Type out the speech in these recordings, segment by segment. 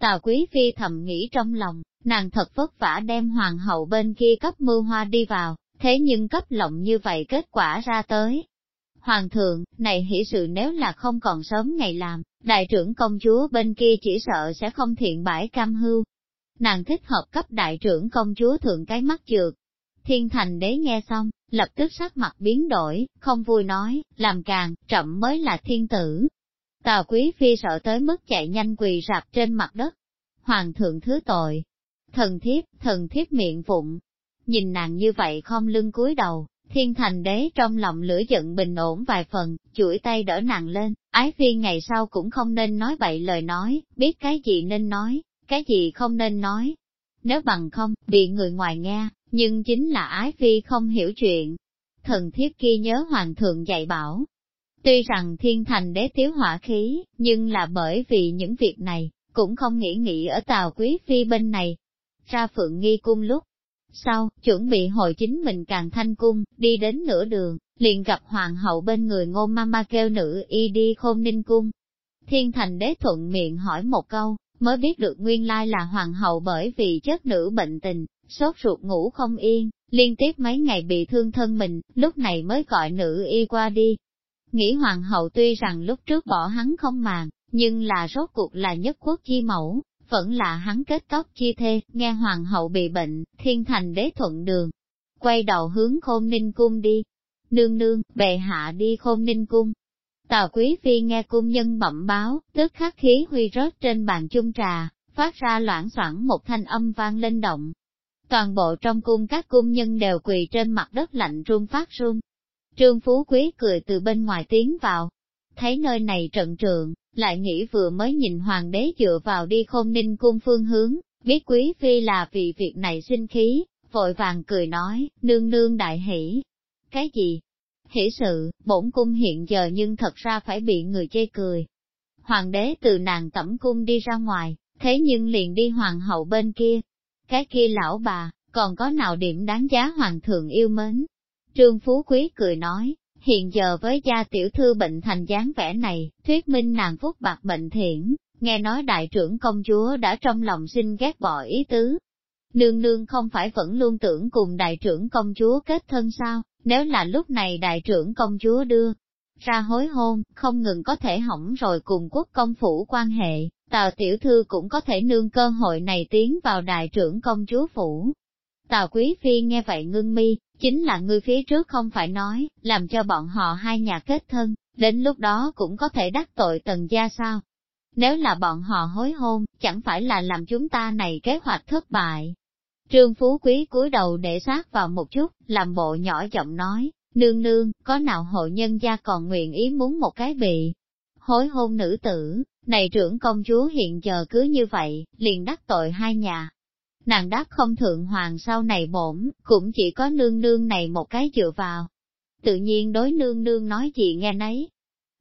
Tào Quý Phi thầm nghĩ trong lòng, nàng thật vất vả đem hoàng hậu bên kia cấp mưu hoa đi vào, thế nhưng cấp lộng như vậy kết quả ra tới. Hoàng thượng, này hỷ sự nếu là không còn sớm ngày làm, đại trưởng công chúa bên kia chỉ sợ sẽ không thiện bãi cam hưu. Nàng thích hợp cấp đại trưởng công chúa thượng cái mắt dược. Thiên thành đế nghe xong, lập tức sắc mặt biến đổi, không vui nói, làm càng, chậm mới là thiên tử. Tào quý phi sợ tới mức chạy nhanh quỳ rạp trên mặt đất. Hoàng thượng thứ tội. Thần thiếp, thần thiếp miệng vụng. Nhìn nàng như vậy không lưng cúi đầu, thiên thành đế trong lòng lửa giận bình ổn vài phần, chuỗi tay đỡ nàng lên, ái phi ngày sau cũng không nên nói bậy lời nói, biết cái gì nên nói, cái gì không nên nói. Nếu bằng không, bị người ngoài nghe, nhưng chính là ái phi không hiểu chuyện. Thần thiếp kia nhớ hoàng thượng dạy bảo. Tuy rằng thiên thành đế thiếu hỏa khí, nhưng là bởi vì những việc này, cũng không nghĩ nghĩ ở tàu quý phi bên này. Ra phượng nghi cung lúc, sau, chuẩn bị hồi chính mình càng thanh cung, đi đến nửa đường, liền gặp hoàng hậu bên người ngô mama kêu nữ y đi khôn ninh cung. Thiên thành đế thuận miệng hỏi một câu, mới biết được nguyên lai là hoàng hậu bởi vì chất nữ bệnh tình, sốt ruột ngủ không yên, liên tiếp mấy ngày bị thương thân mình, lúc này mới gọi nữ y qua đi. Nghĩ hoàng hậu tuy rằng lúc trước bỏ hắn không màng, nhưng là rốt cuộc là nhất quốc chi mẫu, vẫn là hắn kết tóc chi thê, nghe hoàng hậu bị bệnh, thiên thành đế thuận đường. Quay đầu hướng khôn ninh cung đi. Nương nương, bệ hạ đi khôn ninh cung. Tào quý phi nghe cung nhân bẩm báo, tức khắc khí huy rớt trên bàn chung trà, phát ra loãng xoảng một thanh âm vang lên động, Toàn bộ trong cung các cung nhân đều quỳ trên mặt đất lạnh run phát run. Trương Phú Quý cười từ bên ngoài tiến vào. Thấy nơi này trận trượng, lại nghĩ vừa mới nhìn hoàng đế dựa vào đi khôn ninh cung phương hướng, biết quý phi là vì việc này sinh khí, vội vàng cười nói, nương nương đại hỷ. Cái gì? Hỷ sự, bổn cung hiện giờ nhưng thật ra phải bị người chê cười. Hoàng đế từ nàng tẩm cung đi ra ngoài, thế nhưng liền đi hoàng hậu bên kia, cái kia lão bà, còn có nào điểm đáng giá hoàng thượng yêu mến. Trương Phú Quý cười nói, hiện giờ với gia tiểu thư bệnh thành dáng vẻ này, thuyết minh nàng phúc bạc bệnh thiện, nghe nói đại trưởng công chúa đã trong lòng sinh ghét bỏ ý tứ. Nương nương không phải vẫn luôn tưởng cùng đại trưởng công chúa kết thân sao, nếu là lúc này đại trưởng công chúa đưa ra hối hôn, không ngừng có thể hỏng rồi cùng quốc công phủ quan hệ, Tào tiểu thư cũng có thể nương cơ hội này tiến vào đại trưởng công chúa phủ. Tào quý phi nghe vậy ngưng mi, chính là ngươi phía trước không phải nói, làm cho bọn họ hai nhà kết thân, đến lúc đó cũng có thể đắc tội tần gia sao. Nếu là bọn họ hối hôn, chẳng phải là làm chúng ta này kế hoạch thất bại. Trương Phú Quý cúi đầu để sát vào một chút, làm bộ nhỏ giọng nói, nương nương, có nào hộ nhân gia còn nguyện ý muốn một cái bị hối hôn nữ tử, này trưởng công chúa hiện giờ cứ như vậy, liền đắc tội hai nhà. Nàng đắc không thượng hoàng sau này bổn, cũng chỉ có nương nương này một cái dựa vào. Tự nhiên đối nương nương nói gì nghe nấy.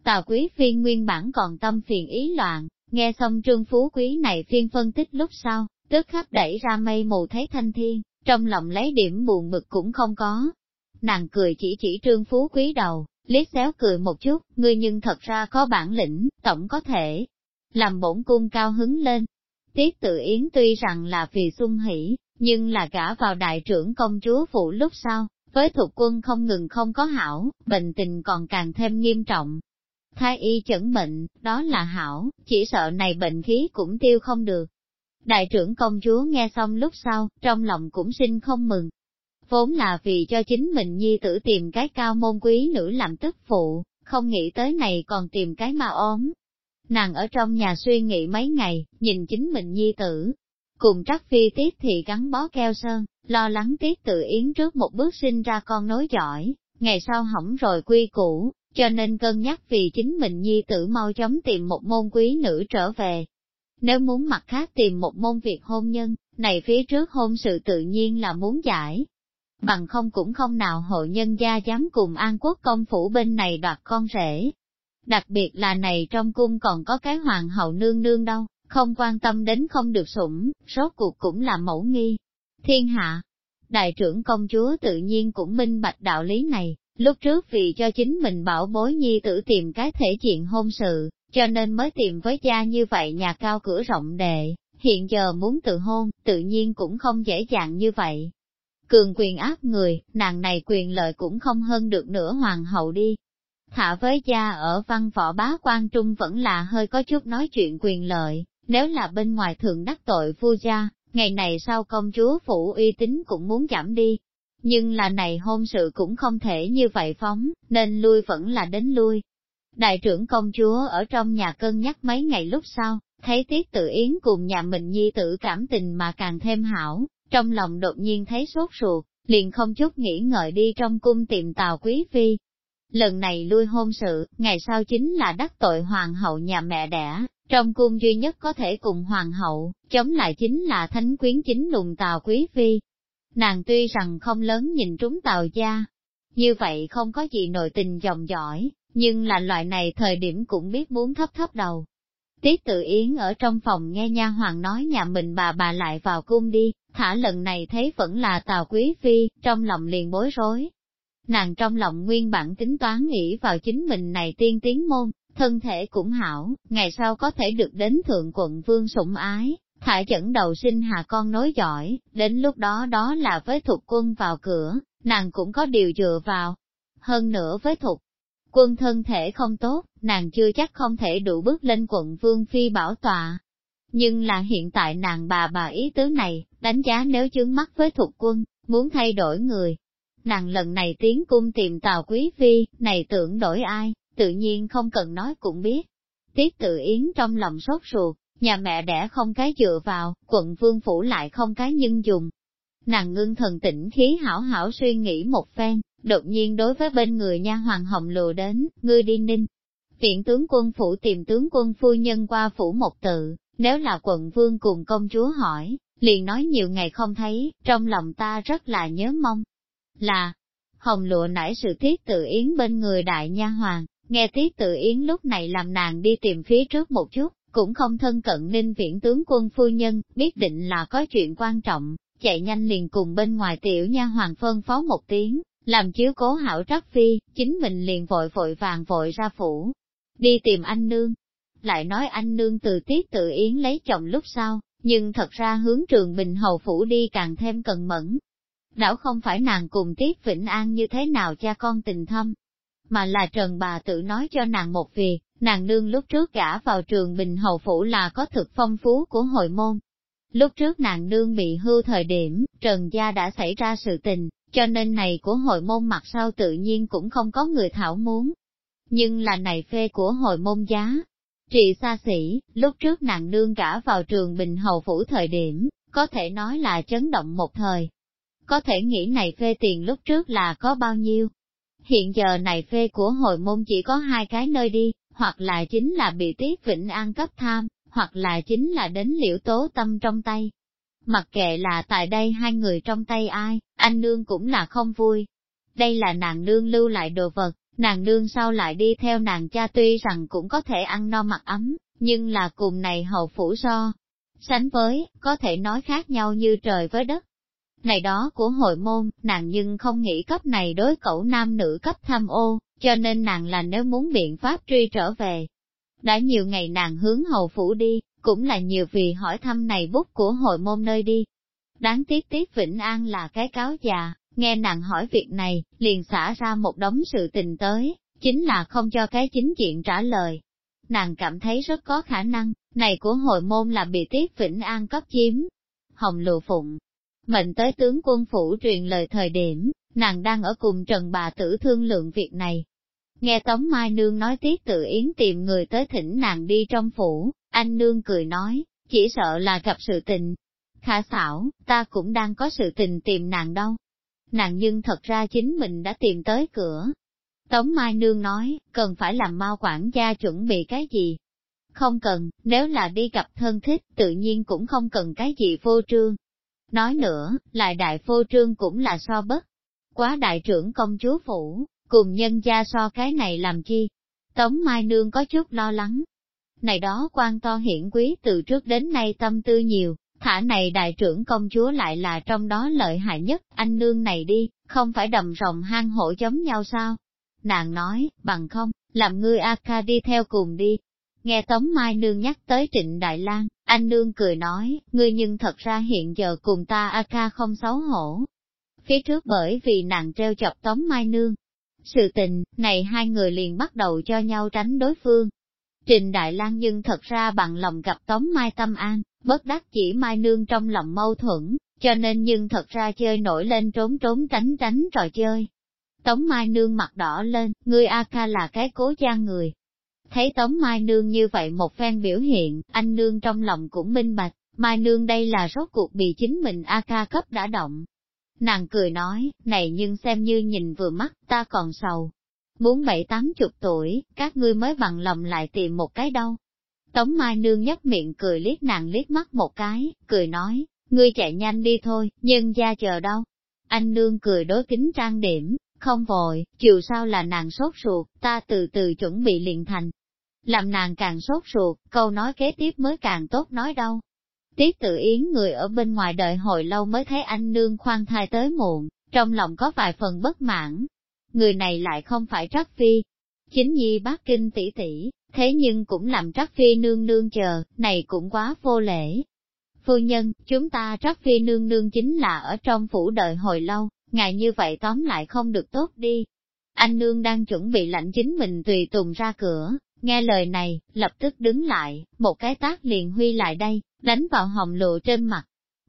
Tào quý phiên nguyên bản còn tâm phiền ý loạn, nghe xong trương phú quý này phiên phân tích lúc sau, tức khắc đẩy ra mây mù thấy thanh thiên, trong lòng lấy điểm buồn bực cũng không có. Nàng cười chỉ chỉ trương phú quý đầu, liếc xéo cười một chút, ngươi nhưng thật ra có bản lĩnh, tổng có thể, làm bổn cung cao hứng lên. Tiết tự yến tuy rằng là vì sung hỷ, nhưng là gả vào đại trưởng công chúa phụ lúc sau, với thuộc quân không ngừng không có hảo, bệnh tình còn càng thêm nghiêm trọng. Thái y chẩn bệnh, đó là hảo, chỉ sợ này bệnh khí cũng tiêu không được. Đại trưởng công chúa nghe xong lúc sau, trong lòng cũng sinh không mừng. Vốn là vì cho chính mình nhi tử tìm cái cao môn quý nữ làm tức phụ, không nghĩ tới này còn tìm cái mà ốm, Nàng ở trong nhà suy nghĩ mấy ngày, nhìn chính mình nhi tử. Cùng trắc phi tiết thì gắn bó keo sơn, lo lắng tiết tự yến trước một bước sinh ra con nối giỏi, ngày sau hỏng rồi quy củ, cho nên cân nhắc vì chính mình nhi tử mau chóng tìm một môn quý nữ trở về. Nếu muốn mặt khác tìm một môn việc hôn nhân, này phía trước hôn sự tự nhiên là muốn giải. Bằng không cũng không nào hộ nhân gia dám cùng an quốc công phủ bên này đoạt con rể, Đặc biệt là này trong cung còn có cái hoàng hậu nương nương đâu, không quan tâm đến không được sủng, rốt cuộc cũng là mẫu nghi. Thiên hạ, đại trưởng công chúa tự nhiên cũng minh bạch đạo lý này, lúc trước vì cho chính mình bảo bối nhi tử tìm cái thể diện hôn sự, cho nên mới tìm với cha như vậy nhà cao cửa rộng đệ, hiện giờ muốn tự hôn, tự nhiên cũng không dễ dàng như vậy. Cường quyền áp người, nàng này quyền lợi cũng không hơn được nữa hoàng hậu đi. Thả với gia ở văn võ bá quan trung vẫn là hơi có chút nói chuyện quyền lợi, nếu là bên ngoài thượng đắc tội vua gia, ngày này sau công chúa phủ uy tín cũng muốn giảm đi. Nhưng là này hôn sự cũng không thể như vậy phóng, nên lui vẫn là đến lui. Đại trưởng công chúa ở trong nhà cân nhắc mấy ngày lúc sau, thấy tiết tự yến cùng nhà mình nhi tử cảm tình mà càng thêm hảo, trong lòng đột nhiên thấy sốt ruột, liền không chút nghĩ ngợi đi trong cung tìm tàu quý phi. Lần này lui hôn sự, ngày sau chính là đắc tội hoàng hậu nhà mẹ đẻ, trong cung duy nhất có thể cùng hoàng hậu, chống lại chính là thánh quyến chính lùng tào quý phi. Nàng tuy rằng không lớn nhìn trúng tàu gia, như vậy không có gì nội tình dòng dõi, nhưng là loại này thời điểm cũng biết muốn thấp thấp đầu. Tiết tự yến ở trong phòng nghe nha hoàng nói nhà mình bà bà lại vào cung đi, thả lần này thấy vẫn là tào quý phi, trong lòng liền bối rối. Nàng trong lòng nguyên bản tính toán nghĩ vào chính mình này tiên tiến môn, thân thể cũng hảo, ngày sau có thể được đến thượng quận vương sủng ái, thải dẫn đầu sinh hạ con nối giỏi, đến lúc đó đó là với thuộc quân vào cửa, nàng cũng có điều dựa vào. Hơn nữa với thuộc quân thân thể không tốt, nàng chưa chắc không thể đủ bước lên quận vương phi bảo tọa. Nhưng là hiện tại nàng bà bà ý tứ này, đánh giá nếu chướng mắt với thuộc quân, muốn thay đổi người. Nàng lần này tiến cung tìm tào quý phi, này tưởng đổi ai, tự nhiên không cần nói cũng biết. Tiết tự yến trong lòng sốt ruột, nhà mẹ đẻ không cái dựa vào, quận vương phủ lại không cái nhân dùng. Nàng ngưng thần tĩnh khí hảo hảo suy nghĩ một phen, đột nhiên đối với bên người nha hoàng hồng lùa đến, ngươi đi ninh. Viện tướng quân phủ tìm tướng quân phu nhân qua phủ một tự, nếu là quận vương cùng công chúa hỏi, liền nói nhiều ngày không thấy, trong lòng ta rất là nhớ mong. Là, hồng lụa nảy sự tiết tự yến bên người đại nha hoàng, Nghe tiết tự yến lúc này làm nàng đi tìm phía trước một chút, cũng không thân cận ninh viễn tướng quân phu nhân, biết định là có chuyện quan trọng, chạy nhanh liền cùng bên ngoài tiểu nha hoàng phân phó một tiếng, làm chiếu cố hảo trắc phi, chính mình liền vội vội vàng vội ra phủ, đi tìm anh nương. Lại nói anh nương từ tiết tự yến lấy chồng lúc sau, nhưng thật ra hướng trường bình hầu phủ đi càng thêm cần mẫn. Đảo không phải nàng cùng tiết Vĩnh An như thế nào cha con tình thâm, mà là Trần bà tự nói cho nàng một việc, nàng nương lúc trước gả vào trường Bình Hầu Phủ là có thực phong phú của hội môn. Lúc trước nàng nương bị hưu thời điểm, Trần gia đã xảy ra sự tình, cho nên này của hội môn mặt sau tự nhiên cũng không có người thảo muốn. Nhưng là này phê của hội môn giá. Trị xa xỉ, lúc trước nàng nương gả vào trường Bình Hầu Phủ thời điểm, có thể nói là chấn động một thời. Có thể nghĩ này phê tiền lúc trước là có bao nhiêu, Hiện giờ này phê của hội môn chỉ có hai cái nơi đi, hoặc là chính là bị Tiết Vĩnh An cấp tham, hoặc là chính là đến liễu tố tâm trong tay. Mặc kệ là tại đây hai người trong tay ai, anh nương cũng là không vui. Đây là nàng nương lưu lại đồ vật, nàng nương sau lại đi theo nàng cha tuy rằng cũng có thể ăn no mặc ấm, nhưng là cùng này hậu phủ so. Sánh với, có thể nói khác nhau như trời với đất. Này đó của hội môn, nàng nhưng không nghĩ cấp này đối cậu nam nữ cấp tham ô, cho nên nàng là nếu muốn biện pháp truy trở về. Đã nhiều ngày nàng hướng hầu phủ đi, cũng là nhiều vì hỏi thăm này bút của hội môn nơi đi. Đáng tiếc tiếc Vĩnh An là cái cáo già, nghe nàng hỏi việc này, liền xả ra một đống sự tình tới, chính là không cho cái chính chuyện trả lời. Nàng cảm thấy rất có khả năng, này của hội môn là bị Tiết Vĩnh An cấp chiếm. Hồng Lụa Phụng, Mệnh tới tướng quân phủ truyền lời thời điểm, nàng đang ở cùng Trần bà tử thương lượng việc này. Nghe Tống Mai Nương nói tiết tự yến tìm người tới thỉnh nàng đi trong phủ, anh Nương cười nói, chỉ sợ là gặp sự tình. Khả xảo, ta cũng đang có sự tình tìm nàng đâu. Nàng nhưng thật ra chính mình đã tìm tới cửa. Tống Mai Nương nói, cần phải làm mau quản gia chuẩn bị cái gì? Không cần, nếu là đi gặp thân thích, tự nhiên cũng không cần cái gì vô trương, Nói nữa, lại đại phô trương cũng là so bất. Quá đại trưởng công chúa phủ, cùng nhân gia so cái này làm chi? Tống Mai Nương có chút lo lắng. Này đó quan to hiển quý từ trước đến nay tâm tư nhiều, thả này đại trưởng công chúa lại là trong đó lợi hại nhất, anh nương này đi, không phải đầm rồng hang hổ giống nhau sao? Nàng nói, bằng không, làm ngươi A ca đi theo cùng đi. Nghe Tống Mai Nương nhắc tới Trịnh Đại lang anh nương cười nói, ngươi nhưng thật ra hiện giờ cùng ta a ca không xấu hổ. Phía trước bởi vì nàng treo chọc tống mai nương. Sự tình, này hai người liền bắt đầu cho nhau tránh đối phương. Trình Đại Lang nhưng thật ra bằng lòng gặp tống mai tâm an, bất đắc chỉ mai nương trong lòng mâu thuẫn, cho nên nhưng thật ra chơi nổi lên trốn trốn tránh tránh trò chơi. Tống Mai Nương mặt đỏ lên, ngươi A ca là cái cố gia người. Thấy Tống Mai Nương như vậy một phen biểu hiện, anh Nương trong lòng cũng minh bạch, Mai Nương đây là rốt cuộc bị chính mình A ca cấp đã động. Nàng cười nói, này nhưng xem như nhìn vừa mắt, ta còn sầu. Muốn bảy tám chục tuổi, các ngươi mới bằng lòng lại tìm một cái đâu. Tống Mai Nương nhấp miệng cười liếc nàng liếc mắt một cái, cười nói, ngươi chạy nhanh đi thôi, nhân gia chờ đâu. Anh Nương cười đối kính trang điểm, không vội, chiều sau là nàng sốt ruột, ta từ từ chuẩn bị liền thành. Làm nàng càng sốt ruột, câu nói kế tiếp mới càng tốt nói đâu. Tiết tự yến người ở bên ngoài đợi hồi lâu mới thấy anh nương khoan thai tới muộn, trong lòng có vài phần bất mãn. Người này lại không phải trắc phi. Chính nhi bác kinh tỷ tỷ, thế nhưng cũng làm trắc phi nương nương chờ, này cũng quá vô lễ. Phu nhân, chúng ta trắc phi nương nương chính là ở trong phủ đợi hồi lâu, ngài như vậy tóm lại không được tốt đi. Anh nương đang chuẩn bị lạnh chính mình tùy tùng ra cửa, nghe lời này, lập tức đứng lại, một cái tác liền huy lại đây, đánh vào hồng lụa trên mặt.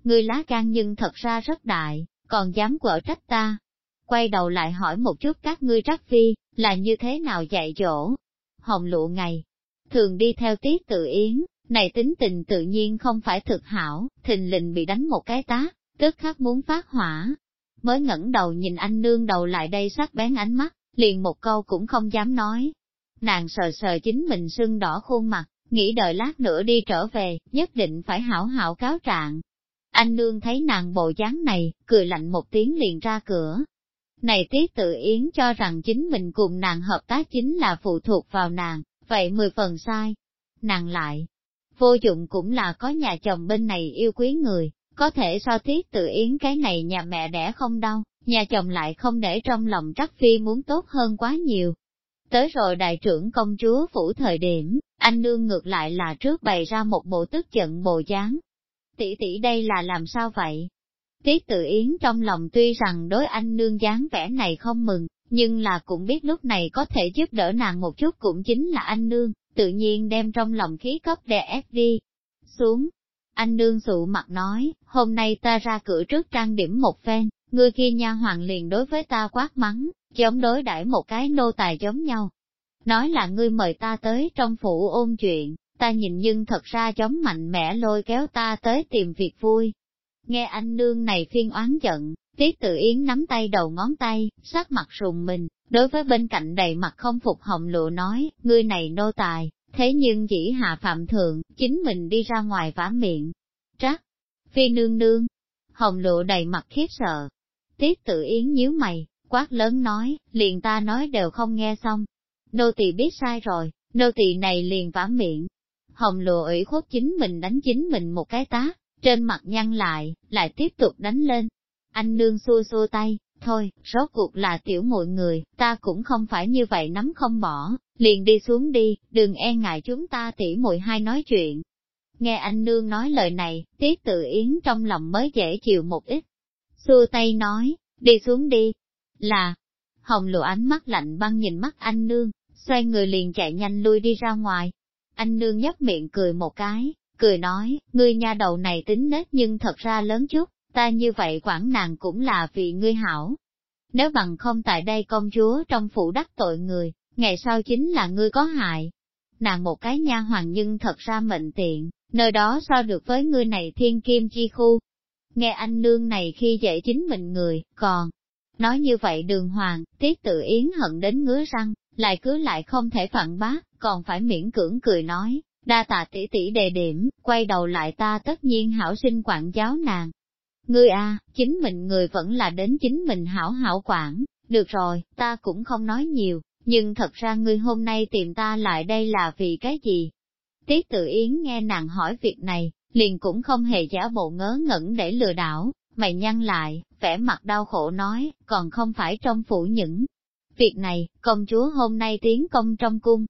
Người lá gan nhưng thật ra rất đại, còn dám quở trách ta. Quay đầu lại hỏi một chút các ngươi trắc phi, là như thế nào dạy dỗ. Hồng lụa ngày, thường đi theo tiết tự yến, này tính tình tự nhiên không phải thực hảo, thình lình bị đánh một cái tá, tức khắc muốn phát hỏa, mới ngẩng đầu nhìn anh nương đầu lại đây sắc bén ánh mắt, liền một câu cũng không dám nói. Nàng sờ sờ chính mình sưng đỏ khuôn mặt, nghĩ đợi lát nữa đi trở về, nhất định phải hảo hảo cáo trạng. Anh nương thấy nàng bộ dáng này, cười lạnh một tiếng liền ra cửa. Này tiết tự yến cho rằng chính mình cùng nàng hợp tác chính là phụ thuộc vào nàng, vậy mười phần sai. Nàng lại, vô dụng cũng là có nhà chồng bên này yêu quý người, có thể so tiết tự yến cái này nhà mẹ đẻ không đau, nhà chồng lại không để trong lòng trắc phi muốn tốt hơn quá nhiều. Tới rồi đại trưởng công chúa phủ thời điểm, anh nương ngược lại là trước bày ra một bộ tức giận bồ dáng. Tỷ tỷ đây là làm sao vậy? Tiết tự yến trong lòng tuy rằng đối anh nương dáng vẻ này không mừng, nhưng là cũng biết lúc này có thể giúp đỡ nàng một chút cũng chính là anh nương, tự nhiên đem trong lòng khí cấp đè ép đi. Xuống, anh nương sụ mặt nói, hôm nay ta ra cửa trước trang điểm một phen, ngươi kia nha hoàng liền đối với ta quát mắng, giống đối đãi một cái nô tài giống nhau. Nói là ngươi mời ta tới trong phủ ôn chuyện, ta nhìn nhưng thật ra giống mạnh mẽ lôi kéo ta tới tìm việc vui. Nghe anh nương này phiên oán giận, Tiết tự yến nắm tay đầu ngón tay, sắc mặt rùng mình, đối với bên cạnh đầy mặt không phục hồng lụa nói, ngươi này nô tài, thế nhưng chỉ hạ phạm thượng, chính mình đi ra ngoài vả miệng. Trác, phi nương nương, hồng lộ đầy mặt khiếp sợ. Tiết tự yến nhíu mày, quát lớn nói, liền ta nói đều không nghe xong. Nô tỳ biết sai rồi, nô tỳ này liền vả miệng. Hồng lộ ủy khuất chính mình đánh chính mình một cái tá, trên mặt nhăn lại, lại tiếp tục đánh lên. Anh nương xua xua tay, thôi, rốt cuộc là tiểu muội người, ta cũng không phải như vậy nắm không bỏ, liền đi xuống đi, đừng e ngại chúng ta tỉ muội hai nói chuyện. Nghe anh nương nói lời này, tiết tự yến trong lòng mới dễ chịu một ít. Xua tay nói, đi xuống đi. Là, hồng lụa ánh mắt lạnh băng nhìn mắt anh nương, xoay người liền chạy nhanh lui đi ra ngoài. Anh nương nhấp miệng cười một cái, cười nói, ngươi nha đầu này tính nết nhưng thật ra lớn chút, ta như vậy quản nàng cũng là vì ngươi hảo. Nếu bằng không tại đây công chúa trong phủ đắc tội người, ngày sau chính là ngươi có hại. Nàng một cái nha hoàng nhưng thật ra mệnh tiện, nơi đó so được với ngươi này thiên kim chi khu. Nghe anh nương này khi dễ chính mình người, còn, nói như vậy đường hoàng, tiết tự yến hận đến ngứa răng, lại cứ lại không thể phản bác, còn phải miễn cưỡng cười nói, đa tạ tỷ tỷ đề điểm, quay đầu lại ta tất nhiên hảo sinh quản giáo nàng. Ngươi a, chính mình người vẫn là đến chính mình hảo hảo quản, được rồi, ta cũng không nói nhiều, nhưng thật ra ngươi hôm nay tìm ta lại đây là vì cái gì? Tiết tự yến nghe nàng hỏi việc này, liền cũng không hề giả bộ ngớ ngẩn để lừa đảo, mày nhăn lại, vẻ mặt đau khổ nói, còn không phải trong phủ những. Việc này, công chúa hôm nay tiến công trong cung.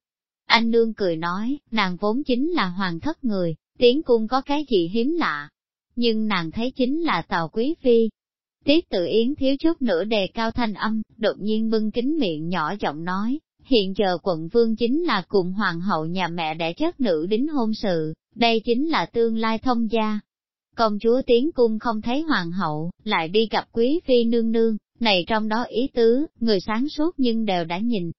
Anh nương cười nói, nàng vốn chính là hoàng thất người, tiến cung có cái gì hiếm lạ. Nhưng nàng thấy chính là tàu quý phi. Tiết tự yến thiếu chút nữa đề cao thanh âm, đột nhiên bưng kính miệng nhỏ giọng nói, hiện giờ quận vương chính là cùng hoàng hậu nhà mẹ đẻ chất nữ đính hôn sự, đây chính là tương lai thông gia. Công chúa tiến cung không thấy hoàng hậu, lại đi gặp quý phi nương nương, này trong đó ý tứ, người sáng suốt nhưng đều đã nhìn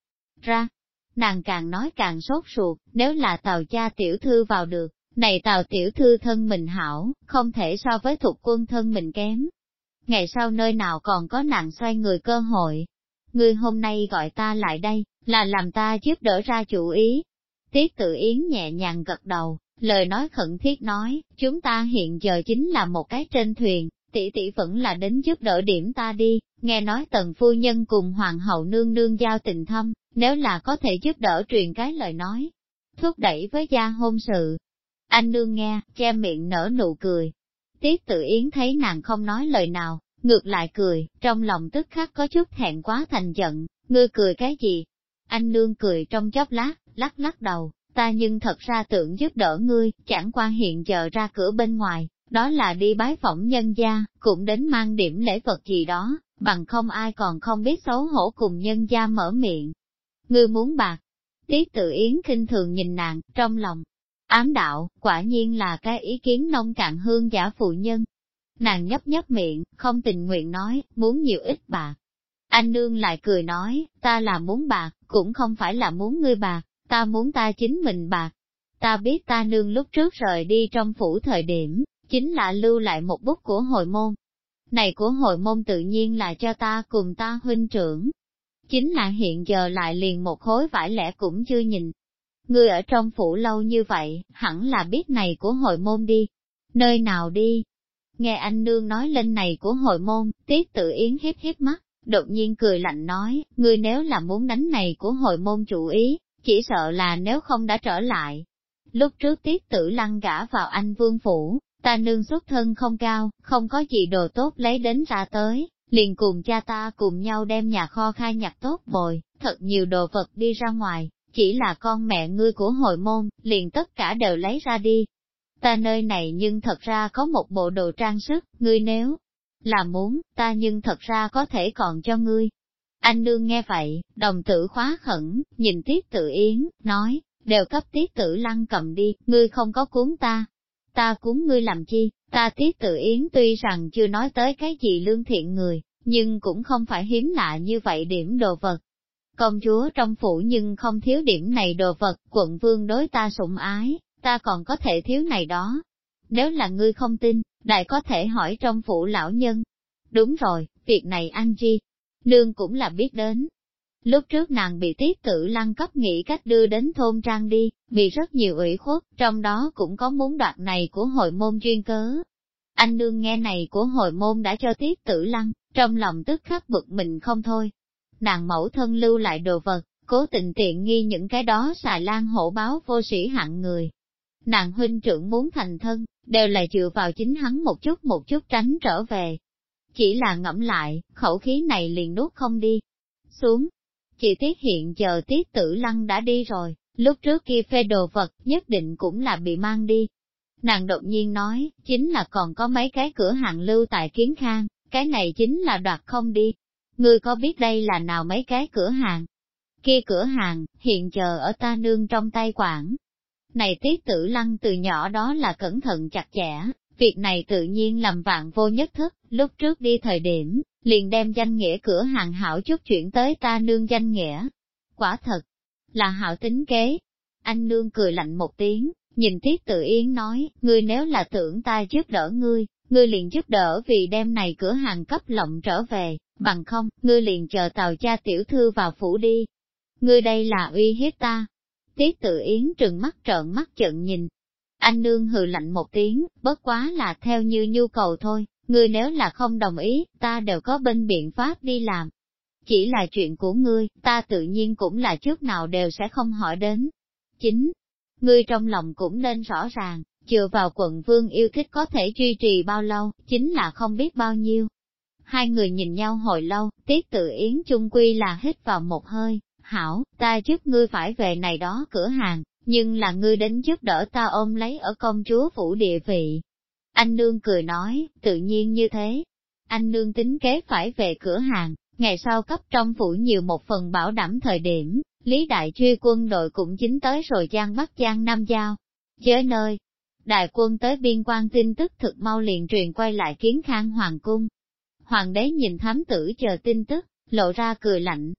ra. Nàng càng nói càng sốt ruột, nếu là tàu cha tiểu thư vào được, này tàu tiểu thư thân mình hảo, không thể so với thuộc quân thân mình kém. Ngày sau nơi nào còn có nạn xoay người cơ hội. Ngươi hôm nay gọi ta lại đây, là làm ta giúp đỡ ra chủ ý. Tiết tự yến nhẹ nhàng gật đầu, lời nói khẩn thiết nói, chúng ta hiện giờ chính là một cái trên thuyền, tỷ tỷ vẫn là đến giúp đỡ điểm ta đi, nghe nói tần phu nhân cùng hoàng hậu nương nương giao tình thâm, nếu là có thể giúp đỡ truyền cái lời nói, thúc đẩy với gia hôn sự. Anh nương nghe, che miệng nở nụ cười. Tiết tự yến thấy nàng không nói lời nào, ngược lại cười, trong lòng tức khắc có chút thẹn quá thành giận, ngươi cười cái gì? Anh nương cười trong chốc lát, lắc lắc đầu, ta nhưng thật ra tưởng giúp đỡ ngươi, chẳng qua hiện giờ ra cửa bên ngoài, đó là đi bái phỏng nhân gia, cũng đến mang điểm lễ vật gì đó, bằng không ai còn không biết xấu hổ cùng nhân gia mở miệng. Ngươi muốn bạc. Tiết tự yến kinh thường nhìn nàng, trong lòng. Ám đạo, quả nhiên là cái ý kiến nông cạn hương giả phụ nhân. Nàng nhấp nhấp miệng, không tình nguyện nói, muốn nhiều ít bạc. Anh nương lại cười nói, ta là muốn bạc, cũng không phải là muốn ngươi bạc, ta muốn ta chính mình bạc. Ta biết ta nương lúc trước rời đi trong phủ thời điểm, chính là lưu lại một bút của hội môn. Này của hội môn tự nhiên là cho ta cùng ta huynh trưởng. Chính là hiện giờ lại liền một khối vải lẻ cũng chưa nhìn. Ngươi ở trong phủ lâu như vậy, hẳn là biết này của hội môn đi. Nơi nào đi? Nghe anh nương nói lên này của hội môn, tiết tự yến hiếp hiếp mắt, đột nhiên cười lạnh nói, ngươi nếu là muốn đánh này của hội môn chủ ý, chỉ sợ là nếu không đã trở lại. Lúc trước tiết tử lăng gã vào anh vương phủ, ta nương xuất thân không cao, không có gì đồ tốt lấy đến ra tới, liền cùng cha ta cùng nhau đem nhà kho khai nhặt tốt bồi, thật nhiều đồ vật đi ra ngoài, chỉ là con mẹ ngươi của hội môn, liền tất cả đều lấy ra đi. Ta nơi này nhưng thật ra có một bộ đồ trang sức, ngươi nếu là muốn, ta nhưng thật ra có thể còn cho ngươi. Anh nương nghe vậy, đồng tử khóa khẩn, nhìn tiết tự yến, nói, đều cấp tiết tử lăng cầm đi, ngươi không có cuốn ta, ta cuốn ngươi làm chi, ta tiết tự yến tuy rằng chưa nói tới cái gì lương thiện người, nhưng cũng không phải hiếm lạ như vậy điểm đồ vật. Công chúa trong phủ nhưng không thiếu điểm này đồ vật, quận vương đối ta sủng ái, ta còn có thể thiếu này đó. Nếu là ngươi không tin, đại có thể hỏi trong phủ lão nhân. Đúng rồi, việc này anh chi, nương cũng là biết đến, Lúc trước nàng bị tiết tử lăng cấp nghĩ cách đưa đến thôn trang đi, bị rất nhiều ủy khuất, trong đó cũng có muốn đoạt này của hội môn duyên cớ. Anh nương nghe này của hội môn đã cho tiết tử lăng, trong lòng tức khắc bực mình không thôi. Nàng mẫu thân lưu lại đồ vật, cố tình tiện nghi những cái đó xài lan hổ báo vô sĩ hạng người. Nàng huynh trưởng muốn thành thân, đều là dựa vào chính hắn một chút một chút tránh trở về. Chỉ là ngẫm lại, khẩu khí này liền nuốt không đi. Xuống, chỉ tiếc hiện giờ tiết tử lăng đã đi rồi, lúc trước kia phê đồ vật nhất định cũng là bị mang đi. Nàng đột nhiên nói, chính là còn có mấy cái cửa hàng lưu tại kiến khang, cái này chính là đoạt không đi. Ngươi có biết đây là nào mấy cái cửa hàng? Kia cửa hàng, hiện giờ ở ta nương trong tay quản. Này tiết tử lăng từ nhỏ đó là cẩn thận chặt chẽ, việc này tự nhiên làm vạn vô nhất thức, lúc trước đi thời điểm, liền đem danh nghĩa cửa hàng hảo chút chuyển tới ta nương danh nghĩa. Quả thật, là hảo tính kế. Anh nương cười lạnh một tiếng, nhìn Tiết Tự Yến nói, ngươi nếu là tưởng ta giúp đỡ ngươi, ngươi liền giúp đỡ vì đem này cửa hàng cấp lộng trở về, bằng không, ngươi liền chờ tàu cha tiểu thư vào phủ đi. Ngươi đây là uy hiếp ta. Tiết Tự Yến trừng mắt trợn mắt trợn nhìn. Anh nương hừ lạnh một tiếng, bất quá là theo như nhu cầu thôi, ngươi nếu là không đồng ý, ta đều có bên biện pháp đi làm. Chỉ là chuyện của ngươi, ta tự nhiên cũng là trước nào đều sẽ không hỏi đến. Chính, ngươi trong lòng cũng nên rõ ràng, chừa vào quận vương yêu thích có thể duy trì bao lâu, chính là không biết bao nhiêu. Hai người nhìn nhau hồi lâu, tiết tự yến chung quy là hít vào một hơi, hảo, ta giúp ngươi phải về này đó cửa hàng, nhưng là ngươi đến giúp đỡ ta ôm lấy ở công chúa phủ địa vị. Anh nương cười nói, tự nhiên như thế. Anh nương tính kế phải về cửa hàng, ngày sau cấp trong phủ nhiều một phần bảo đảm thời điểm, Lý Đại Truy quân đội cũng chính tới rồi Giang Bắc Giang Nam Giao. Giới nơi, đại quân tới biên quan tin tức thực mau liền truyền quay lại kiến khang hoàng cung. Hoàng đế nhìn thám tử chờ tin tức, lộ ra cười lạnh.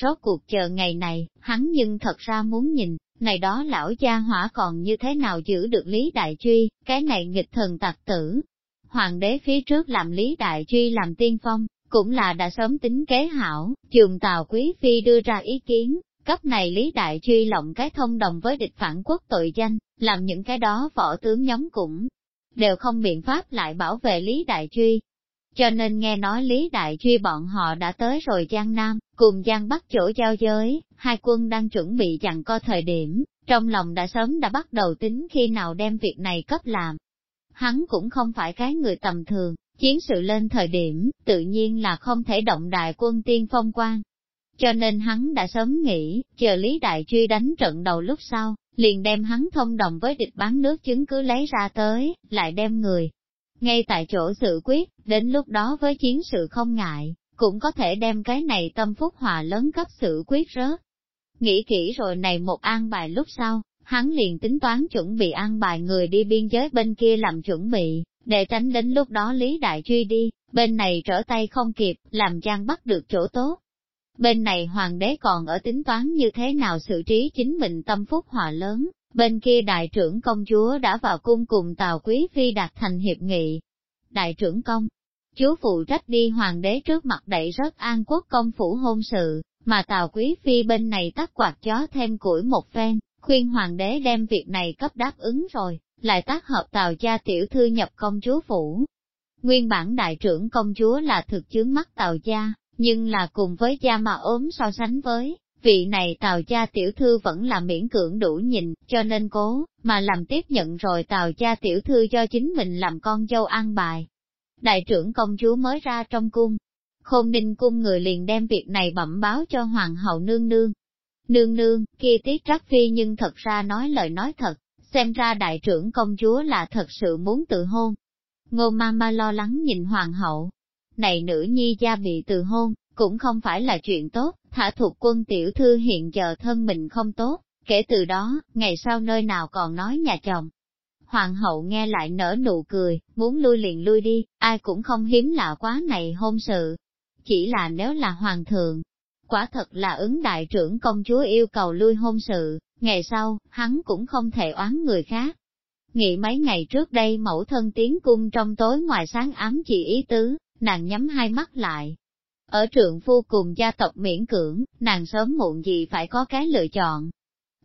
Rốt cuộc chờ ngày này, hắn nhưng thật ra muốn nhìn, này đó lão gia hỏa còn như thế nào giữ được Lý Đại Truy, cái này nghịch thần tặc tử. Hoàng đế phía trước làm Lý Đại Truy làm tiên phong, cũng là đã sớm tính kế hảo, trường Tào Quý Phi đưa ra ý kiến, cấp này Lý Đại Truy lộng cái thông đồng với địch phản quốc tội danh, làm những cái đó võ tướng nhóm cũng đều không biện pháp lại bảo vệ Lý Đại Truy. Cho nên nghe nói Lý Đại Truy bọn họ đã tới rồi Giang Nam, cùng Giang Bắc chỗ giao giới, hai quân đang chuẩn bị chặn co thời điểm, trong lòng đã sớm đã bắt đầu tính khi nào đem việc này cấp làm. Hắn cũng không phải cái người tầm thường, chiến sự lên thời điểm, tự nhiên là không thể động đại quân tiên phong quan. Cho nên hắn đã sớm nghĩ, chờ Lý Đại Truy đánh trận đầu lúc sau, liền đem hắn thông đồng với địch bán nước chứng cứ lấy ra tới, lại đem người. Ngay tại chỗ sự quyết, đến lúc đó với chiến sự không ngại, cũng có thể đem cái này tâm phúc hòa lớn cấp sự quyết rớt. Nghĩ kỹ rồi này một an bài lúc sau, hắn liền tính toán chuẩn bị an bài người đi biên giới bên kia làm chuẩn bị, để tránh đến lúc đó Lý Đại Truy đi, bên này trở tay không kịp, làm Giang bắt được chỗ tốt. Bên này hoàng đế còn ở tính toán như thế nào xử trí chính mình tâm phúc hòa lớn, bên kia đại trưởng công chúa đã vào cung cùng Tào Quý Phi đạt thành hiệp nghị. Đại trưởng công, chúa phụ trách đi hoàng đế trước mặt đẩy rất an quốc công phủ hôn sự, mà Tào Quý Phi bên này tắt quạt chó thêm củi một phen, khuyên hoàng đế đem việc này cấp đáp ứng rồi, lại tác hợp Tào cha tiểu thư nhập công chúa phủ. Nguyên bản đại trưởng công chúa là thực chướng mắt Tào cha, nhưng là cùng với cha mà ốm so sánh với, vị này Tào cha tiểu thư vẫn là miễn cưỡng đủ nhìn, cho nên cố, mà làm tiếp nhận rồi Tào cha tiểu thư cho chính mình làm con dâu an bài. Đại trưởng công chúa mới ra trong cung, khôn ninh cung người liền đem việc này bẩm báo cho hoàng hậu nương nương. Nương nương, kia tiết trắc phi nhưng thật ra nói lời nói thật, xem ra đại trưởng công chúa là thật sự muốn tự hôn. Ngô ma ma lo lắng nhìn hoàng hậu. Này nữ nhi gia bị từ hôn, cũng không phải là chuyện tốt, thả thuộc quân tiểu thư hiện giờ thân mình không tốt, kể từ đó, ngày sau nơi nào còn nói nhà chồng. Hoàng hậu nghe lại nở nụ cười, muốn lui liền lui đi, ai cũng không hiếm lạ quá này hôn sự. Chỉ là nếu là hoàng thượng, quả thật là ứng đại trưởng công chúa yêu cầu lui hôn sự, ngày sau, hắn cũng không thể oán người khác. Nghĩ mấy ngày trước đây mẫu thân tiến cung trong tối ngoài sáng ám chỉ ý tứ, nàng nhắm hai mắt lại. Ở trượng phu cùng gia tộc miễn cưỡng, nàng sớm muộn gì phải có cái lựa chọn.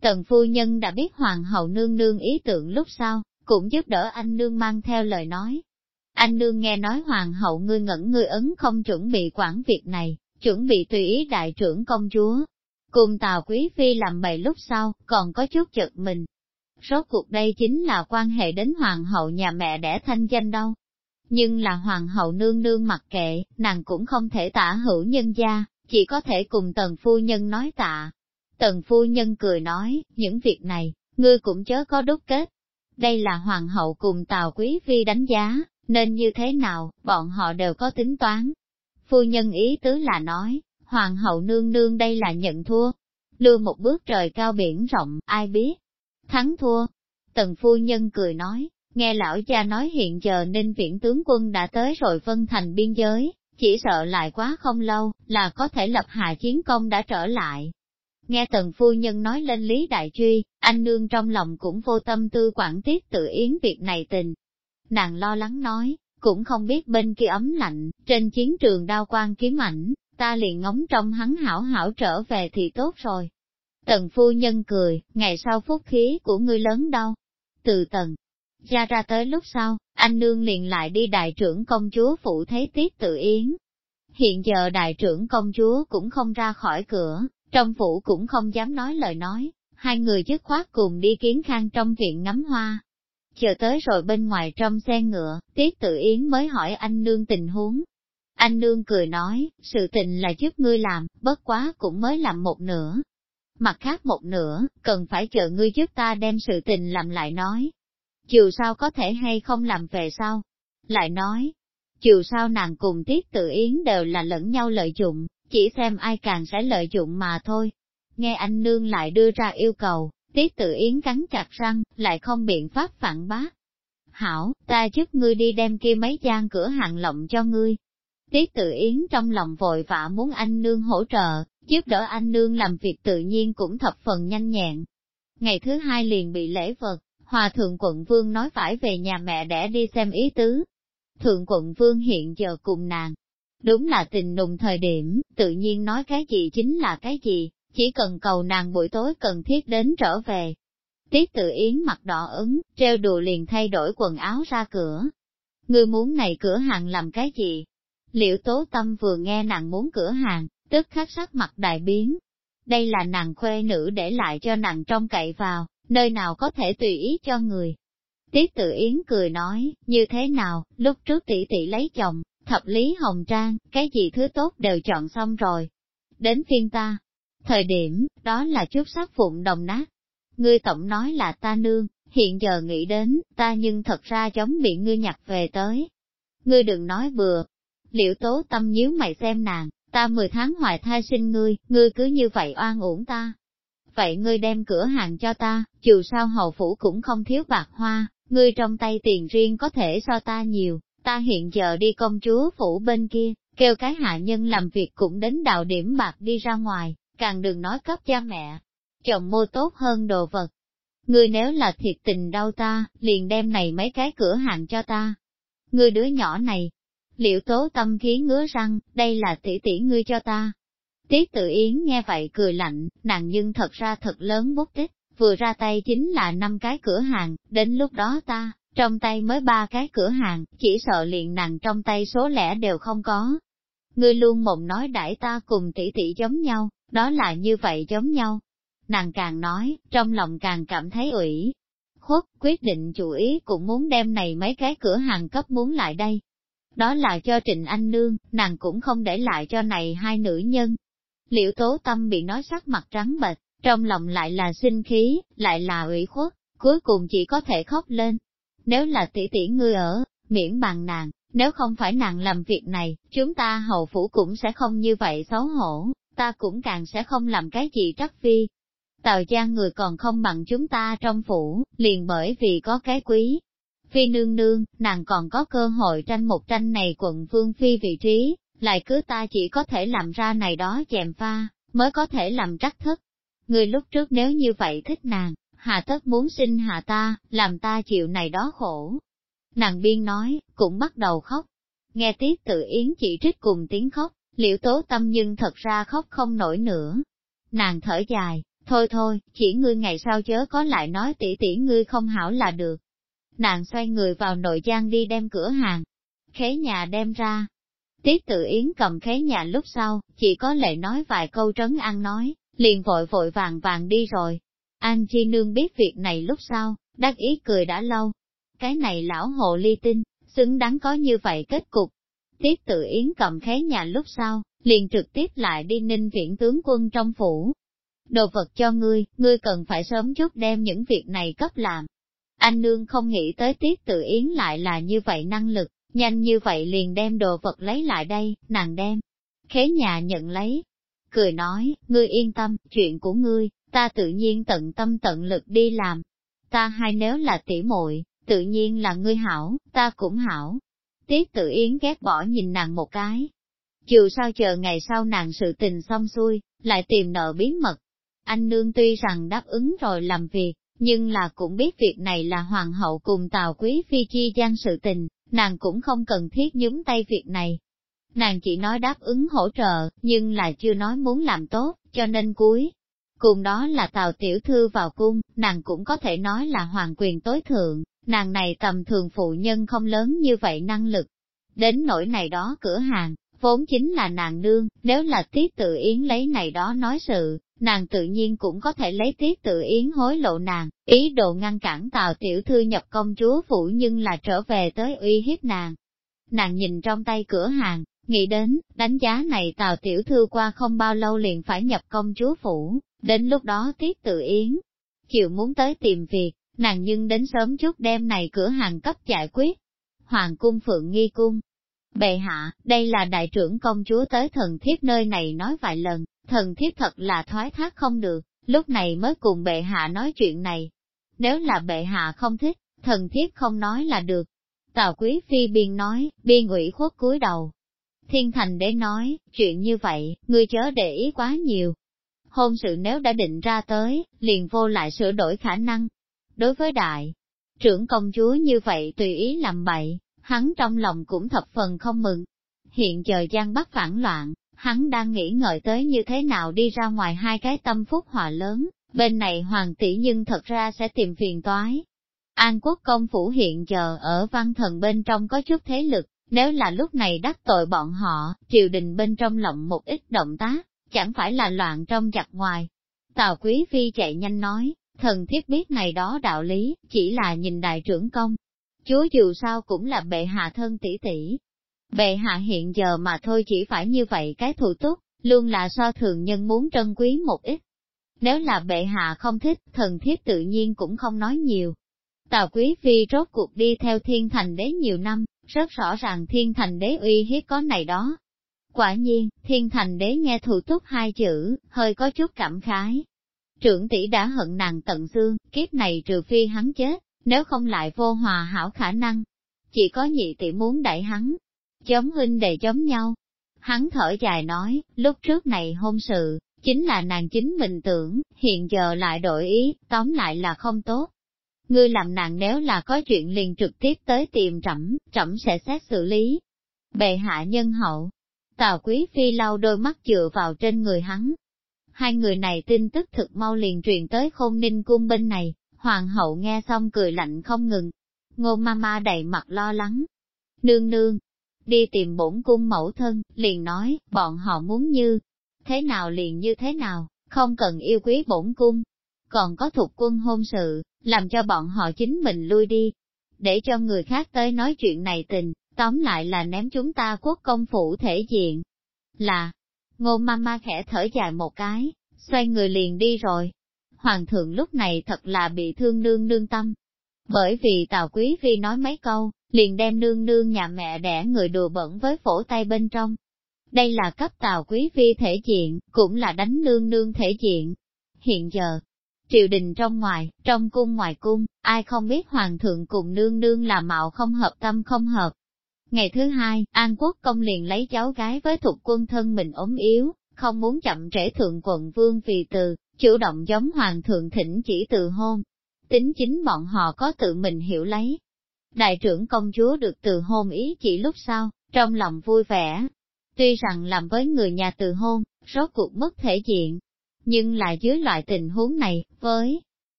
Tần phu nhân đã biết hoàng hậu nương nương ý tưởng lúc sau, cũng giúp đỡ anh nương mang theo lời nói. Anh nương nghe nói hoàng hậu ngươi ngẩn ngươi ấn không chuẩn bị quản việc này, chuẩn bị tùy ý đại trưởng công chúa. Cùng Tào Quý Phi làm bậy lúc sau, còn có chút chật mình. Rốt cuộc đây chính là quan hệ đến hoàng hậu nhà mẹ đẻ thanh danh đâu. Nhưng là hoàng hậu nương nương mặc kệ, nàng cũng không thể tả hữu nhân gia, chỉ có thể cùng tần phu nhân nói tạ. Tần phu nhân cười nói, những việc này, ngươi cũng chớ có đúc kết. Đây là hoàng hậu cùng Tào Quý Phi đánh giá, nên như thế nào, bọn họ đều có tính toán, Phu nhân ý tứ là nói, hoàng hậu nương nương đây là nhận thua. Lưu một bước trời cao biển rộng, ai biết? Thắng thua. Tần phu nhân cười nói, nghe lão cha nói hiện giờ nên viễn tướng quân đã tới rồi vân thành biên giới, chỉ sợ lại quá không lâu, là có thể lập hạ chiến công đã trở lại. Nghe tần phu nhân nói lên Lý Đại Truy, anh nương trong lòng cũng vô tâm tư quản tiết tự yến việc này tình. Nàng lo lắng nói, cũng không biết bên kia ấm lạnh, trên chiến trường đao quan kiếm ảnh, ta liền ngóng trong hắn hảo hảo trở về thì tốt rồi. Tần phu nhân cười, ngày sau phúc khí của ngươi lớn đâu. Từ tần, ra ra tới lúc sau, anh nương liền lại đi đại trưởng công chúa phụ thấy tiết tự yến. Hiện giờ đại trưởng công chúa cũng không ra khỏi cửa, trong phủ cũng không dám nói lời nói, hai người dứt khoát cùng đi kiến khang trong viện ngắm hoa, chờ tới rồi bên ngoài trong xe ngựa, Tiết Tự Yến mới hỏi anh nương tình huống. Anh nương cười nói, sự tình là giúp ngươi làm, bất quá cũng mới làm một nửa. mặt khác một nửa, cần phải chờ ngươi giúp ta đem sự tình làm lại nói. Chiều sao có thể hay không làm về sau? Lại nói, chiều sao nàng cùng tiết tự yến đều là lẫn nhau lợi dụng, chỉ xem ai càng sẽ lợi dụng mà thôi. Nghe anh nương lại đưa ra yêu cầu, tiết tự yến cắn chặt răng, lại không biện pháp phản bác. Hảo, ta giúp ngươi đi đem kia mấy gian cửa hàng lộng cho ngươi. Tiết tự yến trong lòng vội vã muốn anh nương hỗ trợ, giúp đỡ anh nương làm việc tự nhiên cũng thập phần nhanh nhẹn. Ngày thứ hai liền bị lễ vật, Hòa Thượng Quận Vương nói phải về nhà mẹ để đi xem ý tứ. Thượng Quận Vương hiện giờ cùng nàng, đúng là tình nùng thời điểm, tự nhiên nói cái gì chính là cái gì, chỉ cần cầu nàng buổi tối cần thiết đến trở về. Tiết tự yến mặt đỏ ứng, treo đùa liền thay đổi quần áo ra cửa. Ngươi muốn này cửa hàng làm cái gì? Liệu tố tâm vừa nghe nàng muốn cửa hàng, tức khắc sắc mặt đại biến. Đây là nàng khuê nữ để lại cho nàng trong cậy vào, nơi nào có thể tùy ý cho người. Tiết tự yến cười nói, như thế nào, lúc trước tỷ tỷ lấy chồng, thập lý hồng trang, cái gì thứ tốt đều chọn xong rồi. Đến phiên ta, thời điểm, đó là chút sắc phụng đồng nát. Ngươi tổng nói là ta nương, hiện giờ nghĩ đến, ta nhưng thật ra giống bị ngươi nhặt về tới. Ngươi đừng nói bừa. Liệu tố tâm nhíu mày xem nàng, ta 10 tháng hoài thai sinh ngươi, ngươi cứ như vậy oan uổng ta. Vậy ngươi đem cửa hàng cho ta, dù sao hầu phủ cũng không thiếu bạc hoa, ngươi trong tay tiền riêng có thể so ta nhiều, ta hiện giờ đi công chúa phủ bên kia, kêu cái hạ nhân làm việc cũng đến đào điểm bạc đi ra ngoài, càng đừng nói cấp cha mẹ. Chồng mua tốt hơn đồ vật. Ngươi nếu là thiệt tình đau ta, liền đem này mấy cái cửa hàng cho ta. Ngươi đứa nhỏ này, liệu tố tâm khí ngứa răng, đây là tỷ tỷ ngươi cho ta. Tiết tự yến nghe vậy cười lạnh, nàng nhưng thật ra thật lớn bút tích, vừa ra tay chính là năm cái cửa hàng, đến lúc đó ta, trong tay mới ba cái cửa hàng, chỉ sợ liền nàng trong tay số lẻ đều không có. Ngươi luôn mộng nói đãi ta cùng tỷ tỷ giống nhau, đó là như vậy giống nhau. Nàng càng nói, trong lòng càng cảm thấy ủy. Khuất, quyết định chủ ý cũng muốn đem này mấy cái cửa hàng cấp muốn lại đây. Đó là cho Trịnh Anh Nương, nàng cũng không để lại cho này hai nữ nhân. Liệu tố tâm bị nói sắc mặt trắng bệch, trong lòng lại là sinh khí, lại là ủy khuất, cuối cùng chỉ có thể khóc lên. Nếu là tỷ tỷ ngươi ở, miễn bằng nàng, nếu không phải nàng làm việc này, chúng ta hầu phủ cũng sẽ không như vậy xấu hổ, ta cũng càng sẽ không làm cái gì trắc phi. Tào gia người còn không bằng chúng ta trong phủ, liền bởi vì có cái quý. Phi nương nương, nàng còn có cơ hội tranh một tranh này quận vương phi vị trí, lại cứ ta chỉ có thể làm ra này đó chèm pha, mới có thể làm trắc thức. Người lúc trước nếu như vậy thích nàng, hà tất muốn sinh hạ ta, làm ta chịu này đó khổ. Nàng biên nói, cũng bắt đầu khóc. Nghe tiết tự yến chỉ trích cùng tiếng khóc, liễu tố tâm nhưng thật ra khóc không nổi nữa. Nàng thở dài, thôi thôi, chỉ ngươi ngày sau chớ có lại nói tỷ tỷ ngươi không hảo là được. Nàng xoay người vào nội gian đi đem cửa hàng, khế nhà đem ra. Tiết tự yến cầm khế nhà lúc sau, chỉ có lệ nói vài câu trấn an nói, liền vội vội vàng vàng đi rồi. An Chi Nương biết việc này lúc sau, đắc ý cười đã lâu. Cái này lão hồ ly tinh, xứng đáng có như vậy kết cục. Tiết tự yến cầm khế nhà lúc sau, liền trực tiếp lại đi ninh viện tướng quân trong phủ. Đồ vật cho ngươi, ngươi cần phải sớm chút đem những việc này cấp làm. Anh nương không nghĩ tới tiết tự yến lại là như vậy năng lực, nhanh như vậy liền đem đồ vật lấy lại đây, nàng đem. Khế nhà nhận lấy, cười nói, ngươi yên tâm, chuyện của ngươi, ta tự nhiên tận tâm tận lực đi làm. Ta hay nếu là tỉ muội, tự nhiên là ngươi hảo, ta cũng hảo. Tiết tự yến ghét bỏ nhìn nàng một cái. Dù sao chờ ngày sau nàng sự tình xong xuôi, lại tìm nợ bí mật. Anh nương tuy rằng đáp ứng rồi làm việc, nhưng là cũng biết việc này là hoàng hậu cùng tào quý phi chi gian sự tình, nàng cũng không cần thiết nhúng tay việc này. Nàng chỉ nói đáp ứng hỗ trợ, nhưng là chưa nói muốn làm tốt, cho nên cuối. Cùng đó là tào tiểu thư vào cung, nàng cũng có thể nói là hoàng quyền tối thượng, nàng này tầm thường phụ nhân không lớn như vậy năng lực. Đến nỗi này đó cửa hàng, vốn chính là nàng nương, nếu là tiết tự yến lấy này đó nói sự, nàng tự nhiên cũng có thể lấy tiết tự yến hối lộ nàng, ý đồ ngăn cản tào tiểu thư nhập công chúa phủ nhưng là trở về tới uy hiếp nàng. Nàng nhìn trong tay cửa hàng, nghĩ đến, đánh giá này tào tiểu thư qua không bao lâu liền phải nhập công chúa phủ, Đến lúc đó tiết tự yến, chịu muốn tới tìm việc, nàng nhưng đến sớm chút đêm này cửa hàng cấp giải quyết. Hoàng cung phượng nghi cung. Bệ hạ, đây là đại trưởng công chúa tới thần thiếp nơi này nói vài lần, thần thiết thật là thoái thác không được, lúc này mới cùng bệ hạ nói chuyện này. Nếu là bệ hạ không thích, thần thiết không nói là được. Tào quý phi biên nói, biên ủy khuất cúi đầu. Thiên thành để nói, chuyện như vậy, ngươi chớ để ý quá nhiều. Hôn sự nếu đã định ra tới, liền vô lại sửa đổi khả năng. Đối với đại, trưởng công chúa như vậy tùy ý làm bậy, hắn trong lòng cũng thập phần không mừng. Hiện giờ Giang Bắc phản loạn, hắn đang nghĩ ngợi tới như thế nào đi ra ngoài hai cái tâm phúc hòa lớn, bên này hoàng tỷ nhưng thật ra sẽ tìm phiền toái. An quốc công phủ hiện giờ ở văn thần bên trong có chút thế lực, nếu là lúc này đắc tội bọn họ, triều đình bên trong lộng một ít động tác, chẳng phải là loạn trong giặc ngoài. Tào Quý Phi chạy nhanh nói, thần thiết biết này đó đạo lý, chỉ là nhìn đại trưởng công. Chúa dù sao cũng là bệ hạ thân tỷ tỷ, Bệ hạ hiện giờ mà thôi chỉ phải như vậy cái thủ túc, luôn là so thường nhân muốn trân quý một ít. Nếu là bệ hạ không thích, thần thiếp tự nhiên cũng không nói nhiều. Tào quý phi rốt cuộc đi theo thiên thành đế nhiều năm, rất rõ ràng thiên thành đế uy hiếp có này đó. Quả nhiên, thiên thành đế nghe thủ túc hai chữ, hơi có chút cảm khái. Trưởng tỷ đã hận nàng tận xương, kiếp này trừ phi hắn chết, nếu không lại vô hòa hảo khả năng. Chỉ có nhị tỷ muốn đại hắn, giống huynh đệ giống nhau. Hắn thở dài nói, lúc trước này hôn sự, chính là nàng chính mình tưởng, hiện giờ lại đổi ý, tóm lại là không tốt. Ngươi làm nàng nếu là có chuyện liền trực tiếp tới tìm trẫm, trẫm sẽ xét xử lý. Bệ hạ nhân hậu, Tào Quý Phi lau đôi mắt dựa vào trên người hắn. Hai người này tin tức thực mau liền truyền tới khôn ninh cung bên này, hoàng hậu nghe xong cười lạnh không ngừng. Ngô mama đầy mặt lo lắng. Nương nương, đi tìm bổn cung mẫu thân, liền nói, bọn họ muốn như, thế nào liền như thế nào, không cần yêu quý bổn cung. Còn có thuộc quân hôn sự, làm cho bọn họ chính mình lui đi, để cho người khác tới nói chuyện này tình, tóm lại là ném chúng ta quốc công phủ thể diện. Là, ngô mama khẽ thở dài một cái, xoay người liền đi rồi. Hoàng thượng lúc này thật là bị thương nương nương tâm. Bởi vì Tào Quý Phi nói mấy câu, liền đem nương nương nhà mẹ đẻ người đùa bẩn với phổ tay bên trong. Đây là cấp tào quý phi thể diện, cũng là đánh nương nương thể diện. Hiện giờ, triều đình trong ngoài, trong cung ngoài cung, ai không biết hoàng thượng cùng nương nương là mạo không hợp tâm không hợp. Ngày thứ hai, An Quốc công liền lấy cháu gái với thuộc quân thân mình ốm yếu, không muốn chậm trễ thượng quận vương vì từ, chủ động giống hoàng thượng thỉnh chỉ từ hôn. Tính chính bọn họ có tự mình hiểu lấy, Đại trưởng công chúa được từ hôn ý chỉ lúc sau, trong lòng vui vẻ. Tuy rằng làm với người nhà từ hôn, rốt cuộc mất thể diện, nhưng là dưới loại tình huống này, với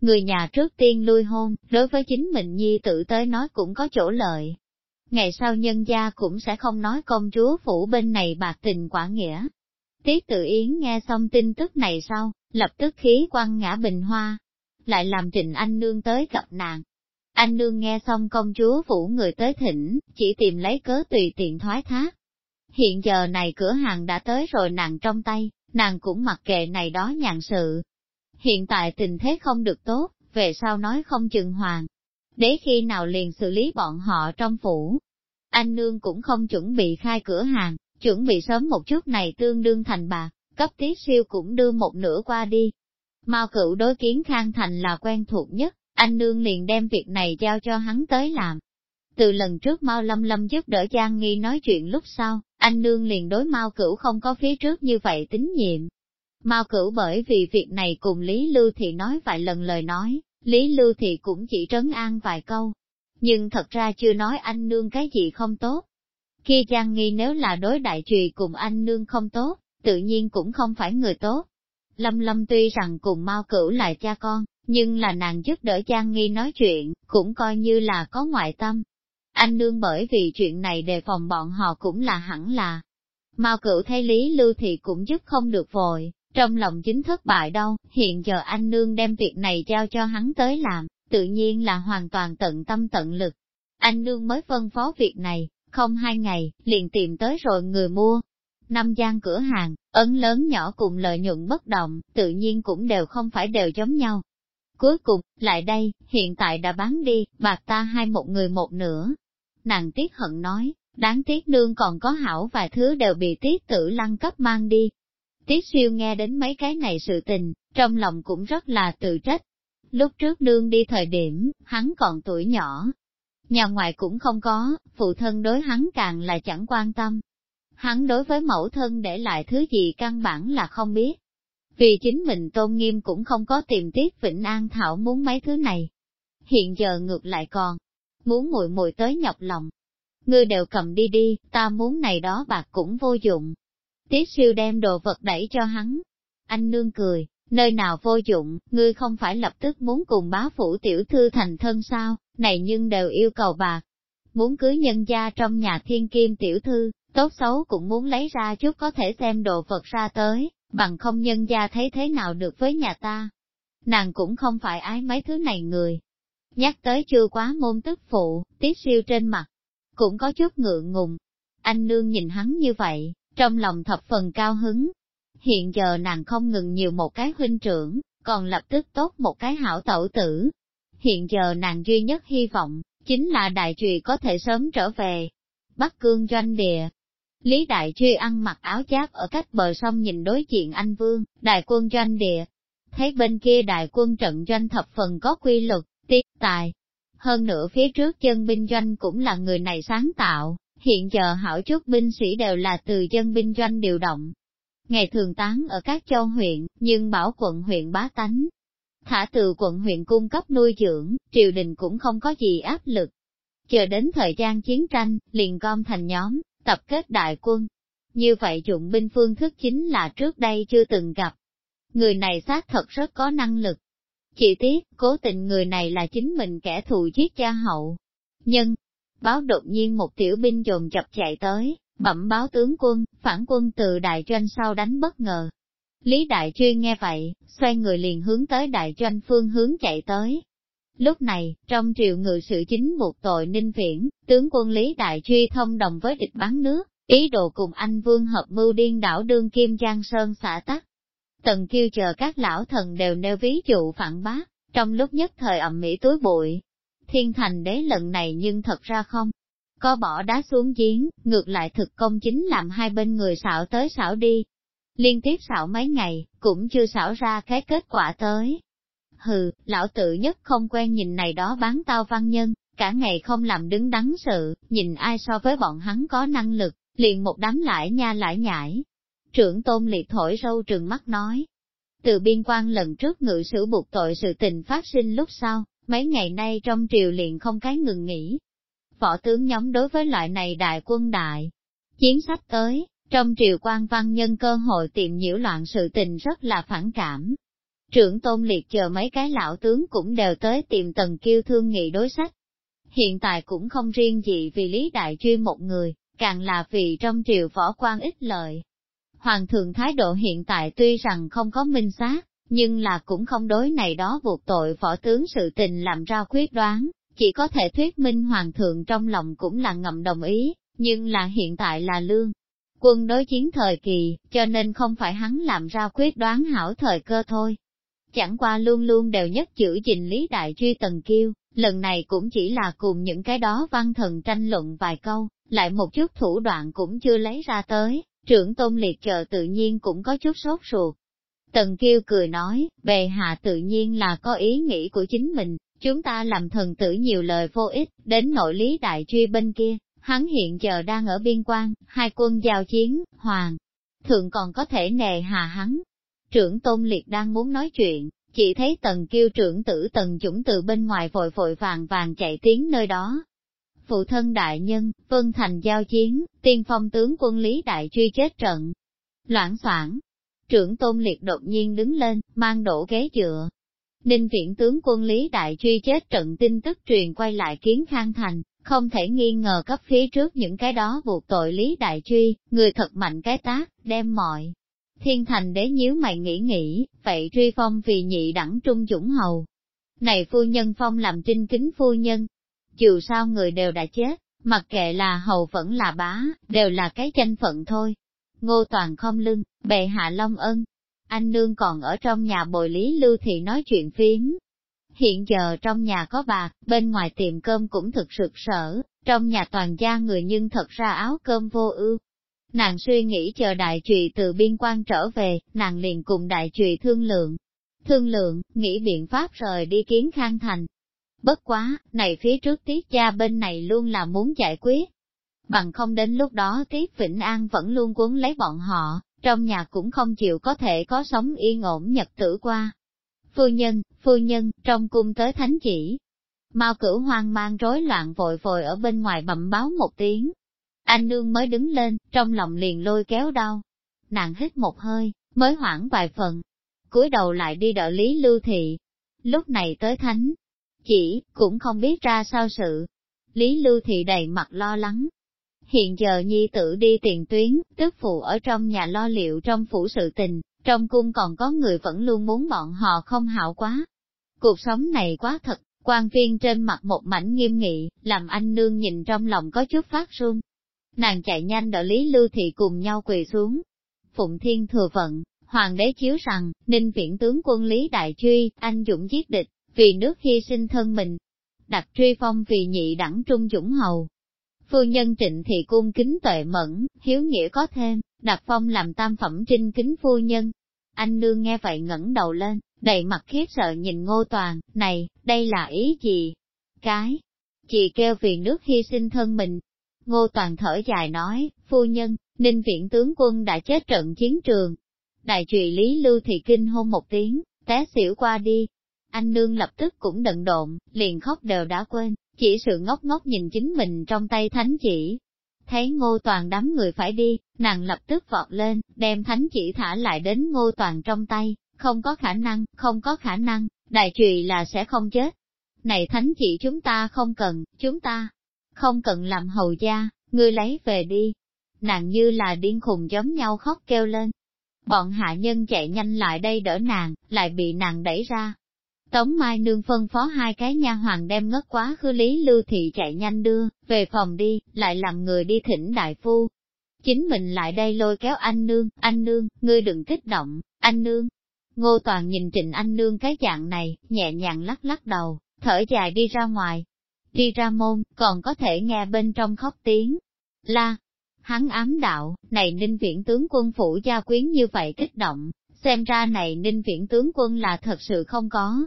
người nhà trước tiên lui hôn, đối với chính mình nhi tự tới nói cũng có chỗ lợi. Ngày sau nhân gia cũng sẽ không nói công chúa phủ bên này bạc tình quả nghĩa. Tiết tự yến nghe xong tin tức này sau, lập tức khí quăng ngã bình hoa, lại làm Trịnh Anh Nương tới gặp nàng, anh nương nghe xong công chúa phủ người tới thỉnh, chỉ tìm lấy cớ tùy tiện thoái thác. Hiện giờ này cửa hàng đã tới rồi nàng trong tay, nàng cũng mặc kệ này đó nhàn sự. Hiện tại tình thế không được tốt, về sau nói không chừng hoàng. Để khi nào liền xử lý bọn họ trong phủ. Anh nương cũng không chuẩn bị khai cửa hàng, chuẩn bị sớm một chút này tương đương thành bạc, cấp tiết siêu cũng đưa một nửa qua đi. Mao cửu đối kiến khang thành là quen thuộc nhất, anh nương liền đem việc này giao cho hắn tới làm. Từ lần trước Mao Lâm Lâm giúp đỡ Giang Nghi nói chuyện lúc sau, anh nương liền đối Mao Cửu không có phía trước như vậy tín nhiệm. Mao Cửu bởi vì việc này cùng Lý Lưu Thị nói vài lần lời nói, Lý Lưu Thị cũng chỉ trấn an vài câu. Nhưng thật ra chưa nói anh nương cái gì không tốt. Khi Giang Nghi nếu là đối đại trùy cùng anh nương không tốt, tự nhiên cũng không phải người tốt. Lâm Lâm tuy rằng cùng Mao Cửu là cha con, nhưng là nàng giúp đỡ Giang Nghi nói chuyện, cũng coi như là có ngoại tâm. Anh nương bởi vì chuyện này đề phòng bọn họ cũng là hẳn là. Mao cửu thấy Lý Lưu thì cũng giúp không được vội, trong lòng chính thất bại đâu, hiện giờ anh nương đem việc này giao cho hắn tới làm, tự nhiên là hoàn toàn tận tâm tận lực. Anh nương mới phân phó việc này, không hai ngày, liền tìm tới rồi người mua năm gian cửa hàng, ấn lớn nhỏ cùng lợi nhuận bất động, tự nhiên cũng đều không phải đều giống nhau. Cuối cùng, lại đây, hiện tại đã bán đi, bạc ta hai một người một nửa. Nàng tiếc hận nói, đáng tiếc nương còn có hảo vài thứ đều bị tiết tử lăng cấp mang đi. Tiết siêu nghe đến mấy cái này sự tình, trong lòng cũng rất là tự trách. Lúc trước nương đi thời điểm, hắn còn tuổi nhỏ. Nhà ngoại cũng không có, phụ thân đối hắn càng là chẳng quan tâm. Hắn đối với mẫu thân để lại thứ gì căn bản là không biết. Vì chính mình tôn nghiêm cũng không có tìm tiết Vĩnh An Thảo muốn mấy thứ này. Hiện giờ ngược lại còn, muốn muội muội tới nhọc lòng. Ngươi đều cầm đi đi, ta muốn này đó bạc cũng vô dụng. Tiết siêu đem đồ vật đẩy cho hắn. Anh nương cười, nơi nào vô dụng, ngươi không phải lập tức muốn cùng bá phủ tiểu thư thành thân sao, này nhưng đều yêu cầu bạc. Muốn cưới nhân gia trong nhà thiên kim tiểu thư, tốt xấu cũng muốn lấy ra chút có thể xem đồ vật ra tới, bằng không nhân gia thấy thế nào được với nhà ta. Nàng cũng không phải ái mấy thứ này người. Nhắc tới chưa quá môn tức phụ, tiết siêu trên mặt, cũng có chút ngượng ngùng. Anh nương nhìn hắn như vậy, trong lòng thập phần cao hứng. Hiện giờ nàng không ngừng nhiều một cái huynh trưởng, còn lập tức tốt một cái hảo tẩu tử. Hiện giờ nàng duy nhất hy vọng, chính là đại trùy có thể sớm trở về. Bắc cương doanh địa, Lý Đại Truy ăn mặc áo giáp ở cách bờ sông nhìn đối diện anh Vương, đại quân doanh địa. Thấy bên kia đại quân trận doanh thập phần có quy luật, tiết tài. Hơn nữa phía trước chân binh doanh cũng là người này sáng tạo, hiện giờ hảo chút binh sĩ đều là từ dân binh doanh điều động. Ngày thường tán ở các châu huyện, nhưng bảo quận huyện bá tánh. Thả từ quận huyện cung cấp nuôi dưỡng, triều đình cũng không có gì áp lực. Chờ đến thời gian chiến tranh, liền gom thành nhóm, tập kết đại quân. Như vậy dụng binh phương thức chính là trước đây chưa từng gặp. Người này xác thật rất có năng lực. Chỉ tiếc, cố tình người này là chính mình kẻ thù giết cha hậu. Nhưng, báo đột nhiên một tiểu binh dồn chập chạy tới, bẩm báo tướng quân, phản quân từ đại doanh sau đánh bất ngờ. Lý Đại Chuyên nghe vậy, xoay người liền hướng tới đại doanh phương hướng chạy tới, Lúc này, trong triều ngự sự chính buộc tội ninh viễn, tướng quân Lý Đại Truy thông đồng với địch bán nước, ý đồ cùng anh vương hợp mưu điên đảo đương kim Giang Sơn xả tắc. Tần kêu chờ các lão thần đều nêu ví dụ phản bác, trong lúc nhất thời ẩm mỹ túi bụi. Thiên thành đế lần này nhưng thật ra không. Có bỏ đá xuống giếng, ngược lại thực công chính làm hai bên người xảo tới xảo đi. Liên tiếp xảo mấy ngày, cũng chưa xảo ra cái kết quả tới, hừ, lão tự nhất không quen nhìn này đó bán tao văn nhân, cả ngày không làm đứng đắn sự, nhìn ai so với bọn hắn có năng lực, liền một đám lại nha lại nhảy. Trưởng tôn liệt thổi râu trừng mắt nói. Từ biên quan lần trước ngự sử buộc tội sự tình phát sinh lúc sau, mấy ngày nay trong triều liền không cái ngừng nghỉ. Võ tướng nhóm đối với loại này đại quân đại, chiến sắp tới, trong triều quan văn nhân cơ hội tìm nhiễu loạn sự tình rất là phản cảm, Trưởng tôn liệt chờ mấy cái lão tướng cũng đều tới tìm tần kiêu thương nghị đối sách. Hiện tại cũng không riêng gì vì Lý Đại Truy một người, càng là vì trong triều võ quan ít lợi. Hoàng thượng thái độ hiện tại tuy rằng không có minh xác, nhưng là cũng không đối này đó buộc tội võ tướng sự tình làm ra quyết đoán, chỉ có thể thuyết minh hoàng thượng trong lòng cũng là ngầm đồng ý, nhưng là hiện tại là lương. Quân đối chiến thời kỳ, cho nên không phải hắn làm ra quyết đoán hảo thời cơ thôi chẳng qua luôn luôn đều nhất chữ gìn lý đại truy tần kiêu, lần này cũng chỉ là cùng những cái đó văn thần tranh luận vài câu, lại một chút thủ đoạn cũng chưa lấy ra tới, trưởng tôn liệt chờ tự nhiên cũng có chút sốt ruột. Tần kiêu cười nói, bề hạ tự nhiên là có ý nghĩ của chính mình, chúng ta làm thần tử nhiều lời vô ích, đến nội lý đại truy bên kia, hắn hiện giờ đang ở biên quan, hai quân giao chiến, hoàng. Thượng còn có thể nề hà hắn, Trưởng Tôn Liệt đang muốn nói chuyện, chỉ thấy tần kiêu trưởng tử tần dũng từ bên ngoài vội vội vàng vàng chạy tiếng nơi đó. Phụ thân đại nhân, vân thành giao chiến, tiên phong tướng quân lý đại truy chết trận. Loãng soảng, trưởng tôn liệt đột nhiên đứng lên, mang đổ ghế dựa. Ninh viện tướng quân lý đại truy chết trận tin tức truyền quay lại kiến khang thành, không thể nghi ngờ cấp phía trước những cái đó buộc tội lý đại truy, người thật mạnh cái tác, đem mọi Thiên thành đế nhíu mày nghĩ nghĩ, vậy truy phong vì nhị đẳng trung dũng hầu. Này phu nhân phong làm trinh kính phu nhân, dù sao người đều đã chết, mặc kệ là hầu vẫn là bá, đều là cái danh phận thôi. ngô toàn không lưng, bệ hạ long ân. Anh nương còn ở trong nhà bồi lý lưu thị nói chuyện phím. Hiện giờ trong nhà có bạc, bên ngoài tiệm cơm cũng thực sực sở, trong nhà toàn gia người nhưng thật ra áo cơm vô ưu. Nàng suy nghĩ chờ đại trùy từ biên quan trở về, nàng liền cùng đại trùy thương lượng. Thương lượng, nghĩ biện pháp rời đi kiến khang thành. Bất quá, này phía trước tiết gia bên này luôn là muốn giải quyết. Bằng không đến lúc đó tiết Vĩnh An vẫn luôn cuốn lấy bọn họ, trong nhà cũng không chịu có thể có sống yên ổn nhật tử qua. Phu nhân, phu nhân, trong cung tới thánh chỉ. Mao cửu hoang mang rối loạn vội vội ở bên ngoài bẩm báo một tiếng. Anh nương mới đứng lên, trong lòng liền lôi kéo đau. Nàng hít một hơi, mới hoảng vài phần. cúi đầu lại đi đợi Lý Lưu Thị. Lúc này tới thánh, chỉ, cũng không biết ra sao sự. Lý Lưu Thị đầy mặt lo lắng. Hiện giờ nhi tử đi tiền tuyến, tức phụ ở trong nhà lo liệu trong phủ sự tình, trong cung còn có người vẫn luôn muốn bọn họ không hảo quá. Cuộc sống này quá thật, quan viên trên mặt một mảnh nghiêm nghị, làm anh nương nhìn trong lòng có chút phát run. Nàng chạy nhanh đỡ Lý Lưu Thị cùng nhau quỳ xuống. Phụng Thiên thừa vận, Hoàng đế chiếu rằng, ninh viễn tướng quân Lý Đại Truy, anh dũng giết địch, vì nước hy sinh thân mình. Đặt truy phong vì nhị đẳng trung dũng hầu. Phu nhân trịnh thị cung kính tuệ mẫn, hiếu nghĩa có thêm, đặt phong làm tam phẩm trinh kính phu nhân. Anh nương nghe vậy ngẩng đầu lên, đầy mặt khiếp sợ nhìn ngô toàn, này, đây là ý gì? Cái, chị kêu vì nước hy sinh thân mình. Ngô toàn thở dài nói, phu nhân, ninh viện tướng quân đã chết trận chiến trường. Đại trùy lý lưu thị kinh hôn một tiếng, té xỉu qua đi, anh nương lập tức cũng đận độn, liền khóc đều đã quên, chỉ sự ngốc ngốc nhìn chính mình trong tay thánh chỉ. Thấy ngô toàn đám người phải đi, nàng lập tức vọt lên, đem thánh chỉ thả lại đến ngô toàn trong tay, không có khả năng, không có khả năng, đại trùy là sẽ không chết. Này thánh chỉ chúng ta không cần, chúng ta không cần làm hầu gia, ngươi lấy về đi. Nàng như là điên khùng giống nhau khóc kêu lên. Bọn hạ nhân chạy nhanh lại đây đỡ nàng, lại bị nàng đẩy ra, Tống Mai Nương phân phó hai cái nha hoàng đem ngất quá khứ Lý Lưu Thị chạy nhanh đưa, về phòng đi, lại làm người đi thỉnh đại phu. Chính mình lại đây lôi kéo anh Nương, anh Nương, ngươi đừng kích động, anh Nương. Ngô Toàn nhìn Trịnh Anh Nương cái dạng này, nhẹ nhàng lắc lắc đầu, thở dài đi ra ngoài. Đi ra môn, còn có thể nghe bên trong khóc tiếng. La, hắn ám đạo, này ninh viễn tướng quân phủ gia quyến như vậy kích động, xem ra này ninh viễn tướng quân là thật sự không có,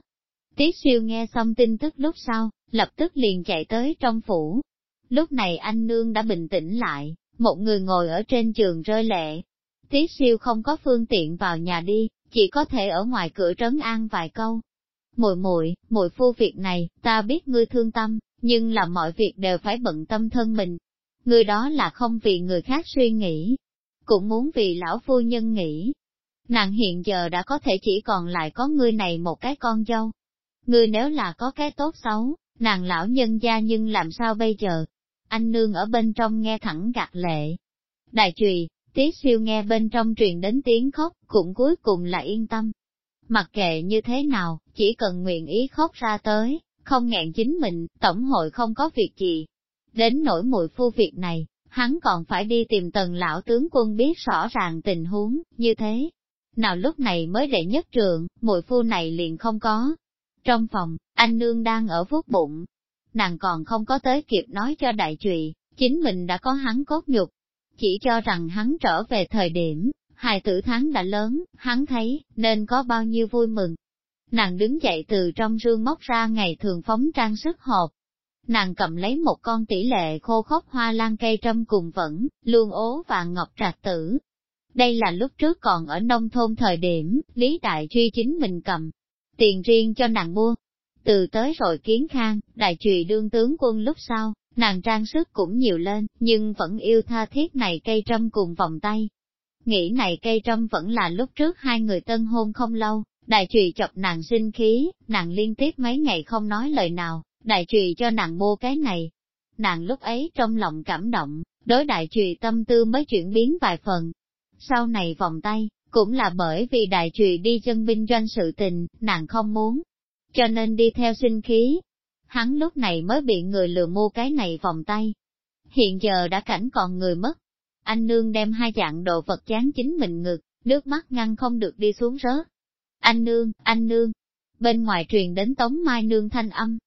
Tiết siêu nghe xong tin tức lúc sau, lập tức liền chạy tới trong phủ. Lúc này anh nương đã bình tĩnh lại, một người ngồi ở trên giường rơi lệ. Tiết siêu không có phương tiện vào nhà đi, chỉ có thể ở ngoài cửa trấn an vài câu. Mùi mùi, mùi phu việc này, ta biết ngươi thương tâm, nhưng là mọi việc đều phải bận tâm thân mình. Người đó là không vì người khác suy nghĩ, cũng muốn vì lão phu nhân nghĩ. Nàng hiện giờ đã có thể chỉ còn lại có ngươi này một cái con dâu, Ngươi nếu là có cái tốt xấu, nàng lão nhân gia nhưng làm sao bây giờ? Anh nương ở bên trong nghe thẳng gạt lệ. Đại trùy, tiết siêu nghe bên trong truyền đến tiếng khóc, cũng cuối cùng là yên tâm. Mặc kệ như thế nào, chỉ cần nguyện ý khóc ra tới, không ngẹn chính mình, tổng hội không có việc gì. Đến nỗi mùi phu việc này, hắn còn phải đi tìm tần lão tướng quân biết rõ ràng tình huống, như thế. Nào lúc này mới đệ nhất trường, mùi phu này liền không có, trong phòng, anh nương đang ở vuốt bụng. Nàng còn không có tới kịp nói cho đại trụy, chính mình đã có hắn cốt nhục. Chỉ cho rằng hắn trở về thời điểm, hài tử tháng đã lớn, hắn thấy, nên có bao nhiêu vui mừng. Nàng đứng dậy từ trong rương móc ra ngày thường phóng trang sức hộp. Nàng cầm lấy một con tỷ lệ khô khốc hoa lan cây trâm cùng vẫn, luôn ố và ngọc trạc tử. Đây là lúc trước còn ở nông thôn thời điểm, Lý Đại Truy chính mình cầm, tiền riêng cho nàng mua. Từ tới rồi kiến khang, đại trùy đương tướng quân lúc sau, nàng trang sức cũng nhiều lên, nhưng vẫn yêu tha thiết này cây trâm cùng vòng tay. Nghĩ này cây trâm vẫn là lúc trước hai người tân hôn không lâu, đại trùy chọc nàng sinh khí, nàng liên tiếp mấy ngày không nói lời nào, đại trùy cho nàng mua cái này. Nàng lúc ấy trong lòng cảm động, đối đại trùy tâm tư mới chuyển biến vài phần. Sau này vòng tay, cũng là bởi vì đại trùy đi chân binh doanh sự tình, nàng không muốn, cho nên đi theo sinh khí. Hắn lúc này mới bị người lừa mua cái này vòng tay. Hiện giờ đã cảnh còn người mất. anh nương đem hai dạng đồ vật chán chính mình ngực, nước mắt ngăn không được đi xuống rớt. Anh nương, anh nương, bên ngoài truyền đến tống mai nương thanh âm.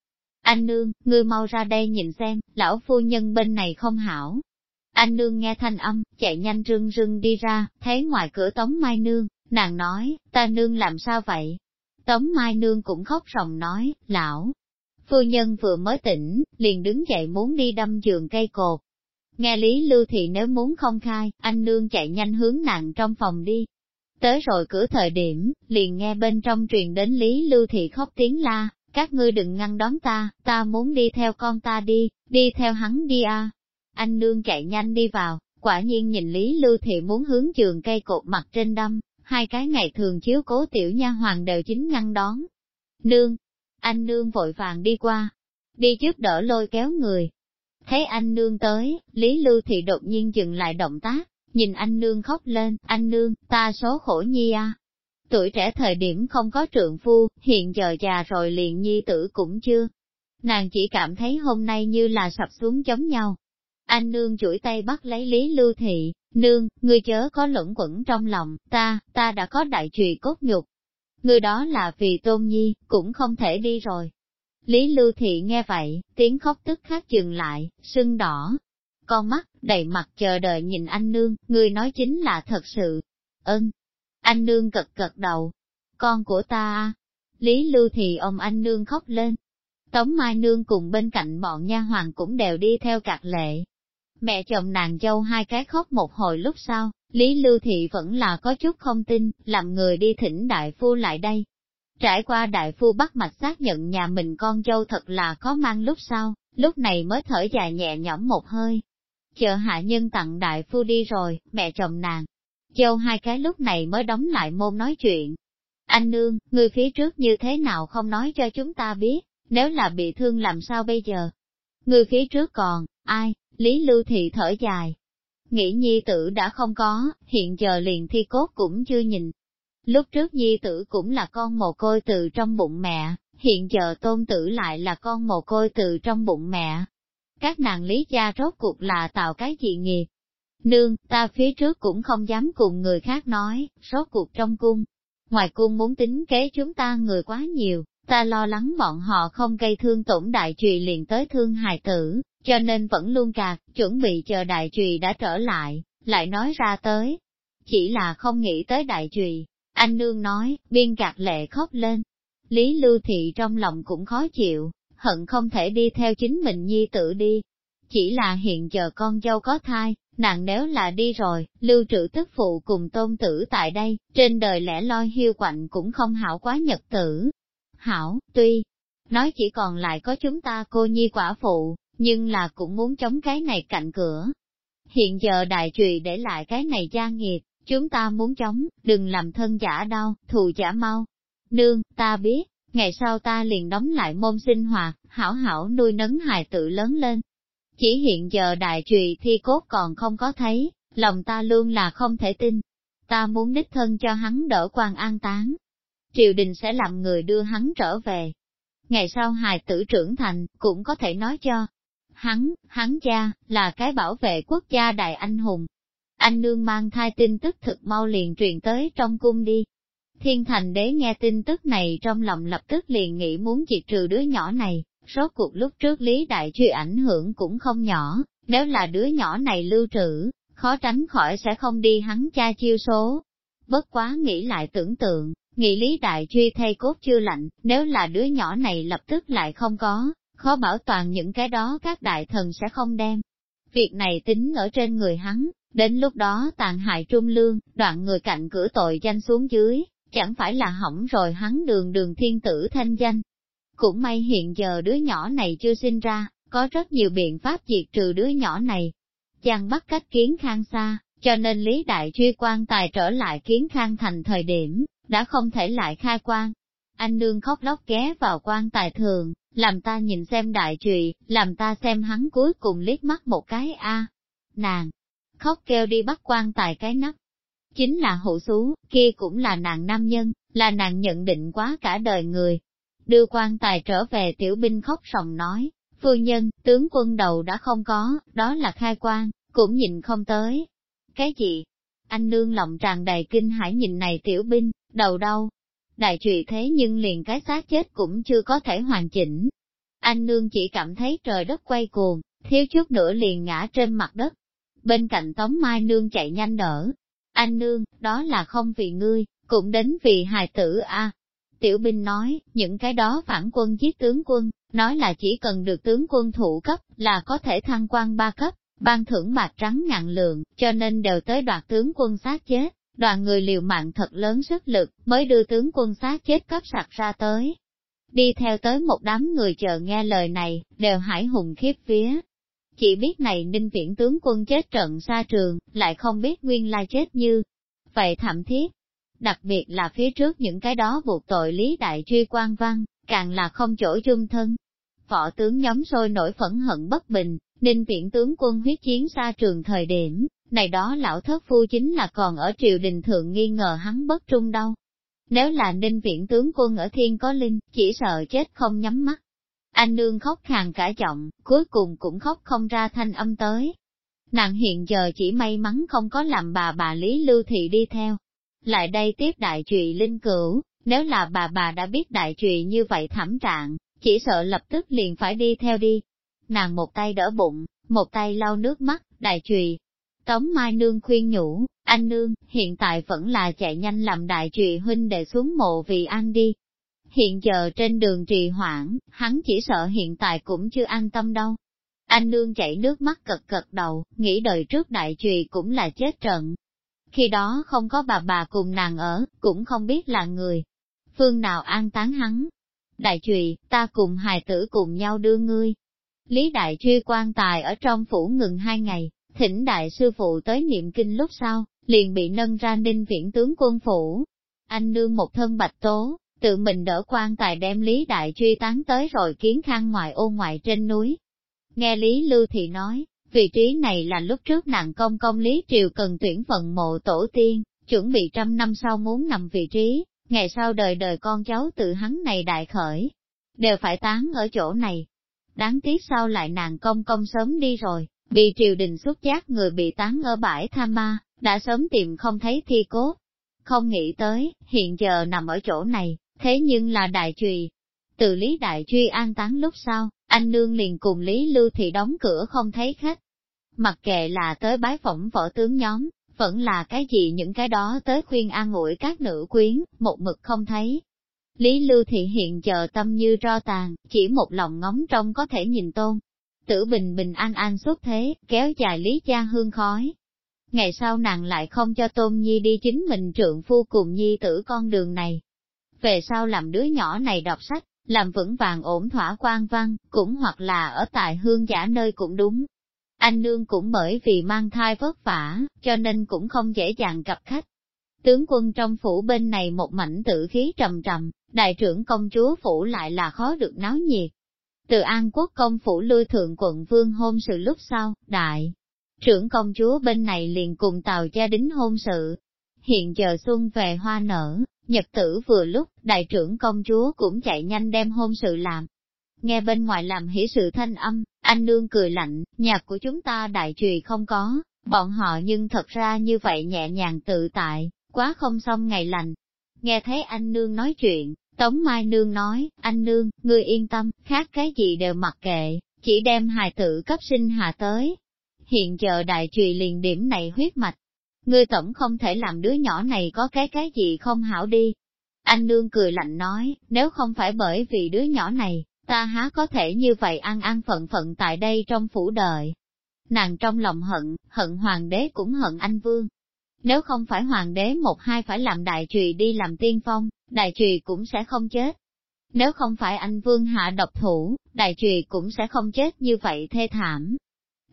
Anh nương, ngươi mau ra đây nhìn xem, lão phu nhân bên này không hảo. Anh nương nghe thanh âm, chạy nhanh rưng rưng đi ra, thấy ngoài cửa tống mai nương, nàng nói, ta nương làm sao vậy? Tống mai nương cũng khóc ròng nói, lão, phu nhân vừa mới tỉnh, liền đứng dậy muốn đi đâm giường cây cột. Nghe Lý Lưu Thị nếu muốn không khai, anh nương chạy nhanh hướng nàng trong phòng đi. Tới rồi cửa thời điểm, liền nghe bên trong truyền đến Lý Lưu Thị khóc tiếng la, các ngươi đừng ngăn đón ta, ta muốn đi theo con ta đi, đi theo hắn đi à. Anh nương chạy nhanh đi vào, quả nhiên nhìn Lý Lưu Thị muốn hướng trường cây cột mặt trên đâm, hai cái ngày thường chiếu cố tiểu nha hoàng đều chính ngăn đón. Nương, anh nương vội vàng đi qua, đi trước đỡ lôi kéo người. Thấy anh nương tới, Lý Lưu Thị đột nhiên dừng lại động tác, nhìn anh nương khóc lên, anh nương, ta số khổ nhi à. Tuổi trẻ thời điểm không có trượng phu, hiện giờ già rồi liền nhi tử cũng chưa. Nàng chỉ cảm thấy hôm nay như là sập xuống giống nhau. Anh nương chuỗi tay bắt lấy Lý Lưu Thị, nương, ngươi chớ có luẩn quẩn trong lòng, ta, ta đã có đại trùy cốt nhục, người đó là vì tôn nhi, cũng không thể đi rồi. Lý Lưu Thị nghe vậy, tiếng khóc tức khắc dừng lại, sưng đỏ. Con mắt, đầy mặt chờ đợi nhìn anh nương, người nói chính là thật sự. Ơn. Anh nương cật cật đầu. Con của ta. Lý Lưu Thị ôm anh nương khóc lên. Tống Mai Nương cùng bên cạnh bọn nha hoàng cũng đều đi theo cạc lệ. Mẹ chồng nàng dâu hai cái khóc một hồi lúc sau, Lý Lưu Thị vẫn là có chút không tin, làm người đi thỉnh đại phu lại đây. Trải qua đại phu bắt mạch xác nhận nhà mình con dâu thật là có mang lúc sau, lúc này mới thở dài nhẹ nhõm một hơi. Chờ hạ nhân tặng đại phu đi rồi, mẹ chồng nàng. Châu hai cái lúc này mới đóng lại môn nói chuyện. Anh nương, người phía trước như thế nào không nói cho chúng ta biết, nếu là bị thương làm sao bây giờ? Người phía trước còn, ai, Lý Lưu Thị thở dài, Nghĩ nhi tử đã không có, hiện giờ liền thi cốt cũng chưa nhìn. Lúc trước nhi tử cũng là con mồ côi từ trong bụng mẹ, hiện giờ tôn tử lại là con mồ côi từ trong bụng mẹ. Các nàng lý gia rốt cuộc là tạo cái gì nghiệp? Nương, ta phía trước cũng không dám cùng người khác nói, rốt cuộc trong cung. Ngoài cung muốn tính kế chúng ta người quá nhiều, ta lo lắng bọn họ không gây thương tổn đại trùy liền tới thương hài tử, cho nên vẫn luôn cạc, chuẩn bị chờ đại trùy đã trở lại, lại nói ra tới. Chỉ là không nghĩ tới đại trùy, anh nương nói, biên cạc lệ khóc lên. Lý Lưu Thị trong lòng cũng khó chịu, hận không thể đi theo chính mình nhi tử đi. Chỉ là hiện giờ con dâu có thai, nàng nếu là đi rồi, lưu trữ tức phụ cùng tôn tử tại đây, trên đời lẽ loi hiu quạnh cũng không hảo quá nhật tử. Hảo, tuy, nói chỉ còn lại có chúng ta cô nhi quả phụ, nhưng là cũng muốn chống cái này cạnh cửa. Hiện giờ đại trùy để lại cái này gia nghiệp, chúng ta muốn chống, đừng làm thân giả đau, thù giả mau. Nương, ta biết, ngày sau ta liền đóng lại môn sinh hoạt, hảo hảo nuôi nấng hài tự lớn lên. Chỉ hiện giờ đại trùy thi cốt còn không có thấy, lòng ta luôn là không thể tin. Ta muốn đích thân cho hắn đỡ quan an táng. Triều đình sẽ làm người đưa hắn trở về. Ngày sau hài tử trưởng thành, cũng có thể nói cho, hắn, hắn cha, là cái bảo vệ quốc gia đại anh hùng. Anh nương mang thai tin tức thực mau liền truyền tới trong cung đi. Thiên thành đế nghe tin tức này trong lòng lập tức liền nghĩ muốn diệt trừ đứa nhỏ này, rốt cuộc lúc trước Lý Đại Truy ảnh hưởng cũng không nhỏ, nếu là đứa nhỏ này lưu trữ, khó tránh khỏi sẽ không đi hắn cha chiêu số. Bất quá nghĩ lại tưởng tượng, nghĩ Lý Đại Truy thay cốt chưa lạnh, nếu là đứa nhỏ này lập tức lại không có, khó bảo toàn những cái đó các đại thần sẽ không đem. Việc này tính ở trên người hắn, đến lúc đó tàn hại trung lương, đoạn người cạnh cửa tội danh xuống dưới, chẳng phải là hỏng rồi hắn đường đường thiên tử thanh danh. Cũng may hiện giờ đứa nhỏ này chưa sinh ra, có rất nhiều biện pháp diệt trừ đứa nhỏ này. Chàng bắt cách kiến khang xa, cho nên Lý Đại Truy quan tài trở lại kiến khang thành thời điểm, đã không thể lại khai quan. Anh nương khóc lóc ghé vào quan tài thường, làm ta nhìn xem đại trùy, làm ta xem hắn cuối cùng liếc mắt một cái a Nàng, khóc kêu đi bắt quan tài cái nắp. Chính là hậu xú, kia cũng là nàng nam nhân, là nàng nhận định quá cả đời người. Đưa quan tài trở về tiểu binh khóc sòng nói, phu nhân, tướng quân đầu đã không có, đó là khai quan, cũng nhìn không tới. Cái gì? Anh nương lòng tràn đầy kinh hãi nhìn này tiểu binh, đầu đâu? Đại trụy thế nhưng liền cái xác chết cũng chưa có thể hoàn chỉnh. Anh nương chỉ cảm thấy trời đất quay cuồng, thiếu chút nữa liền ngã trên mặt đất. Bên cạnh Tống Mai nương chạy nhanh đỡ. Anh nương, đó là không vì ngươi, cũng đến vì hài tử a. Tiểu binh nói, những cái đó phản quân giết tướng quân, nói là chỉ cần được tướng quân thủ cấp, là có thể thăng quan ba cấp, ban thưởng bạc trắng ngàn lượng, cho nên đều tới đoạt tướng quân sát chết. Đoàn người liều mạng thật lớn sức lực, mới đưa tướng quân sát chết cấp sặc ra tới. Đi theo tới một đám người chờ nghe lời này, đều hải hùng khiếp vía. Chỉ biết này ninh viễn tướng quân chết trận xa trường, lại không biết nguyên lai chết như. Vậy thảm thiết, đặc biệt là phía trước những cái đó buộc tội lý đại truy quan văn, càng là không chỗ chung thân. Võ tướng nhóm sôi nổi phẫn hận bất bình, ninh viễn tướng quân huyết chiến xa trường thời điểm, này đó lão thất phu chính là còn ở triều đình thượng nghi ngờ hắn bất trung đâu. Nếu là ninh viễn tướng quân ở thiên có linh, chỉ sợ chết không nhắm mắt. Anh nương khóc khàn cả giọng, cuối cùng cũng khóc không ra thanh âm tới. Nàng hiện giờ chỉ may mắn không có làm bà bà Lý Lưu Thị đi theo, lại đây tiếp đại trụy linh cửu, nếu là bà bà đã biết đại trụy như vậy thảm trạng, chỉ sợ lập tức liền phải đi theo đi. Nàng một tay đỡ bụng, một tay lau nước mắt, đại trụy. Tống Mai Nương khuyên nhủ, anh Nương, hiện tại vẫn là chạy nhanh làm đại trụy huynh để xuống mộ vì an đi. Hiện giờ trên đường trì hoãn, hắn chỉ sợ hiện tại cũng chưa an tâm đâu. Anh Nương chảy nước mắt cật cật đầu, nghĩ đời trước đại trùy cũng là chết trận, khi đó không có bà bà cùng nàng ở, cũng không biết là người. Phương nào an táng hắn. Đại trùy, ta cùng hài tử cùng nhau đưa ngươi. Lý đại truy quan tài ở trong phủ ngừng hai ngày, thỉnh đại sư phụ tới niệm kinh lúc sau, liền bị nâng ra ninh viễn tướng quân phủ. Anh nương một thân bạch tố, tự mình đỡ quan tài đem Lý Đại Truy tán tới rồi kiến khang ngoài ô ngoại trên núi. Nghe Lý Lưu Thị nói, Vị trí này là lúc trước nàng công công Lý Triều cần tuyển phận mộ tổ tiên, chuẩn bị trăm năm sau muốn nằm vị trí, ngày sau đời đời con cháu tự hắn này đại khởi, đều phải tán ở chỗ này. Đáng tiếc sau lại nàng công công sớm đi rồi, bị triều đình xuất giác người bị tán ở bãi tham ma, đã sớm tìm không thấy thi cốt. Không nghĩ tới, hiện giờ nằm ở chỗ này, thế nhưng là đại trùy. Từ lý đại truy an táng lúc sau, anh nương liền cùng Lý Lưu Thị đóng cửa không thấy khách. Mặc kệ là tới bái phỏng võ tướng nhóm, vẫn là cái gì những cái đó tới khuyên an ủi các nữ quyến, một mực không thấy. Lý Lưu Thị hiện giờ tâm như ro tàn, chỉ một lòng ngóng trông có thể nhìn tôn. Tử bình bình an an xuất thế, kéo dài lý cha hương khói. Ngày sau nàng lại không cho Tôn Nhi đi chính mình trượng phu cùng Nhi tử con đường này. Về sau làm đứa nhỏ này đọc sách, làm vững vàng ổn thỏa quan văn, cũng hoặc là ở tại hương giả nơi cũng đúng. Anh nương cũng bởi vì mang thai vất vả, cho nên cũng không dễ dàng gặp khách. Tướng quân trong phủ bên này một mảnh tử khí trầm trầm, đại trưởng công chúa phủ lại là khó được náo nhiệt. Từ An Quốc công phủ lưu thượng quận vương hôn sự lúc sau, đại trưởng công chúa bên này liền cùng tàu gia đính hôn sự. Hiện giờ xuân về hoa nở, Nhật tử vừa lúc, đại trưởng công chúa cũng chạy nhanh đem hôn sự làm. Nghe bên ngoài làm hỉ sự thanh âm, anh nương cười lạnh, nhạc của chúng ta đại trùy không có, bọn họ nhưng thật ra như vậy nhẹ nhàng tự tại, quá không xong ngày lành. Nghe thấy anh nương nói chuyện, Tống Mai Nương nói, anh Nương, ngươi yên tâm, khác cái gì đều mặc kệ, chỉ đem hài tử cấp sinh hạ tới. Hiện giờ đại trùy liền điểm này huyết mạch, ngươi tổng không thể làm đứa nhỏ này có cái cái gì không hảo đi. Anh nương cười lạnh nói, nếu không phải bởi vì đứa nhỏ này, ta há có thể như vậy ăn ăn phận phận tại đây trong phủ đời. Nàng trong lòng hận, hận hoàng đế cũng hận anh vương. Nếu không phải hoàng đế một hai phải làm đại trùy đi làm tiên phong, đại trùy cũng sẽ không chết. Nếu không phải anh vương hạ độc thủ, đại trùy cũng sẽ không chết như vậy thê thảm.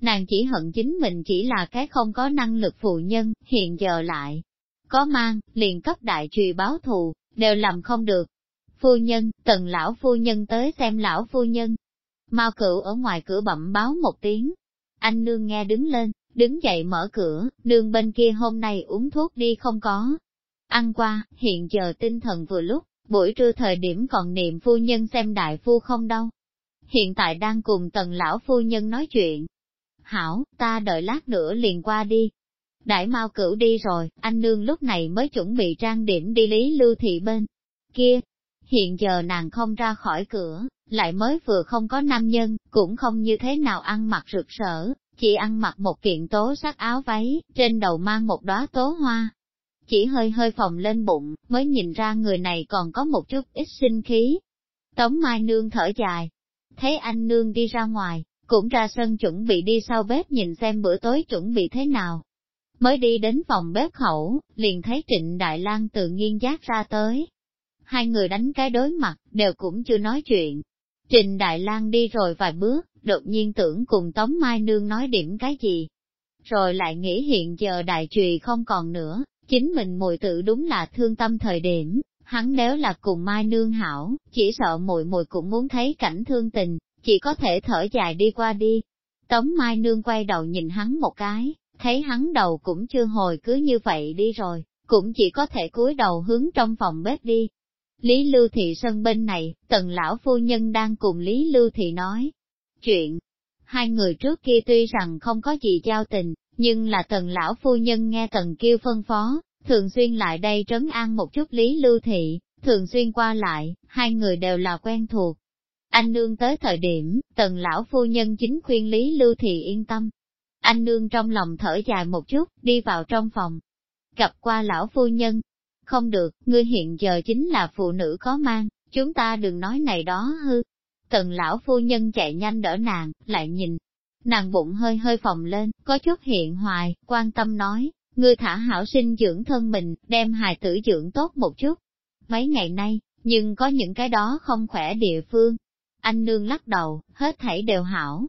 Nàng chỉ hận chính mình chỉ là cái không có năng lực phụ nhân, hiện giờ lại. Có mang, liền cấp đại trùy báo thù, đều làm không được. Phu nhân, tần lão phu nhân tới xem lão phu nhân. Mao cửu ở ngoài cửa bẩm báo một tiếng. Anh nương nghe đứng lên, đứng dậy mở cửa, nương bên kia hôm nay uống thuốc đi không có. Ăn qua, hiện giờ tinh thần vừa lúc, buổi trưa thời điểm còn niệm phu nhân xem đại phu không đâu. Hiện tại đang cùng tần lão phu nhân nói chuyện, hảo, ta đợi lát nữa liền qua đi. Đại mau cửu đi rồi, anh nương lúc này mới chuẩn bị trang điểm đi lý lưu thị bên kia. Hiện giờ nàng không ra khỏi cửa, lại mới vừa không có nam nhân, cũng không như thế nào ăn mặc rực rỡ, chỉ ăn mặc một kiện tố sắc áo váy, trên đầu mang một đóa tố hoa. Chỉ hơi hơi phồng lên bụng, mới nhìn ra người này còn có một chút ít sinh khí. Tống Mai Nương thở dài, thấy anh Nương đi ra ngoài, cũng ra sân chuẩn bị đi sau bếp nhìn xem bữa tối chuẩn bị thế nào. Mới đi đến phòng bếp khẩu, liền thấy Trịnh Đại Lang tự nhiên giác ra tới. Hai người đánh cái đối mặt, đều cũng chưa nói chuyện. Trịnh Đại Lang đi rồi vài bước, đột nhiên tưởng cùng Tống Mai Nương nói điểm cái gì. Rồi lại nghĩ hiện giờ đại trùy không còn nữa, chính mình mùi tự đúng là thương tâm thời điểm, hắn nếu là cùng Mai Nương hảo, chỉ sợ mùi mùi cũng muốn thấy cảnh thương tình, chỉ có thể thở dài đi qua đi. Tống Mai Nương quay đầu nhìn hắn một cái, thấy hắn đầu cũng chưa hồi cứ như vậy đi rồi, cũng chỉ có thể cúi đầu hướng trong phòng bếp đi. Lý Lưu Thị sân bên này, tần lão phu nhân đang cùng Lý Lưu Thị nói chuyện. Hai người trước kia tuy rằng không có gì giao tình, nhưng là tần lão phu nhân nghe tần kêu phân phó, thường xuyên lại đây trấn an một chút Lý Lưu Thị, thường xuyên qua lại, hai người đều là quen thuộc. Anh nương tới thời điểm, tần lão phu nhân chính khuyên Lý Lưu Thị yên tâm. Anh nương trong lòng thở dài một chút, đi vào trong phòng. Gặp qua lão phu nhân. Không được, ngươi hiện giờ chính là phụ nữ có mang, chúng ta đừng nói này đó hư. Tần lão phu nhân chạy nhanh đỡ nàng, lại nhìn. Nàng bụng hơi hơi phồng lên, có chút hiện hoài, quan tâm nói, ngươi thả hảo sinh dưỡng thân mình, đem hài tử dưỡng tốt một chút. Mấy ngày nay, nhưng có những cái đó không khỏe địa phương. Anh nương lắc đầu, hết thảy đều hảo.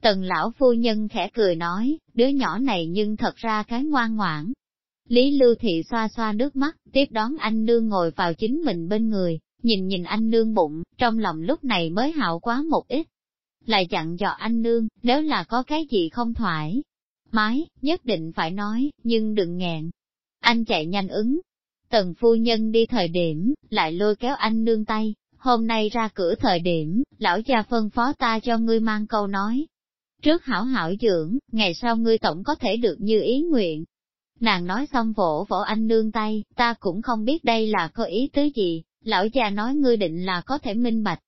Tần lão phu nhân khẽ cười nói, đứa nhỏ này nhưng thật ra cái ngoan ngoãn. Lý Lưu Thị xoa xoa nước mắt, tiếp đón anh nương ngồi vào chính mình bên người, nhìn nhìn anh nương bụng, trong lòng lúc này mới hảo quá một ít. Lại dặn dò anh nương, nếu là có cái gì không thoải mái, nhất định phải nói, nhưng đừng nghẹn. Anh chạy nhanh ứng. Tần phu nhân đi thời điểm, lại lôi kéo anh nương tay, hôm nay ra cửa thời điểm, lão gia phân phó ta cho ngươi mang câu nói. Trước hảo hảo dưỡng, ngày sau ngươi tổng có thể được như ý nguyện. Nàng nói xong vỗ vỗ anh nương tay, ta cũng không biết đây là có ý tứ gì, lão già nói ngươi định là có thể minh bạch.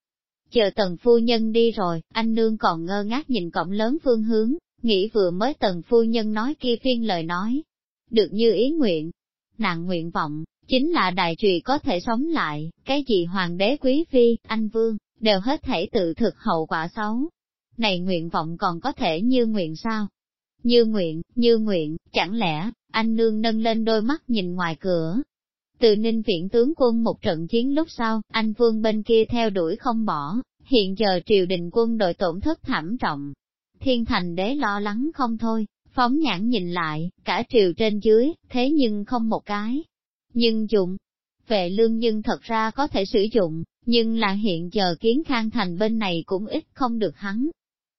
Chờ tần phu nhân đi rồi, anh nương còn ngơ ngác nhìn cổng lớn phương hướng, nghĩ vừa mới tần phu nhân nói kia phiên lời nói. Được như ý nguyện, nàng nguyện vọng, chính là đại trùy có thể sống lại, cái gì hoàng đế quý phi, anh vương, đều hết thể tự thực hậu quả xấu. Này nguyện vọng còn có thể như nguyện sao? Như nguyện, như nguyện, chẳng lẽ, anh nương nâng lên đôi mắt nhìn ngoài cửa, từ ninh viện tướng quân một trận chiến lúc sau, anh vương bên kia theo đuổi không bỏ, hiện giờ triều đình quân đội tổn thất thảm trọng. Thiên thành đế lo lắng không thôi, phóng nhãn nhìn lại, cả triều trên dưới, thế nhưng không một cái. Nhưng dụng, vệ lương nhưng thật ra có thể sử dụng, nhưng là hiện giờ kiến khang thành bên này cũng ít không được hắn.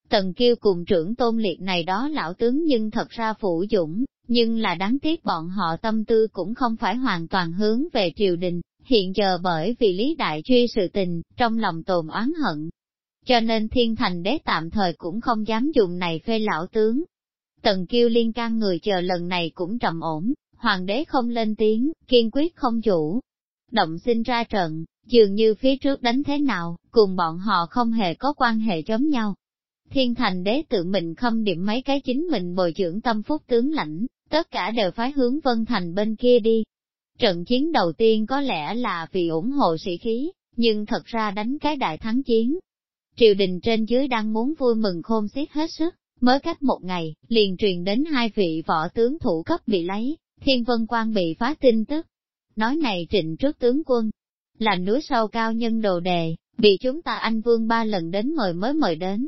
Tần kiêu cùng trưởng tôn liệt này đó lão tướng nhưng thật ra phủ dũng, nhưng là đáng tiếc bọn họ tâm tư cũng không phải hoàn toàn hướng về triều đình, hiện giờ bởi vì lý đại truy sự tình, trong lòng tồn oán hận. Cho nên thiên thành đế tạm thời cũng không dám dùng này phê lão tướng. Tần kiêu liên can người chờ lần này cũng trầm ổn, hoàng đế không lên tiếng, kiên quyết không chủ. Động sinh ra trận, dường như phía trước đánh thế nào, cùng bọn họ không hề có quan hệ giống nhau. Thiên thành đế tự mình khâm điểm mấy cái chính mình bồi dưỡng tâm phúc tướng lãnh, tất cả đều phái hướng Vân Thành bên kia đi. Trận chiến đầu tiên có lẽ là vì ủng hộ sĩ khí, nhưng thật ra đánh cái đại thắng chiến. Triều đình trên dưới đang muốn vui mừng khôn xiết hết sức, mới cách một ngày, liền truyền đến hai vị võ tướng thủ cấp bị lấy, thiên vân quan bị phá tin tức. Nói này trịnh trước tướng quân, là núi sâu cao nhân đồ đề, bị chúng ta anh vương ba lần đến mời mới mời đến.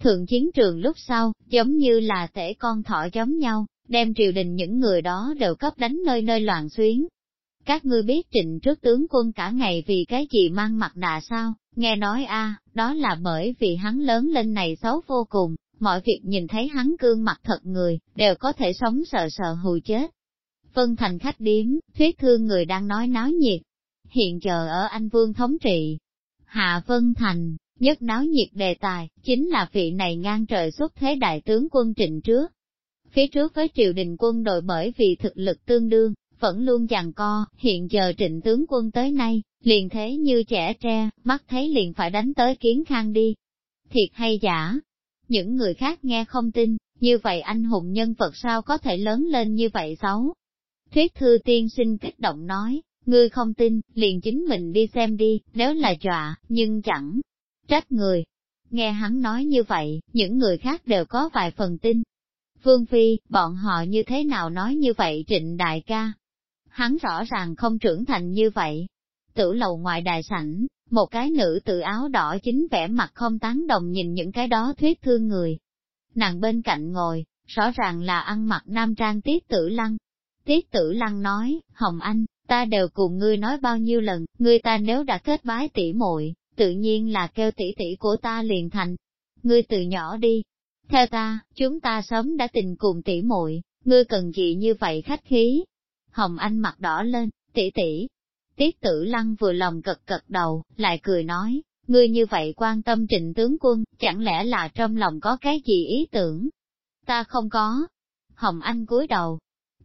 Thượng chiến trường lúc sau, giống như là tể con thỏ giống nhau, đem triều đình những người đó đều cấp đánh nơi nơi loạn xuyến. Các ngươi biết trịnh trước tướng quân cả ngày vì cái gì mang mặt nạ sao, nghe nói a đó là bởi vì hắn lớn lên này xấu vô cùng, mọi việc nhìn thấy hắn cương mặt thật người, đều có thể sống sợ sợ hù chết. Vân Thành khách điếm, thuyết thương người đang nói náo nhiệt. Hiện giờ ở Anh Vương thống trị, Hạ Vân Thành, nhất náo nhiệt đề tài, chính là vị này ngang trời xuất thế đại tướng quân trịnh trước. Phía trước với triều đình quân đội bởi vì thực lực tương đương, vẫn luôn giằng co, hiện giờ trịnh tướng quân tới nay, liền thế như trẻ tre, mắt thấy liền phải đánh tới kiến khang đi. Thiệt hay giả? Những người khác nghe không tin, như vậy anh hùng nhân vật sao có thể lớn lên như vậy xấu? Thuyết thư tiên sinh kích động nói, ngươi không tin, liền chính mình đi xem đi, nếu là dọa, nhưng chẳng trách người. Nghe hắn nói như vậy, những người khác đều có vài phần tin. Vương Phi, bọn họ như thế nào nói như vậy trịnh đại ca? Hắn rõ ràng không trưởng thành như vậy. Tử lầu ngoài đài sảnh, một cái nữ tự áo đỏ chính vẻ mặt không tán đồng nhìn những cái đó thuyết thương người. Nàng bên cạnh ngồi, rõ ràng là ăn mặc nam trang tiết tử lăng. Tiết tử lăng nói, Hồng Anh, ta đều cùng ngươi nói bao nhiêu lần, ngươi ta nếu đã kết bái tỷ muội, tự nhiên là kêu tỷ tỷ của ta liền thành. Ngươi từ nhỏ đi. Theo ta, chúng ta sớm đã tình cùng tỷ muội, ngươi cần gì như vậy khách khí. Hồng Anh mặt đỏ lên, tỷ tỷ. Tiết tử lăng vừa lòng cật cật đầu, lại cười nói, ngươi như vậy quan tâm trịnh tướng quân, chẳng lẽ là trong lòng có cái gì ý tưởng? Ta không có. Hồng Anh cúi đầu.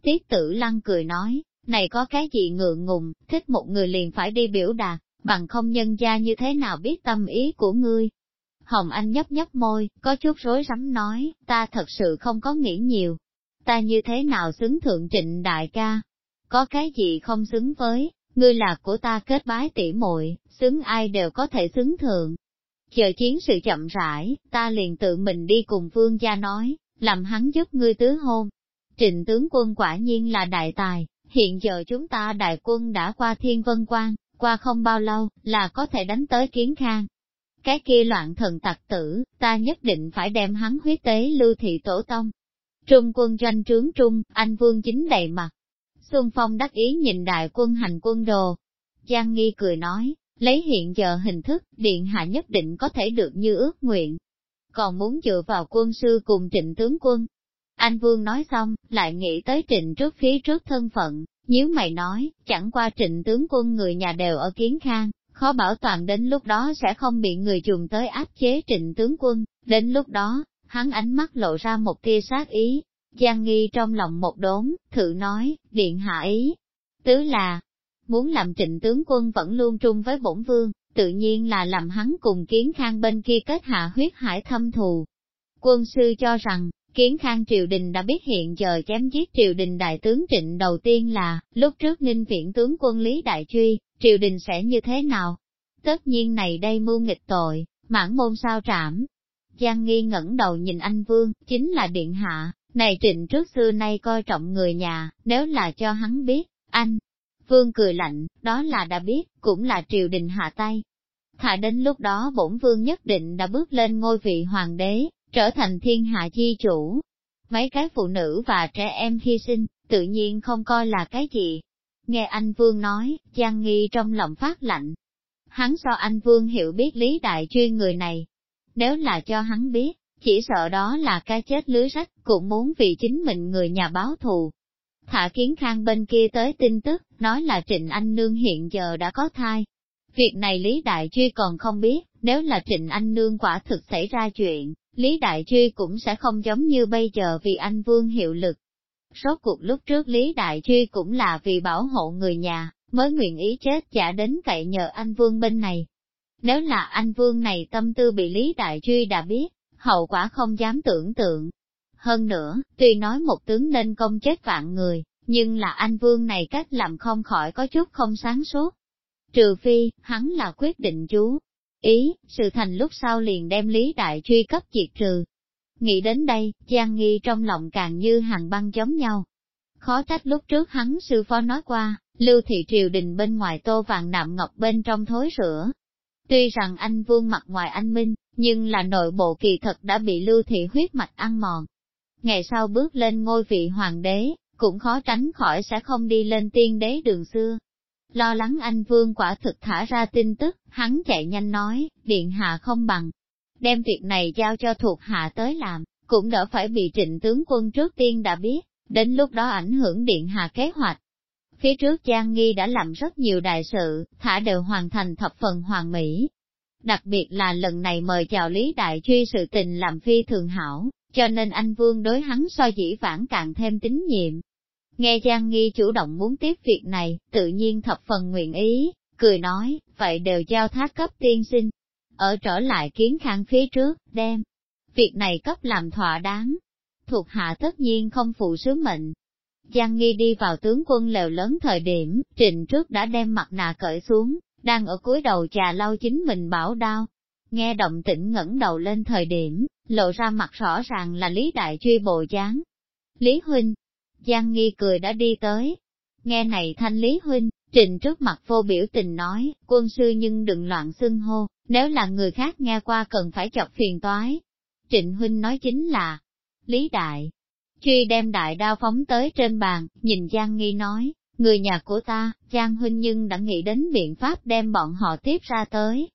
Tiết tử lăng cười nói, này có cái gì ngượng ngùng, thích một người liền phải đi biểu đạt, bằng không nhân gia như thế nào biết tâm ý của ngươi. Hồng Anh nhấp nhấp môi, có chút rối rắm nói, ta thật sự không có nghĩ nhiều. Ta như thế nào xứng thượng trịnh đại ca? Có cái gì không xứng với, ngươi là của ta kết bái tỉ muội, xứng ai đều có thể xứng thượng. Chờ chiến sự chậm rãi, ta liền tự mình đi cùng vương gia nói, làm hắn giúp ngươi tứ hôn. Trịnh tướng quân quả nhiên là đại tài, hiện giờ chúng ta đại quân đã qua thiên vân quan, qua không bao lâu, là có thể đánh tới kiến khang. Cái kia loạn thần tặc tử, ta nhất định phải đem hắn huyết tế lưu thị tổ tông. Trung quân doanh trướng trung, anh vương chính đầy mặt. Xuân Phong đắc ý nhìn đại quân hành quân đồ. Giang Nghi cười nói, lấy hiện giờ hình thức, điện hạ nhất định có thể được như ước nguyện. Còn muốn dựa vào quân sư cùng trịnh tướng quân. Anh Vương nói xong, lại nghĩ tới trịnh trước phía trước thân phận, nếu mày nói, chẳng qua trịnh tướng quân người nhà đều ở kiến khang, khó bảo toàn đến lúc đó sẽ không bị người dùng tới áp chế trịnh tướng quân, đến lúc đó, hắn ánh mắt lộ ra một tia sát ý. Giang nghi trong lòng một đốn, thử nói, điện hạ ý. Tứ là, muốn làm trịnh tướng quân vẫn luôn trung với bổn vương, tự nhiên là làm hắn cùng kiến khang bên kia kết hạ huyết hải thâm thù. Quân sư cho rằng, Kiến khang triều đình đã biết hiện giờ chém giết triều đình đại tướng trịnh đầu tiên là, lúc trước ninh viện tướng quân Lý Đại Truy, triều đình sẽ như thế nào? Tất nhiên này đây mưu nghịch tội, mãn môn sao trảm. Giang nghi ngẩng đầu nhìn anh Vương, chính là điện hạ, này trịnh trước xưa nay coi trọng người nhà, nếu là cho hắn biết, anh. Vương cười lạnh, đó là đã biết, cũng là triều đình hạ tay. Thả đến lúc đó bổn vương nhất định đã bước lên ngôi vị hoàng đế, trở thành thiên hạ chi chủ. Mấy cái phụ nữ và trẻ em hy sinh, tự nhiên không coi là cái gì. Nghe anh Vương nói, Giang Nghi trong lòng phát lạnh. Hắn so anh Vương hiểu biết lý đại chuyên người này. Nếu là cho hắn biết, chỉ sợ đó là cái chết lưới rách, cũng muốn vì chính mình người nhà báo thù. Thả kiến khang bên kia tới tin tức, nói là Trịnh Anh Nương hiện giờ đã có thai. Việc này Lý Đại Truy còn không biết, nếu là Trịnh Anh Nương quả thực xảy ra chuyện, Lý Đại Truy cũng sẽ không giống như bây giờ vì anh Vương hiệu lực. Số cuộc lúc trước Lý Đại Truy cũng là vì bảo hộ người nhà, mới nguyện ý chết giả đến cậy nhờ anh Vương bên này. Nếu là anh Vương này tâm tư bị Lý Đại Truy đã biết, hậu quả không dám tưởng tượng. Hơn nữa, tuy nói một tướng nên công chết vạn người, nhưng là anh Vương này cách làm không khỏi có chút không sáng suốt. Trừ phi, hắn là quyết định chú, Ý, sự thành lúc sau liền đem Lý Đại truy cấp diệt trừ. Nghĩ đến đây, Giang Nghi trong lòng càng như hàng băng giống nhau. Khó trách lúc trước hắn sư phó nói qua, lưu thị triều đình bên ngoài tô vàng nạm ngọc bên trong thối rửa. Tuy rằng anh vương mặt ngoài anh minh, nhưng là nội bộ kỳ thật đã bị lưu thị huyết mạch ăn mòn. Ngày sau bước lên ngôi vị hoàng đế, cũng khó tránh khỏi sẽ không đi lên tiên đế đường xưa. Lo lắng anh Vương quả thực thả ra tin tức, hắn chạy nhanh nói, điện hạ không bằng. Đem việc này giao cho thuộc hạ tới làm, cũng đỡ phải bị trịnh tướng quân trước tiên đã biết, đến lúc đó ảnh hưởng điện hạ kế hoạch. Phía trước Giang Nghi đã làm rất nhiều đại sự, thả đều hoàn thành thập phần hoàn mỹ. Đặc biệt là lần này mời chào Lý Đại Truy sự tình làm phi thường hảo, cho nên anh Vương đối hắn so dĩ vãng càng thêm tín nhiệm. Nghe Giang Nghi chủ động muốn tiếp việc này, tự nhiên thập phần nguyện ý, cười nói, vậy đều giao thác cấp tiên sinh. Ở trở lại kiến khang phía trước, đem. Việc này cấp làm thỏa đáng. Thuộc hạ tất nhiên không phụ sứ mệnh. Giang Nghi đi vào tướng quân lều lớn thời điểm, trình trước đã đem mặt nạ cởi xuống, đang ở cuối đầu trà lau chính mình bảo đao. Nghe động tĩnh ngẩng đầu lên thời điểm, lộ ra mặt rõ ràng là Lý Đại Truy bộ dáng. Lý Huynh, Giang Nghi cười đã đi tới. Nghe này thanh Lý Huynh, Trình trước mặt vô biểu tình nói, quân sư nhưng đừng loạn xưng hô, nếu là người khác nghe qua cần phải chọc phiền toái. Trịnh Huynh nói chính là, Lý Đại, truy đem đại đao phóng tới trên bàn, nhìn Giang Nghi nói, người nhà của ta, Giang Huynh nhưng đã nghĩ đến biện pháp đem bọn họ tiếp ra tới.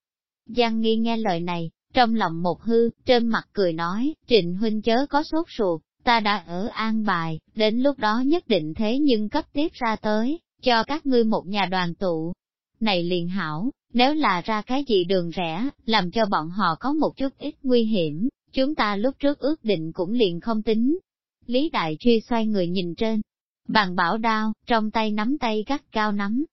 Giang Nghi nghe lời này, trong lòng một hư, trên mặt cười nói, Trịnh Huynh chớ có sốt ruột, ta đã ở an bài, đến lúc đó nhất định thế nhưng cấp tiếp ra tới, cho các ngươi một nhà đoàn tụ. Này liền hảo, nếu là ra cái gì đường rẻ làm cho bọn họ có một chút ít nguy hiểm, chúng ta lúc trước ước định cũng liền không tính. Lý Đại Truy xoay người nhìn trên, bàn bảo đao, trong tay nắm tay gắt cao nắm.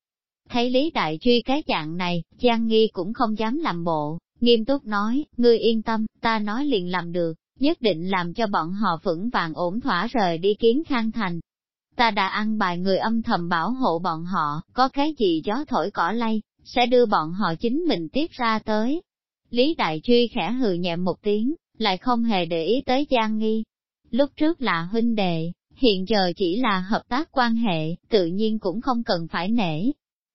Thấy Lý Đại Truy cái dạng này, Giang Nghi cũng không dám làm bộ, nghiêm túc nói, ngươi yên tâm, ta nói liền làm được, nhất định làm cho bọn họ vững vàng ổn thỏa rời đi kiến khang thành ta đã ăn bài người âm thầm bảo hộ bọn họ, có cái gì gió thổi cỏ lay, sẽ đưa bọn họ chính mình tiếp ra tới. Lý Đại Truy khẽ hừ nhẹ một tiếng, lại không hề để ý tới Giang Nghi. Lúc trước là huynh đệ, hiện giờ chỉ là hợp tác quan hệ, tự nhiên cũng không cần phải nể.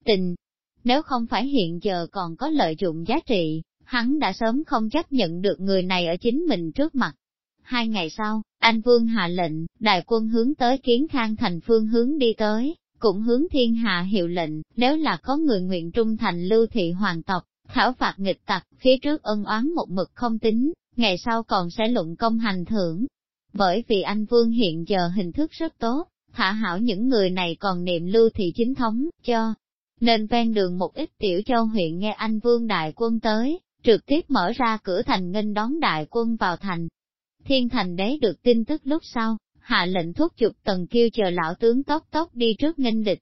Tình, nếu không phải hiện giờ còn có lợi dụng giá trị, hắn đã sớm không chấp nhận được người này ở chính mình trước mặt. Hai ngày sau, anh Vương hạ lệnh, đại quân hướng tới kiến khang thành phương hướng đi tới, cũng hướng thiên hạ hiệu lệnh, nếu là có người nguyện trung thành lưu thị hoàng tộc, thảo phạt nghịch tặc, phía trước ân oán một mực không tính, ngày sau còn sẽ luận công hành thưởng. Bởi vì anh Vương hiện giờ hình thức rất tốt, thả hảo những người này còn niệm lưu thị chính thống, cho. Nên ven đường một ít tiểu châu huyện nghe anh Vương đại quân tới, trực tiếp mở ra cửa thành nghênh đón đại quân vào thành, Thiên thành đế được tin tức lúc sau, hạ lệnh thúc chụp tần kêu chờ lão tướng tốc tốc đi trước nghênh địch.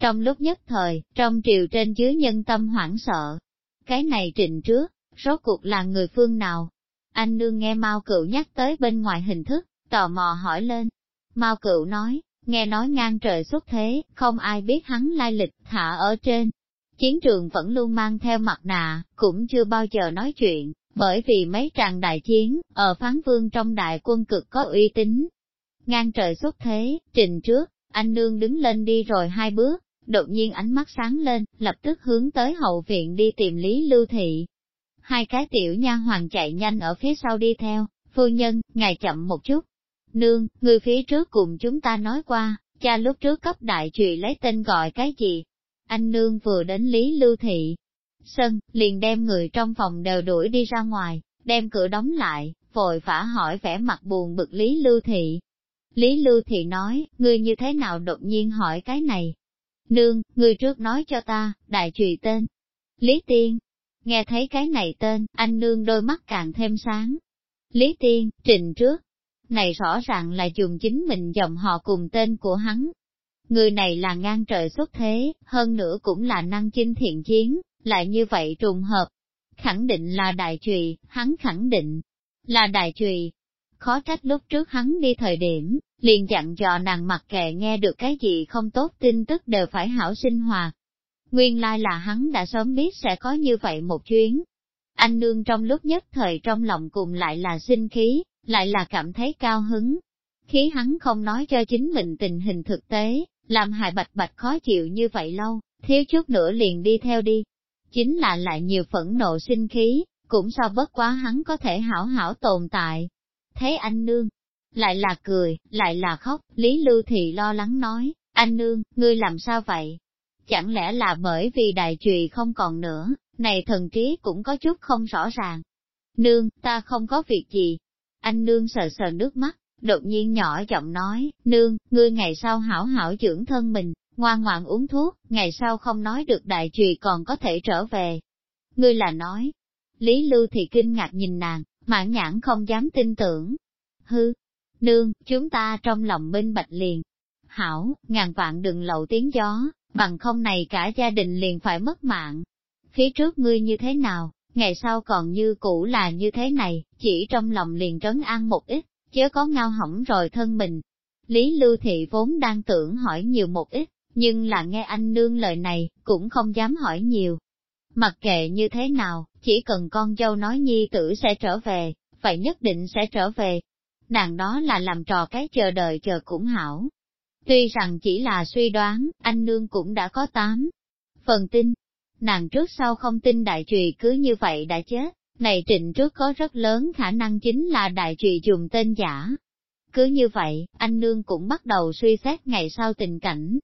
Trong lúc nhất thời, trong triều trên dưới nhân tâm hoảng sợ. Cái này trịnh trước, rốt cuộc là người phương nào? Anh nương nghe Mao Cựu nhắc tới bên ngoài hình thức, tò mò hỏi lên. Mao Cựu nói, nghe nói ngang trời xuất thế, không ai biết hắn lai lịch thả ở trên. Chiến trường vẫn luôn mang theo mặt nạ, cũng chưa bao giờ nói chuyện, bởi vì mấy tràng đại chiến, ở phán vương trong đại quân cực có uy tín. Ngang trời xuất thế, trình trước, anh nương đứng lên đi rồi hai bước, đột nhiên ánh mắt sáng lên, lập tức hướng tới hậu viện đi tìm Lý Lưu Thị. Hai cái tiểu nha hoàng chạy nhanh ở phía sau đi theo, phu nhân, ngài chậm một chút. Nương, người phía trước cùng chúng ta nói qua, cha lúc trước cấp đại trùy lấy tên gọi cái gì? Anh nương vừa đến Lý Lưu Thị, sân, liền đem người trong phòng đều đuổi đi ra ngoài, đem cửa đóng lại, vội vã hỏi vẻ mặt buồn bực Lý Lưu Thị. Lý Lưu Thị nói, ngươi như thế nào đột nhiên hỏi cái này? Nương, ngươi trước nói cho ta, đại trùy tên. Lý Tiên. Nghe thấy cái này tên, anh nương đôi mắt càng thêm sáng. Lý Tiên, trình trước. Này rõ ràng là dùng chính mình dòng họ cùng tên của hắn. Người này là ngang trời xuất thế, hơn nữa cũng là năng chinh thiện chiến, lại như vậy trùng hợp. Khẳng định là đại trùy, hắn khẳng định là đại trùy. Khó trách lúc trước hắn đi thời điểm, liền dặn dò nàng mặc kệ nghe được cái gì không tốt tin tức đều phải hảo sinh hoạt. Nguyên lai là hắn đã sớm biết sẽ có như vậy một chuyến. Anh nương trong lúc nhất thời trong lòng cùng lại là sinh khí, lại là cảm thấy cao hứng. Khí hắn không nói cho chính mình tình hình thực tế, làm hại bạch bạch khó chịu như vậy lâu, thiếu chút nữa liền đi theo đi, chính là lại nhiều phẫn nộ sinh khí, cũng sao bất quá hắn có thể hảo hảo tồn tại. thế anh nương, lại là cười, lại là khóc, Lý Lưu Thị lo lắng nói, anh nương, ngươi làm sao vậy? Chẳng lẽ là bởi vì đại trùy không còn nữa, này thần trí cũng có chút không rõ ràng. Nương, ta không có việc gì. Anh nương sờ sờ nước mắt, đột nhiên nhỏ giọng nói, nương, ngươi ngày sau hảo hảo dưỡng thân mình, ngoan ngoãn uống thuốc, ngày sau không nói được đại trùy còn có thể trở về. Ngươi là nói, Lý Lưu thì kinh ngạc nhìn nàng, mãn nhãn không dám tin tưởng. hư. Nương, chúng ta trong lòng minh bạch liền. Hảo, ngàn vạn đừng lậu tiếng gió, bằng không này cả gia đình liền phải mất mạng. Phía trước ngươi như thế nào, ngày sau còn như cũ là như thế này, chỉ trong lòng liền trấn an một ít, chớ có ngao hỏng rồi thân mình. Lý Lưu Thị vốn đang tưởng hỏi nhiều một ít, nhưng là nghe anh nương lời này, cũng không dám hỏi nhiều. Mặc kệ như thế nào, chỉ cần con dâu nói nhi tử sẽ trở về, vậy nhất định sẽ trở về. Nàng đó là làm trò cái chờ đợi chờ cũng hảo. Tuy rằng chỉ là suy đoán, anh nương cũng đã có tám phần tin. Nàng trước sau không tin đại trùy cứ như vậy đã chết, này trịnh trước có rất lớn khả năng chính là đại trị dùng tên giả. Cứ như vậy, anh nương cũng bắt đầu suy xét ngày sau tình cảnh.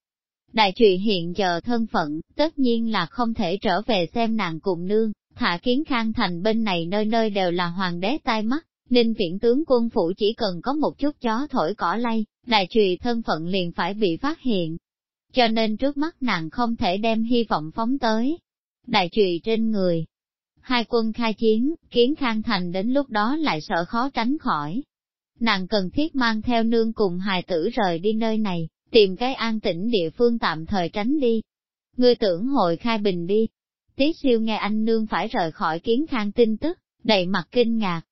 Đại trị hiện giờ thân phận, tất nhiên là không thể trở về xem nàng cùng nương, thả kiến khang thành bên này nơi nơi đều là hoàng đế tai mắt, Ninh viện tướng quân phủ chỉ cần có một chút chó thổi cỏ lay, đại trùy thân phận liền phải bị phát hiện. Cho nên trước mắt nàng không thể đem hy vọng phóng tới. Đại trùy trên người. Hai quân khai chiến, kiến khang thành đến lúc đó lại sợ khó tránh khỏi. Nàng cần thiết mang theo nương cùng hài tử rời đi nơi này, tìm cái an tĩnh địa phương tạm thời tránh đi. Ngươi tưởng hội khai bình đi. Tiết siêu nghe anh nương phải rời khỏi kiến khang tin tức, đầy mặt kinh ngạc,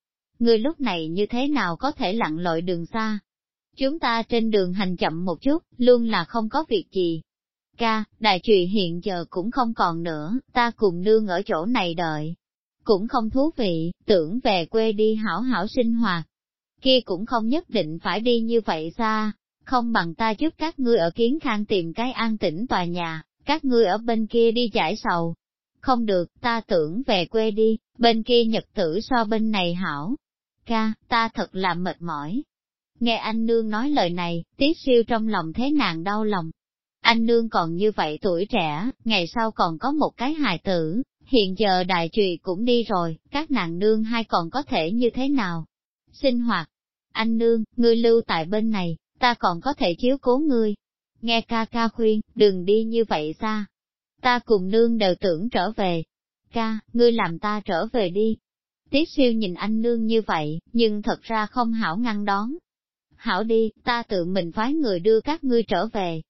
ngươi lúc này như thế nào có thể lặn lội đường xa? Chúng ta trên đường hành chậm một chút, luôn là không có việc gì. Ca, đại trụy hiện giờ cũng không còn nữa, ta cùng nương ở chỗ này đợi. Cũng không thú vị, tưởng về quê đi hảo hảo sinh hoạt. Kia cũng không nhất định phải đi như vậy xa, không bằng ta giúp các ngươi ở kiến khang tìm cái an tĩnh tòa nhà, các ngươi ở bên kia đi giải sầu. Không được, ta tưởng về quê đi, bên kia nhật tử so bên này hảo, ca, ta thật là mệt mỏi. Nghe anh nương nói lời này, tiết siêu trong lòng thế nàng đau lòng. Anh nương còn như vậy tuổi trẻ, ngày sau còn có một cái hài tử, hiện giờ đại trùy cũng đi rồi, các nàng nương hai còn có thể như thế nào? Sinh hoạt, anh nương, ngươi lưu tại bên này, ta còn có thể chiếu cố ngươi. Nghe ca ca khuyên, đừng đi như vậy xa. Ta cùng nương đều tưởng trở về. Ca, ngươi làm ta trở về đi, Tiết siêu nhìn anh nương như vậy, nhưng thật ra không hảo ngăn đón. Hảo đi, ta tự mình phái người đưa các ngươi trở về.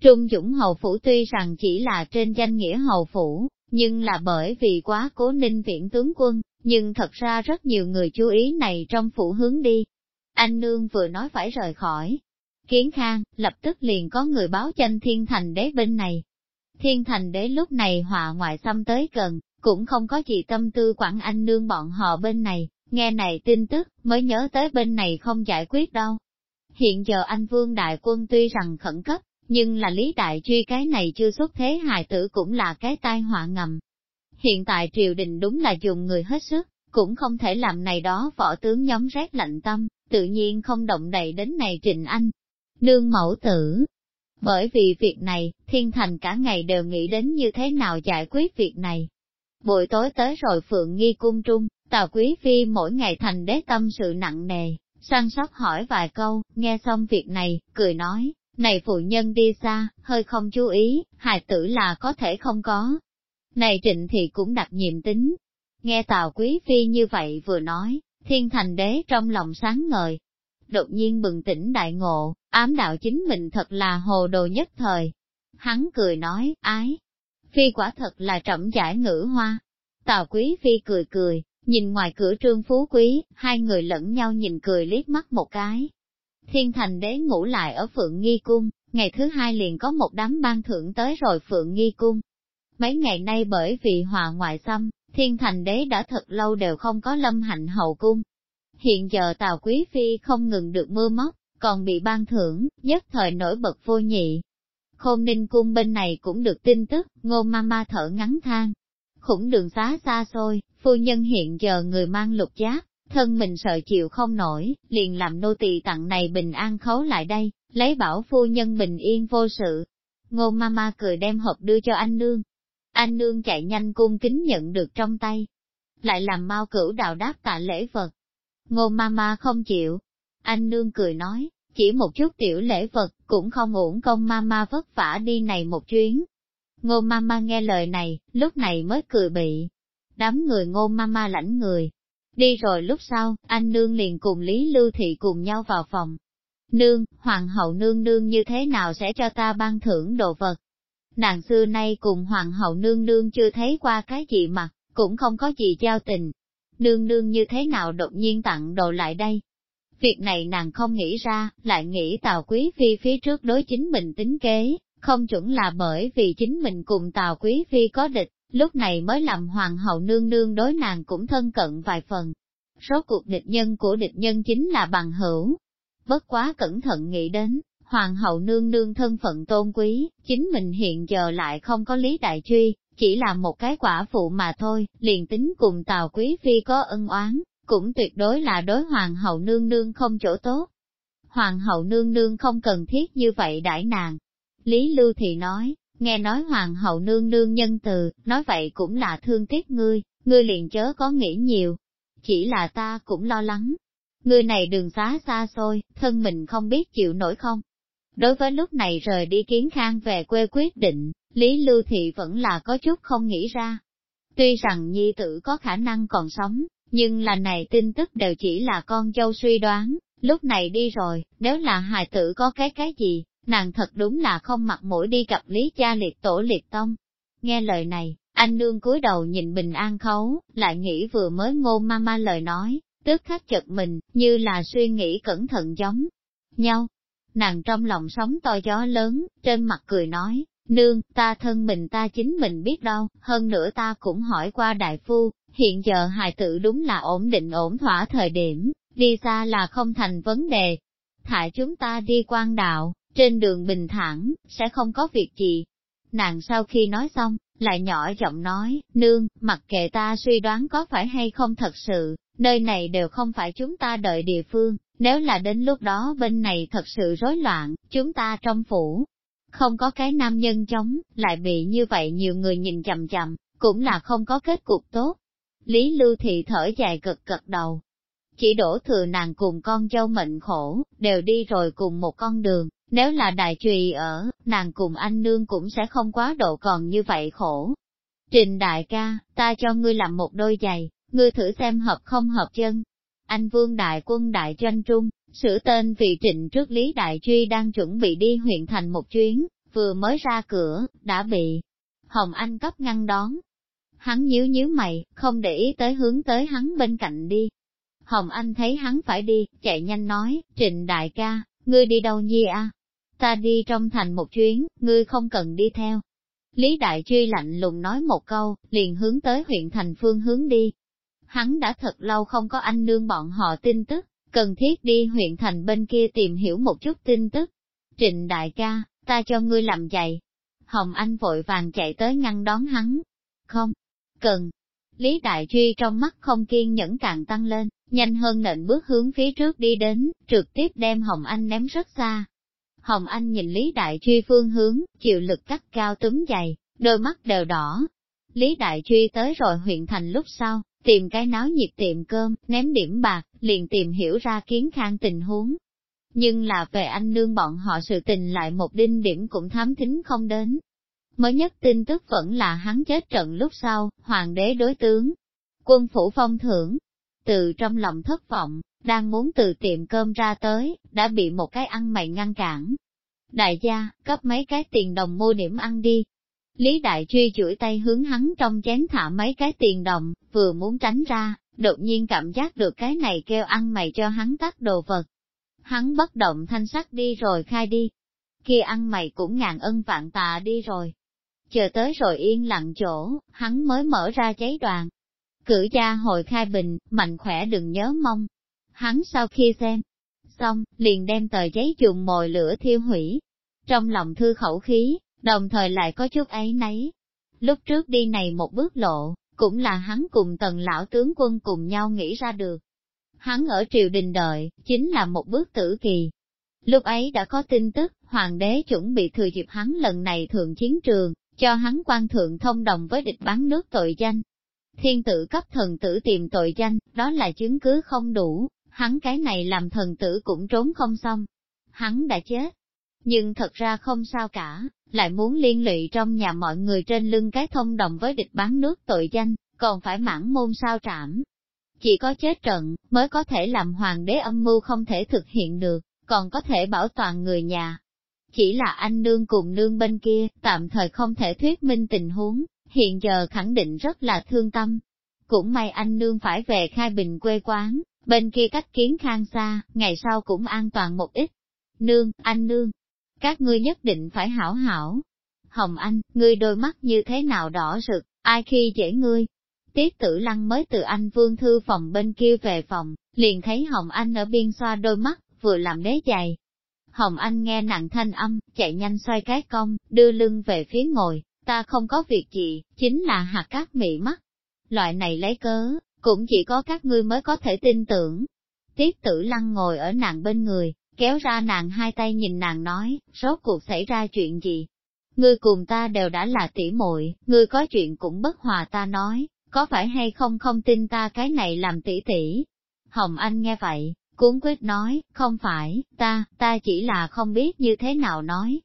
Trung Dũng Hầu Phủ tuy rằng chỉ là trên danh nghĩa Hầu Phủ, nhưng là bởi vì quá cố ninh viện tướng quân, nhưng thật ra rất nhiều người chú ý này trong phủ hướng đi. Anh nương vừa nói phải rời khỏi. Kiến khang, lập tức liền có người báo tranh thiên thành đế bên này. Thiên thành đế lúc này họa ngoại xâm tới gần, cũng không có gì tâm tư quản anh nương bọn họ bên này, nghe này tin tức, mới nhớ tới bên này không giải quyết đâu. Hiện giờ anh Vương Đại Quân tuy rằng khẩn cấp, nhưng là Lý Đại Truy cái này chưa xuất thế hài tử cũng là cái tai họa ngầm. Hiện tại triều đình đúng là dùng người hết sức, cũng không thể làm này đó võ tướng nhóm rét lạnh tâm, tự nhiên không động đậy đến này Trình Anh. Nương mẫu tử. Bởi vì việc này, Thiên Thành cả ngày đều nghĩ đến như thế nào giải quyết việc này. Buổi tối tới rồi Phượng Nghi cung trung, Tào Quý Phi mỗi ngày thành đế tâm sự nặng nề, săn sóc hỏi vài câu, nghe xong việc này, cười nói, này phụ nhân đi xa, hơi không chú ý, hài tử là có thể không có. Này trịnh thì cũng đặt nhiệm tính. Nghe Tào Quý Phi như vậy vừa nói, thiên thành đế trong lòng sáng ngời. Đột nhiên bừng tỉnh đại ngộ, ám đạo chính mình thật là hồ đồ nhất thời. Hắn cười nói, ái, phi quả thật là trẫm giải ngữ hoa. Tào quý phi cười cười, nhìn ngoài cửa trương phú quý, hai người lẫn nhau nhìn cười liếc mắt một cái. Thiên thành đế ngủ lại ở phượng nghi cung, ngày thứ hai liền có một đám ban thưởng tới rồi phượng nghi cung. Mấy ngày nay bởi vì hòa ngoại xâm, thiên thành đế đã thật lâu đều không có lâm hạnh hậu cung. Hiện giờ tào quý phi không ngừng được mưa móc, còn bị ban thưởng, nhất thời nổi bật vô nhị, Khôn ninh cung bên này cũng được tin tức, ngô ma ma thở ngắn than. Khủng đường xá xa xôi, phu nhân hiện giờ người mang lục giáp, thân mình sợ chịu không nổi, liền làm nô tỳ tặng này bình an khấu lại đây, lấy bảo phu nhân bình yên vô sự. Ngô Mama cười đem hộp đưa cho anh nương. Anh nương chạy nhanh cung kính nhận được trong tay. Lại làm mau cửu đào đáp tạ lễ vật. Ngô Mama không chịu. Anh nương cười nói, chỉ một chút tiểu lễ vật, cũng không uổng công mama vất vả đi này một chuyến. Ngô mama nghe lời này, lúc này mới cười bị. Đám người ngô mama lãnh người. Đi rồi lúc sau, anh nương liền cùng Lý Lưu Thị cùng nhau vào phòng. Nương, hoàng hậu nương nương như thế nào sẽ cho ta ban thưởng đồ vật? Nàng xưa nay cùng hoàng hậu nương nương chưa thấy qua cái gì mặt, cũng không có gì giao tình. Nương nương như thế nào đột nhiên tặng đồ lại đây? Việc này nàng không nghĩ ra, lại nghĩ Tào Quý Phi phía trước đối chính mình tính kế, không chuẩn là bởi vì chính mình cùng Tào Quý Phi có địch, lúc này mới làm hoàng hậu nương nương đối nàng cũng thân cận vài phần. Số cuộc địch nhân của địch nhân chính là bằng hữu. Bất quá cẩn thận nghĩ đến, hoàng hậu nương nương thân phận tôn quý, chính mình hiện giờ lại không có lý đại truy, chỉ là một cái quả phụ mà thôi, liền tính cùng Tào Quý Phi có ân oán, cũng tuyệt đối là đối hoàng hậu nương nương không chỗ tốt. Hoàng hậu nương nương không cần thiết như vậy đãi nàng. Lý Lưu thì nói, nghe nói hoàng hậu nương nương nhân từ, nói vậy cũng là thương tiếc ngươi, ngươi liền chớ có nghĩ nhiều. Chỉ là ta cũng lo lắng. Ngươi này đường xá xa xôi, thân mình không biết chịu nổi không. Đối với lúc này rời đi kiến khang về quê quyết định, Lý Lưu Thị vẫn là có chút không nghĩ ra. Tuy rằng nhi tử có khả năng còn sống, nhưng là này tin tức đều chỉ là con dâu suy đoán, lúc này đi rồi, nếu là hài tử có cái cái gì, nàng thật đúng là không mặt mũi đi gặp lý cha liệt tổ liệt tông. Nghe lời này, anh nương cúi đầu nhìn bình an khấu, lại nghĩ vừa mới ngô ma ma lời nói, tức khắc chật mình, như là suy nghĩ cẩn thận giống nhau. Nàng trong lòng sóng to gió lớn, trên mặt cười nói, nương, ta thân mình ta chính mình biết đâu, hơn nữa ta cũng hỏi qua đại phu, hiện giờ hài tử đúng là ổn định ổn thỏa thời điểm, đi xa là không thành vấn đề. Thả chúng ta đi quan đạo, trên đường bình thản, sẽ không có việc gì. Nàng sau khi nói xong, lại nhỏ giọng nói, nương, mặc kệ ta suy đoán có phải hay không thật sự, nơi này đều không phải chúng ta đợi địa phương, nếu là đến lúc đó bên này thật sự rối loạn, chúng ta trong phủ, không có cái nam nhân chống, lại bị như vậy nhiều người nhìn chầm chầm, cũng là không có kết cục tốt. Lý Lưu Thị thở dài cực cực đầu. Chỉ đổ thừa nàng cùng con dâu mệnh khổ, đều đi rồi cùng một con đường, nếu là đại trùy ở, nàng cùng anh nương cũng sẽ không quá độ còn như vậy khổ. Trình đại ca, ta cho ngươi làm một đôi giày, ngươi thử xem hợp không hợp chân. Anh vương đại quân đại doanh trung, sửa tên vị trịnh trước Lý Đại Truy đang chuẩn bị đi huyện thành một chuyến, vừa mới ra cửa, đã bị Hồng Anh cấp ngăn đón, hắn nhíu nhíu mày, không để ý tới hướng tới hắn bên cạnh đi. Hồng Anh thấy hắn phải đi, chạy nhanh nói, trịnh đại ca, ngươi đi đâu nhi à? Ta đi trong thành một chuyến, ngươi không cần đi theo. Lý Đại Truy lạnh lùng nói một câu, liền hướng tới huyện thành phương hướng đi. Hắn đã thật lâu không có anh nương bọn họ tin tức, cần thiết đi huyện thành bên kia tìm hiểu một chút tin tức. Trịnh đại ca, ta cho ngươi làm giày. Hồng Anh vội vàng chạy tới ngăn đón hắn. Không, cần. Lý Đại Truy trong mắt không kiên nhẫn càng tăng lên, nhanh hơn nện bước hướng phía trước đi đến, trực tiếp đem Hồng Anh ném rất xa. Hồng Anh nhìn Lý Đại Truy phương hướng, chịu lực cắt cao túm dày, đôi mắt đều đỏ. Lý Đại Truy tới rồi huyện thành lúc sau, tìm cái náo nhiệt tiệm cơm, ném điểm bạc, liền tìm hiểu ra kiến khang tình huống. Nhưng là về anh nương bọn họ sự tình lại một đinh điểm cũng thám thính không đến, Mới nhất tin tức vẫn là hắn chết trận lúc sau, hoàng đế đối tướng. Quân phủ phong thưởng, từ trong lòng thất vọng, đang muốn từ tiệm cơm ra tới, đã bị một cái ăn mày ngăn cản. Đại gia, cấp mấy cái tiền đồng mua điểm ăn đi. Lý Đại Truy chuỗi tay hướng hắn trong chén thả mấy cái tiền đồng, vừa muốn tránh ra, đột nhiên cảm giác được cái này kêu ăn mày cho hắn tắt đồ vật. Hắn bất động thanh sắc đi rồi khai đi. Kia ăn mày cũng ngàn ân vạn tạ đi rồi chờ tới rồi yên lặng chỗ, hắn mới mở ra cháy đoàn. Cử gia hồi khai bình, mạnh khỏe đừng nhớ mong. Hắn sau khi xem, xong, liền đem tờ giấy dùng mồi lửa thiêu hủy. Trong lòng thư khẩu khí, đồng thời lại có chút ấy nấy. Lúc trước đi này một bước lộ, cũng là hắn cùng tần lão tướng quân cùng nhau nghĩ ra được. Hắn ở triều đình đợi, chính là một bước tử kỳ. Lúc ấy đã có tin tức, hoàng đế chuẩn bị thừa dịp hắn lần này thượng chiến trường, cho hắn quan thượng thông đồng với địch bán nước tội danh. Thiên tử cấp thần tử tìm tội danh, đó là chứng cứ không đủ, hắn cái này làm thần tử cũng trốn không xong. Hắn đã chết, nhưng thật ra không sao cả, lại muốn liên lụy trong nhà mọi người trên lưng cái thông đồng với địch bán nước tội danh, còn phải mãn môn sao trảm. Chỉ có chết trận, mới có thể làm hoàng đế âm mưu không thể thực hiện được, còn có thể bảo toàn người nhà. Chỉ là anh nương cùng nương bên kia, tạm thời không thể thuyết minh tình huống, hiện giờ khẳng định rất là thương tâm. Cũng may anh nương phải về khai bình quê quán, bên kia cách kiến khang xa, ngày sau cũng an toàn một ít. Nương, anh nương, các ngươi nhất định phải hảo hảo. Hồng Anh, ngươi đôi mắt như thế nào đỏ rực, ai khi dễ ngươi? Tiết tử lăng mới từ anh vương thư phòng bên kia về phòng, liền thấy Hồng Anh ở biên xoa đôi mắt, vừa làm đế giày. Hồng Anh nghe nặng thanh âm, chạy nhanh xoay cái cong, đưa lưng về phía ngồi, ta không có việc gì, chính là hạt cát mị mắt. Loại này lấy cớ, cũng chỉ có các ngươi mới có thể tin tưởng. Tiết tử lăng ngồi ở nàng bên người, kéo ra nàng hai tay nhìn nàng nói, rốt cuộc xảy ra chuyện gì? Ngươi cùng ta đều đã là tỉ muội, ngươi có chuyện cũng bất hòa ta nói, có phải hay không không tin ta cái này làm tỉ tỉ? Hồng Anh nghe vậy, cuốn quyết nói, không phải, ta, ta chỉ là không biết như thế nào nói.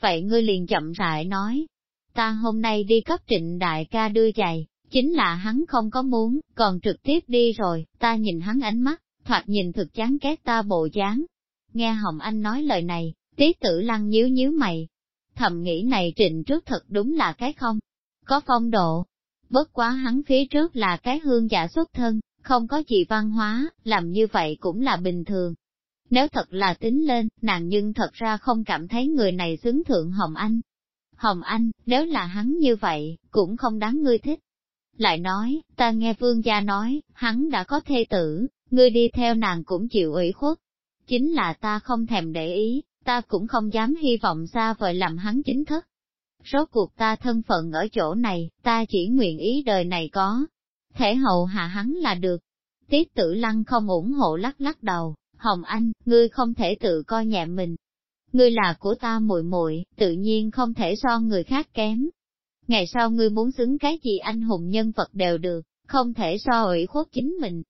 Vậy ngươi liền chậm rãi nói, ta hôm nay đi cấp trịnh đại ca đưa giày, chính là hắn không có muốn, còn trực tiếp đi rồi, ta nhìn hắn ánh mắt, thoạt nhìn thực chán ghét ta bộ dáng. Nghe Hồng Anh nói lời này, tiết tử lăng nhíu nhíu mày. Thầm nghĩ này trịnh trước thật đúng là cái không, có phong độ. Bất quá hắn phía trước là cái hương giả xuất thân, không có gì văn hóa, làm như vậy cũng là bình thường. Nếu thật là tính lên, nàng nhưng thật ra không cảm thấy người này xứng thượng Hồng Anh. Hồng Anh, nếu là hắn như vậy, cũng không đáng ngươi thích. Lại nói, ta nghe vương gia nói, hắn đã có thê tử, ngươi đi theo nàng cũng chịu ủy khuất. Chính là ta không thèm để ý, ta cũng không dám hy vọng xa vời làm hắn chính thức. Rốt cuộc ta thân phận ở chỗ này, ta chỉ nguyện ý đời này có. Thể hậu hạ hắn là được. Tiết tử lăng không ủng hộ lắc lắc đầu, Hồng Anh, ngươi không thể tự coi nhẹ mình. Ngươi là của ta muội muội, tự nhiên không thể so người khác kém, ngày sau ngươi muốn xứng cái gì anh hùng nhân vật đều được, không thể so ủy khuất chính mình.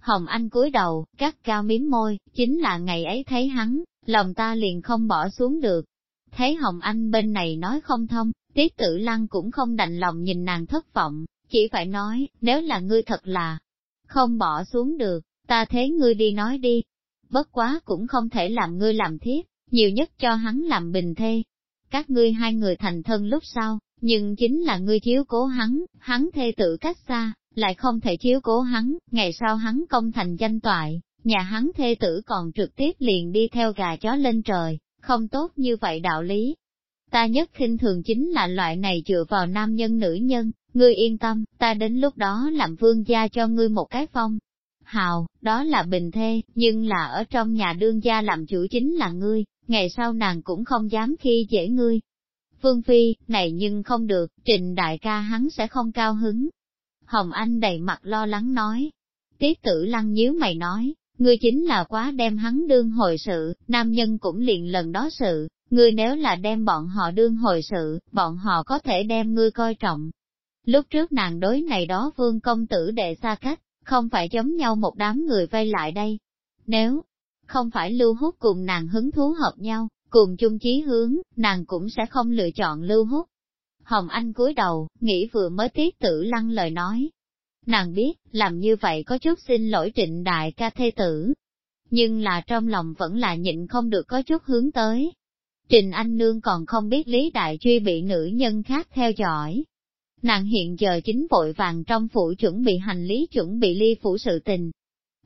Hồng Anh cúi đầu, cắt cao miếm môi, chính là ngày ấy thấy hắn, lòng ta liền không bỏ xuống được. Thấy Hồng Anh bên này nói không thông, Tiết Tử Lăng cũng không đành lòng nhìn nàng thất vọng, chỉ phải nói, nếu là ngươi thật là không bỏ xuống được, ta thế ngươi đi nói đi. Bất quá cũng không thể làm ngươi làm thiết, nhiều nhất cho hắn làm bình thê. Các ngươi hai người thành thân lúc sau, nhưng chính là ngươi chiếu cố hắn, hắn thê tự cách xa, lại không thể chiếu cố hắn, ngày sau hắn công thành danh toại, nhà hắn thê tử còn trực tiếp liền đi theo gà chó lên trời, không tốt như vậy đạo lý. Ta nhất khinh thường chính là loại này dựa vào nam nhân nữ nhân, ngươi yên tâm, ta đến lúc đó làm vương gia cho ngươi một cái phong. Hào, đó là bình thê, nhưng là ở trong nhà đương gia làm chủ chính là ngươi, ngày sau nàng cũng không dám khi dễ ngươi, vương Phi, này nhưng không được, trình đại ca hắn sẽ không cao hứng. Hồng Anh đầy mặt lo lắng nói. Tiết tử lăng nhíu mày nói, ngươi chính là quá đem hắn đương hồi sự, nam nhân cũng liền lần đó sự, ngươi nếu là đem bọn họ đương hồi sự, bọn họ có thể đem ngươi coi trọng. Lúc trước nàng đối này đó vương công tử đệ xa cách, không phải giống nhau một đám người vây lại đây. Nếu không phải lưu hút cùng nàng hứng thú hợp nhau, Cùng chung chí hướng, nàng cũng sẽ không lựa chọn lưu hút. Hồng Anh cúi đầu, nghĩ vừa mới tiết tử lăng lời nói. Nàng biết, làm như vậy có chút xin lỗi trịnh đại ca thê tử. Nhưng là trong lòng vẫn là nhịn không được có chút hướng tới. Trình Anh Nương còn không biết Lý Đại Truy bị nữ nhân khác theo dõi. Nàng hiện giờ chính vội vàng trong phủ chuẩn bị hành lý chuẩn bị ly phủ sự tình.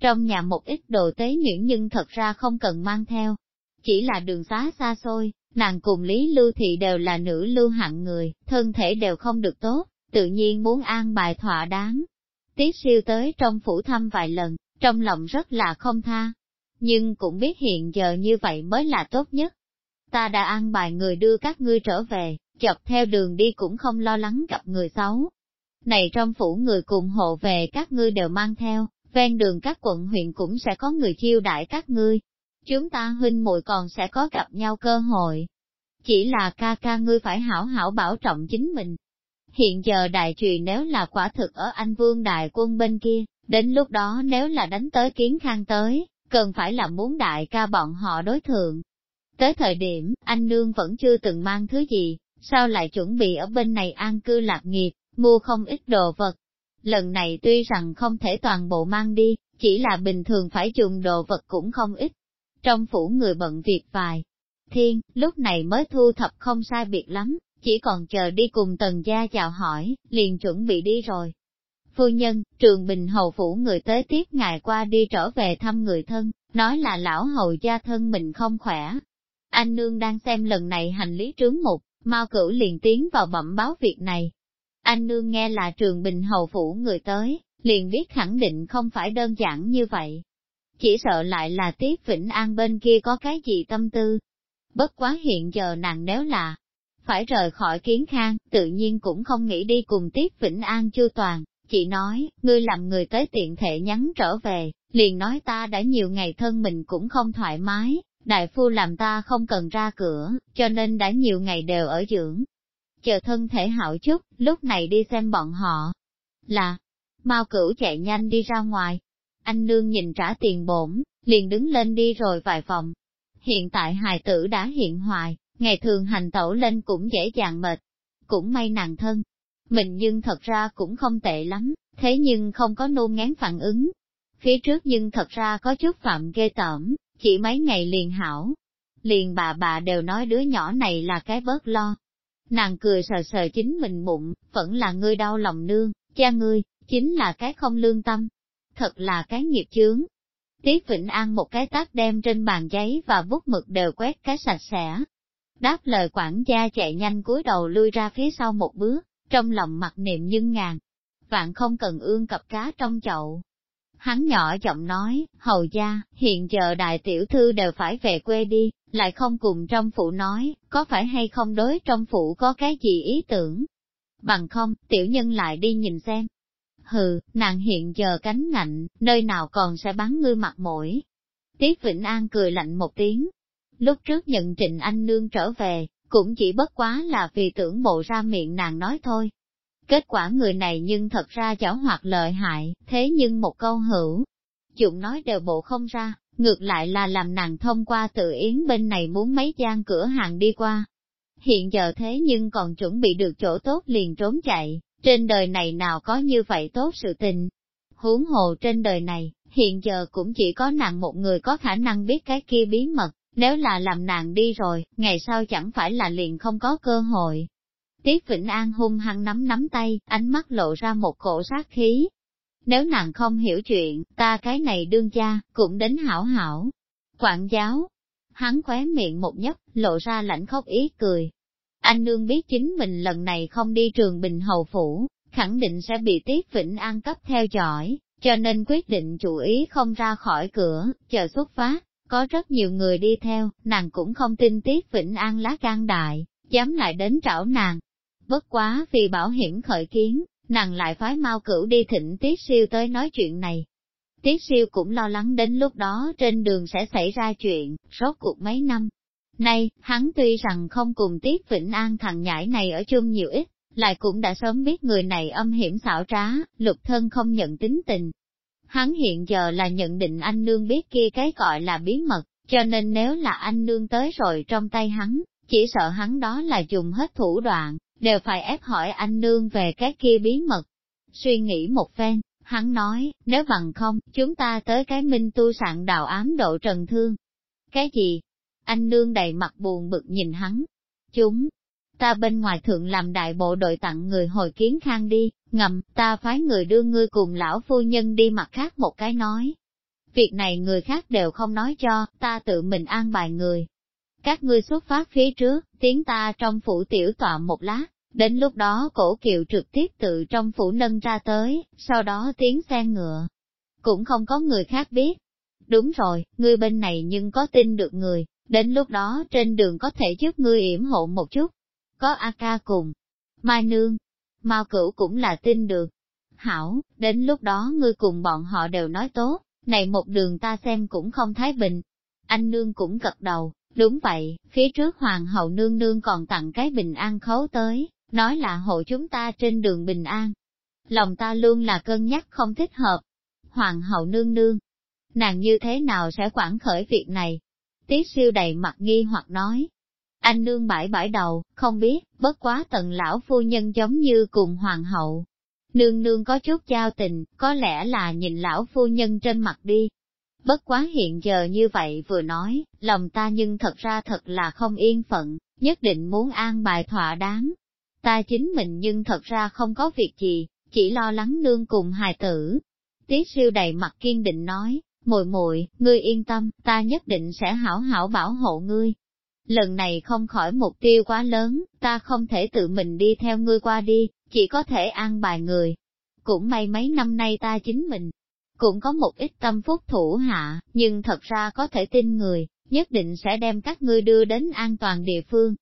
Trong nhà một ít đồ tế nhuyễn nhưng thật ra không cần mang theo, chỉ là đường xá xa xôi, nàng cùng Lý Lưu Thị đều là nữ lưu hạng người, thân thể đều không được tốt, tự nhiên muốn an bài thỏa đáng. Tiết siêu tới trong phủ thăm vài lần, trong lòng rất là không tha, nhưng cũng biết hiện giờ như vậy mới là tốt nhất. Ta đã an bài người đưa các ngươi trở về, chọc theo đường đi cũng không lo lắng gặp người xấu. Này trong phủ người cùng hộ về các ngươi đều mang theo, ven đường các quận huyện cũng sẽ có người chiêu đãi các ngươi, chúng ta huynh muội còn sẽ có gặp nhau cơ hội. Chỉ là ca ca ngươi phải hảo hảo bảo trọng chính mình. Hiện giờ đại trùy nếu là quả thực ở anh vương đại quân bên kia, đến lúc đó nếu là đánh tới kiến khang tới, cần phải là muốn đại ca bọn họ đối thượng. Tới thời điểm, anh nương vẫn chưa từng mang thứ gì, sao lại chuẩn bị ở bên này an cư lạc nghiệp, mua không ít đồ vật. Lần này tuy rằng không thể toàn bộ mang đi, chỉ là bình thường phải dùng đồ vật cũng không ít. Trong phủ người bận việc vài thiên, lúc này mới thu thập không sai biệt lắm, chỉ còn chờ đi cùng tần gia chào hỏi, liền chuẩn bị đi rồi. Phu nhân, trường bình hầu phủ người tới tiếp ngày qua đi trở về thăm người thân, nói là lão hầu gia thân mình không khỏe. Anh nương đang xem lần này hành lý trướng mục, mau cửu liền tiến vào bẩm báo việc này. Anh nương nghe là trường bình hầu phủ người tới, liền biết khẳng định không phải đơn giản như vậy. Chỉ sợ lại là Tiết Vĩnh An bên kia có cái gì tâm tư. Bất quá hiện giờ nàng nếu là phải rời khỏi kiến khang, tự nhiên cũng không nghĩ đi cùng Tiết Vĩnh An chu toàn, chị nói, ngươi làm người tới tiện thể nhắn trở về, liền nói ta đã nhiều ngày thân mình cũng không thoải mái, đại phu làm ta không cần ra cửa, cho nên đã nhiều ngày đều ở dưỡng. Chờ thân thể hảo chút, lúc này đi xem bọn họ. Là, mau cửu chạy nhanh đi ra ngoài. Anh nương nhìn trả tiền bổn, liền đứng lên đi rồi vài vòng. Hiện tại hài tử đã hiện hoài, ngày thường hành tẩu lên cũng dễ dàng mệt. Cũng may nàng thân. Mình nhưng thật ra cũng không tệ lắm, thế nhưng không có nôn ngán phản ứng. Phía trước nhưng thật ra có chút phạm ghê tởm, chỉ mấy ngày liền hảo. Liền bà bà đều nói đứa nhỏ này là cái bớt lo. Nàng cười sờ sờ chính mình bụng, vẫn là ngươi đau lòng nương, cha ngươi, chính là cái không lương tâm. Thật là cái nghiệp chướng. Tiết Vĩnh An một cái tác đem trên bàn giấy và bút mực đều quét cái sạch sẽ. Đáp lời quản gia chạy nhanh cúi đầu lui ra phía sau một bước, trong lòng mặt niệm nhưng ngàn. Vạn không cần ương cặp cá trong chậu, Hắn nhỏ giọng nói, hầu gia, hiện giờ đại tiểu thư đều phải về quê đi, lại không cùng trong phủ nói, có phải hay không đối trong phủ có cái gì ý tưởng. Bằng không, tiểu nhân lại đi nhìn xem. Hừ, nàng hiện giờ cánh ngạnh, nơi nào còn sẽ bắn ngươi mặt mũi. Tiết Vĩnh An cười lạnh một tiếng. Lúc trước nhận Trịnh Anh Nương trở về, cũng chỉ bất quá là vì tưởng bộ ra miệng nàng nói thôi. Kết quả người này nhưng thật ra chảo hoạt lợi hại, thế nhưng một câu hữu, dụng nói đều bộ không ra, ngược lại là làm nàng thông qua tự yến bên này muốn mấy gian cửa hàng đi qua. Hiện giờ thế nhưng còn chuẩn bị được chỗ tốt liền trốn chạy, trên đời này nào có như vậy tốt sự tình. Huống hồ trên đời này, hiện giờ cũng chỉ có nàng một người có khả năng biết cái kia bí mật, nếu là làm nàng đi rồi, ngày sau chẳng phải là liền không có cơ hội. Tiết Vĩnh An hung hăng nắm nắm tay, ánh mắt lộ ra một cổ sát khí. Nếu nàng không hiểu chuyện, ta cái này đương cha, cũng đến hảo hảo. Quản giáo, hắn khóe miệng một nhấp, lộ ra lãnh khóc ý cười. Anh nương biết chính mình lần này không đi trường Bình Hầu Phủ, khẳng định sẽ bị Tiết Vĩnh An cấp theo dõi, cho nên quyết định chủ ý không ra khỏi cửa, chờ xuất phát. Có rất nhiều người đi theo, nàng cũng không tin Tiết Vĩnh An lá gan đại, dám lại đến trảo nàng, Bất quá vì bảo hiểm khởi kiến, nàng lại phái mau cửu đi thịnh Tiết Siêu tới nói chuyện này. Tiết Siêu cũng lo lắng đến lúc đó trên đường sẽ xảy ra chuyện, rốt cuộc mấy năm. Nay, hắn tuy rằng không cùng Tiết Vĩnh An thằng nhãi này ở chung nhiều ít, lại cũng đã sớm biết người này âm hiểm xảo trá, lục thân không nhận tính tình. Hắn hiện giờ là nhận định anh nương biết kia cái gọi là bí mật, cho nên nếu là anh nương tới rồi trong tay hắn, chỉ sợ hắn đó là dùng hết thủ đoạn, đều phải ép hỏi anh nương về cái kia bí mật. Suy nghĩ một phen, hắn nói, nếu bằng không, chúng ta tới cái minh tu sạn đào ám độ trần thương. Cái gì? Anh nương đầy mặt buồn bực nhìn hắn. Chúng, ta bên ngoài thượng làm đại bộ đội tặng người hồi kiến khang đi, ngầm, ta phái người đưa ngươi cùng lão phu nhân đi mặt khác một cái nói. Việc này người khác đều không nói cho, ta tự mình an bài người, các ngươi xuất phát phía trước, tiếng ta trong phủ tiểu tọa một lát, đến lúc đó cổ kiệu trực tiếp tự trong phủ nâng ra tới, sau đó tiếng xe ngựa. Cũng không có người khác biết. Đúng rồi, ngươi bên này nhưng có tin được người, đến lúc đó trên đường có thể giúp ngươi yểm hộ một chút. Có A ca cùng. Mai Nương, Mao Cửu cũng là tin được. Hảo, đến lúc đó ngươi cùng bọn họ đều nói tốt, này một đường ta xem cũng không thái bình. Anh Nương cũng gật đầu, Đúng vậy, phía trước hoàng hậu nương nương còn tặng cái bình an khấu tới, nói là hộ chúng ta trên đường bình an. Lòng ta luôn là cân nhắc không thích hợp. Hoàng hậu nương nương, nàng như thế nào sẽ quản khởi việc này? Tiết siêu đầy mặt nghi hoặc nói. Anh nương bãi bãi đầu, không biết, bất quá tận lão phu nhân giống như cùng hoàng hậu. nương nương có chút giao tình, có lẽ là nhìn lão phu nhân trên mặt đi. Bất quá hiện giờ như vậy vừa nói, lòng ta nhưng thật ra thật là không yên phận, nhất định muốn an bài thỏa đáng. Ta chính mình nhưng thật ra không có việc gì, chỉ lo lắng nương cùng hài tử. Tiết siêu đầy mặt kiên định nói, muội muội, ngươi yên tâm, ta nhất định sẽ hảo hảo bảo hộ ngươi. Lần này không khỏi mục tiêu quá lớn, ta không thể tự mình đi theo ngươi qua đi, chỉ có thể an bài người. Cũng may mấy năm nay ta chính mình, cũng có một ít tâm phúc thủ hạ, nhưng thật ra có thể tin người, nhất định sẽ đem các ngươi đưa đến an toàn địa phương.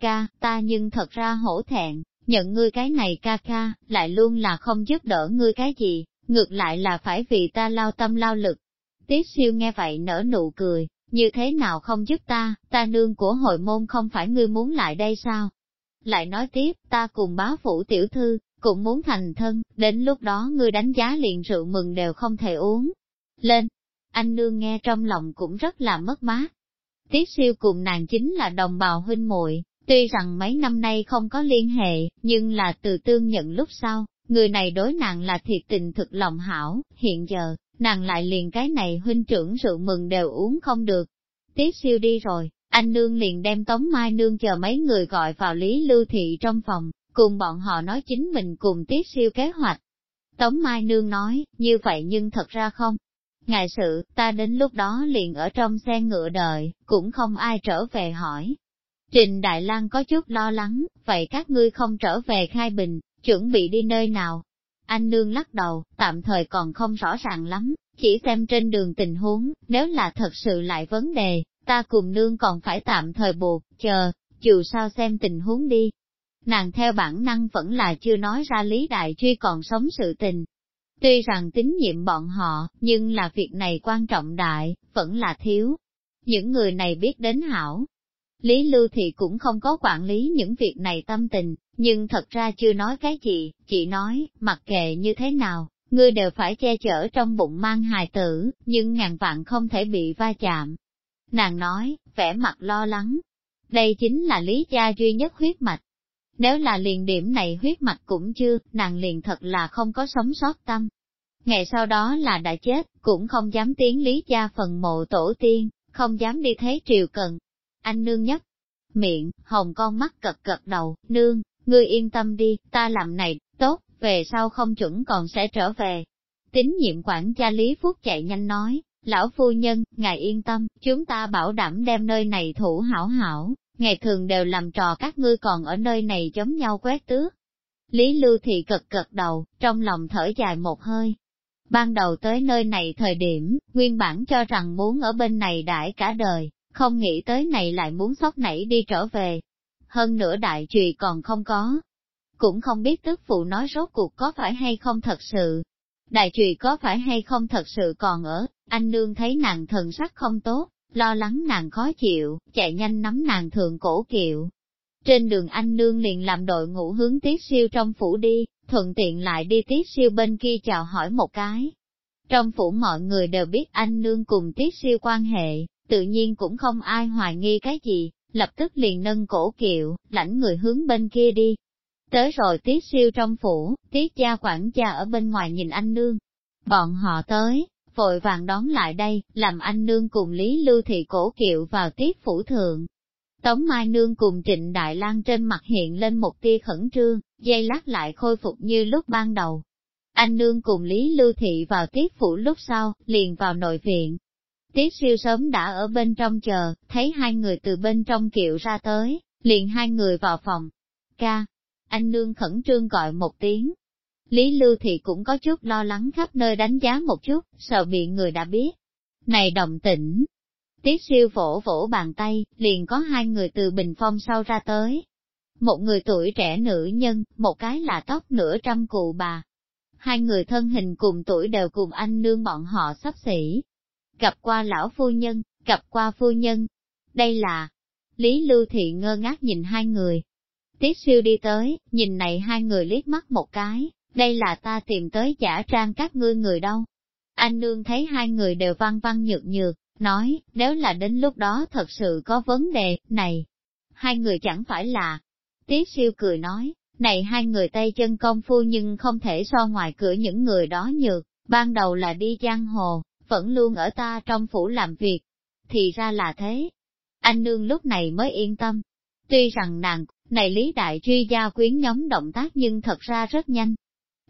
Ca, ta nhưng thật ra hổ thẹn, nhận ngươi cái này ca ca, lại luôn là không giúp đỡ ngươi cái gì, ngược lại là phải vì ta lao tâm lao lực. Tiết siêu nghe vậy nở nụ cười, như thế nào không giúp ta, ta nương của hội môn không phải ngươi muốn lại đây sao? Lại nói tiếp, ta cùng bá phủ tiểu thư, cũng muốn thành thân, đến lúc đó ngươi đánh giá liền rượu mừng đều không thể uống. Lên, anh nương nghe trong lòng cũng rất là mất mát. Tiết siêu cùng nàng chính là đồng bào huynh muội, tuy rằng mấy năm nay không có liên hệ, nhưng là từ tương nhận lúc sau, người này đối nàng là thiệt tình thực lòng hảo, hiện giờ, nàng lại liền cái này huynh trưởng rượu mừng đều uống không được. Tiết siêu đi rồi, anh nương liền đem Tống Mai nương chờ mấy người gọi vào Lý Lưu Thị trong phòng, cùng bọn họ nói chính mình cùng Tiết siêu kế hoạch. Tống Mai nương nói, như vậy nhưng thật ra không. Ngài sự, ta đến lúc đó liền ở trong xe ngựa đợi, cũng không ai trở về hỏi. Trình Đại Lang có chút lo lắng, vậy các ngươi không trở về khai bình, chuẩn bị đi nơi nào? Anh nương lắc đầu, tạm thời còn không rõ ràng lắm, chỉ xem trên đường tình huống, nếu là thật sự lại vấn đề, ta cùng nương còn phải tạm thời buộc, chờ, dù sao xem tình huống đi. Nàng theo bản năng vẫn là chưa nói ra Lý Đại Truy còn sống sự tình. Tuy rằng tín nhiệm bọn họ, nhưng là việc này quan trọng đại, vẫn là thiếu. Những người này biết đến hảo, Lý Lưu thì cũng không có quản lý những việc này tâm tình, nhưng thật ra chưa nói cái gì, chỉ nói, mặc kệ như thế nào, ngươi đều phải che chở trong bụng mang hài tử, nhưng ngàn vạn không thể bị va chạm. Nàng nói, vẻ mặt lo lắng. Đây chính là lý gia duy nhất huyết mạch. Nếu là liền điểm này huyết mạch cũng chưa, nàng liền thật là không có sống sót tâm. Ngày sau đó là đã chết, cũng không dám tiến lý gia phần mộ tổ tiên, không dám đi thế triều cần, anh nương nhất. Miệng, hồng con mắt cật cật đầu, nương, ngươi yên tâm đi, ta làm này, tốt, về sau không chuẩn còn sẽ trở về. Tín nhiệm quản gia Lý Phúc chạy nhanh nói, lão phu nhân, ngài yên tâm, chúng ta bảo đảm đem nơi này thủ hảo hảo, ngày thường đều làm trò các ngươi còn ở nơi này giống nhau quét tước. Lý Lưu Thị cật cật đầu, trong lòng thở dài một hơi. Ban đầu tới nơi này thời điểm, nguyên bản cho rằng muốn ở bên này đãi cả đời, không nghĩ tới này lại muốn sóc nảy đi trở về. Hơn nữa đại trùy còn không có. Cũng không biết tức phụ nói rốt cuộc có phải hay không thật sự. Đại trùy có phải hay không thật sự còn ở, anh nương thấy nàng thần sắc không tốt, lo lắng nàng khó chịu, chạy nhanh nắm nàng thượng cổ kiệu. Trên đường anh nương liền làm đội ngũ hướng tiết siêu trong phủ đi, thuận tiện lại đi tiết siêu bên kia chào hỏi một cái. Trong phủ mọi người đều biết anh nương cùng tiết siêu quan hệ, tự nhiên cũng không ai hoài nghi cái gì, lập tức liền nâng cổ kiệu, lãnh người hướng bên kia đi. Tới rồi tiết siêu trong phủ, tiết gia quản gia ở bên ngoài nhìn anh nương. Bọn họ tới, vội vàng đón lại đây, làm anh nương cùng Lý Lưu Thị cổ kiệu vào tiết phủ thượng. Tống Mai Nương cùng Trịnh Đại Lang trên mặt hiện lên một tia khẩn trương, dây lát lại khôi phục như lúc ban đầu. Anh Nương cùng Lý Lưu Thị vào tiết phủ lúc sau, liền vào nội viện, Tiết siêu sớm đã ở bên trong chờ, thấy hai người từ bên trong kiệu ra tới, liền hai người vào phòng. Ca, anh nương khẩn trương gọi một tiếng. Lý Lưu Thị cũng có chút lo lắng khắp nơi đánh giá một chút, sợ bị người đã biết. Này đồng tĩnh. Tiết siêu vỗ vỗ bàn tay, liền có hai người từ bình phong sau ra tới. Một người tuổi trẻ nữ nhân, một cái là tóc nửa trăm cụ bà. Hai người thân hình cùng tuổi đều cùng anh nương bọn họ sắp xỉ, gặp qua lão phu nhân, gặp qua phu nhân. Đây là, Lý Lưu Thị ngơ ngác nhìn hai người. Tiết siêu đi tới, nhìn này hai người liếc mắt một cái, đây là ta tìm tới giả trang các ngươi người đâu. Anh nương thấy hai người đều văn văn nhược nhược, nói, nếu là đến lúc đó thật sự có vấn đề, này, hai người chẳng phải là. Tiết siêu cười nói, Này hai người tay chân công phu nhưng không thể so ngoài cửa những người đó nhược, ban đầu là đi giang hồ, vẫn luôn ở ta trong phủ làm việc. Thì ra là thế. Anh nương lúc này mới yên tâm. Tuy rằng nàng, này lý đại truy gia quyến nhóm động tác nhưng thật ra rất nhanh.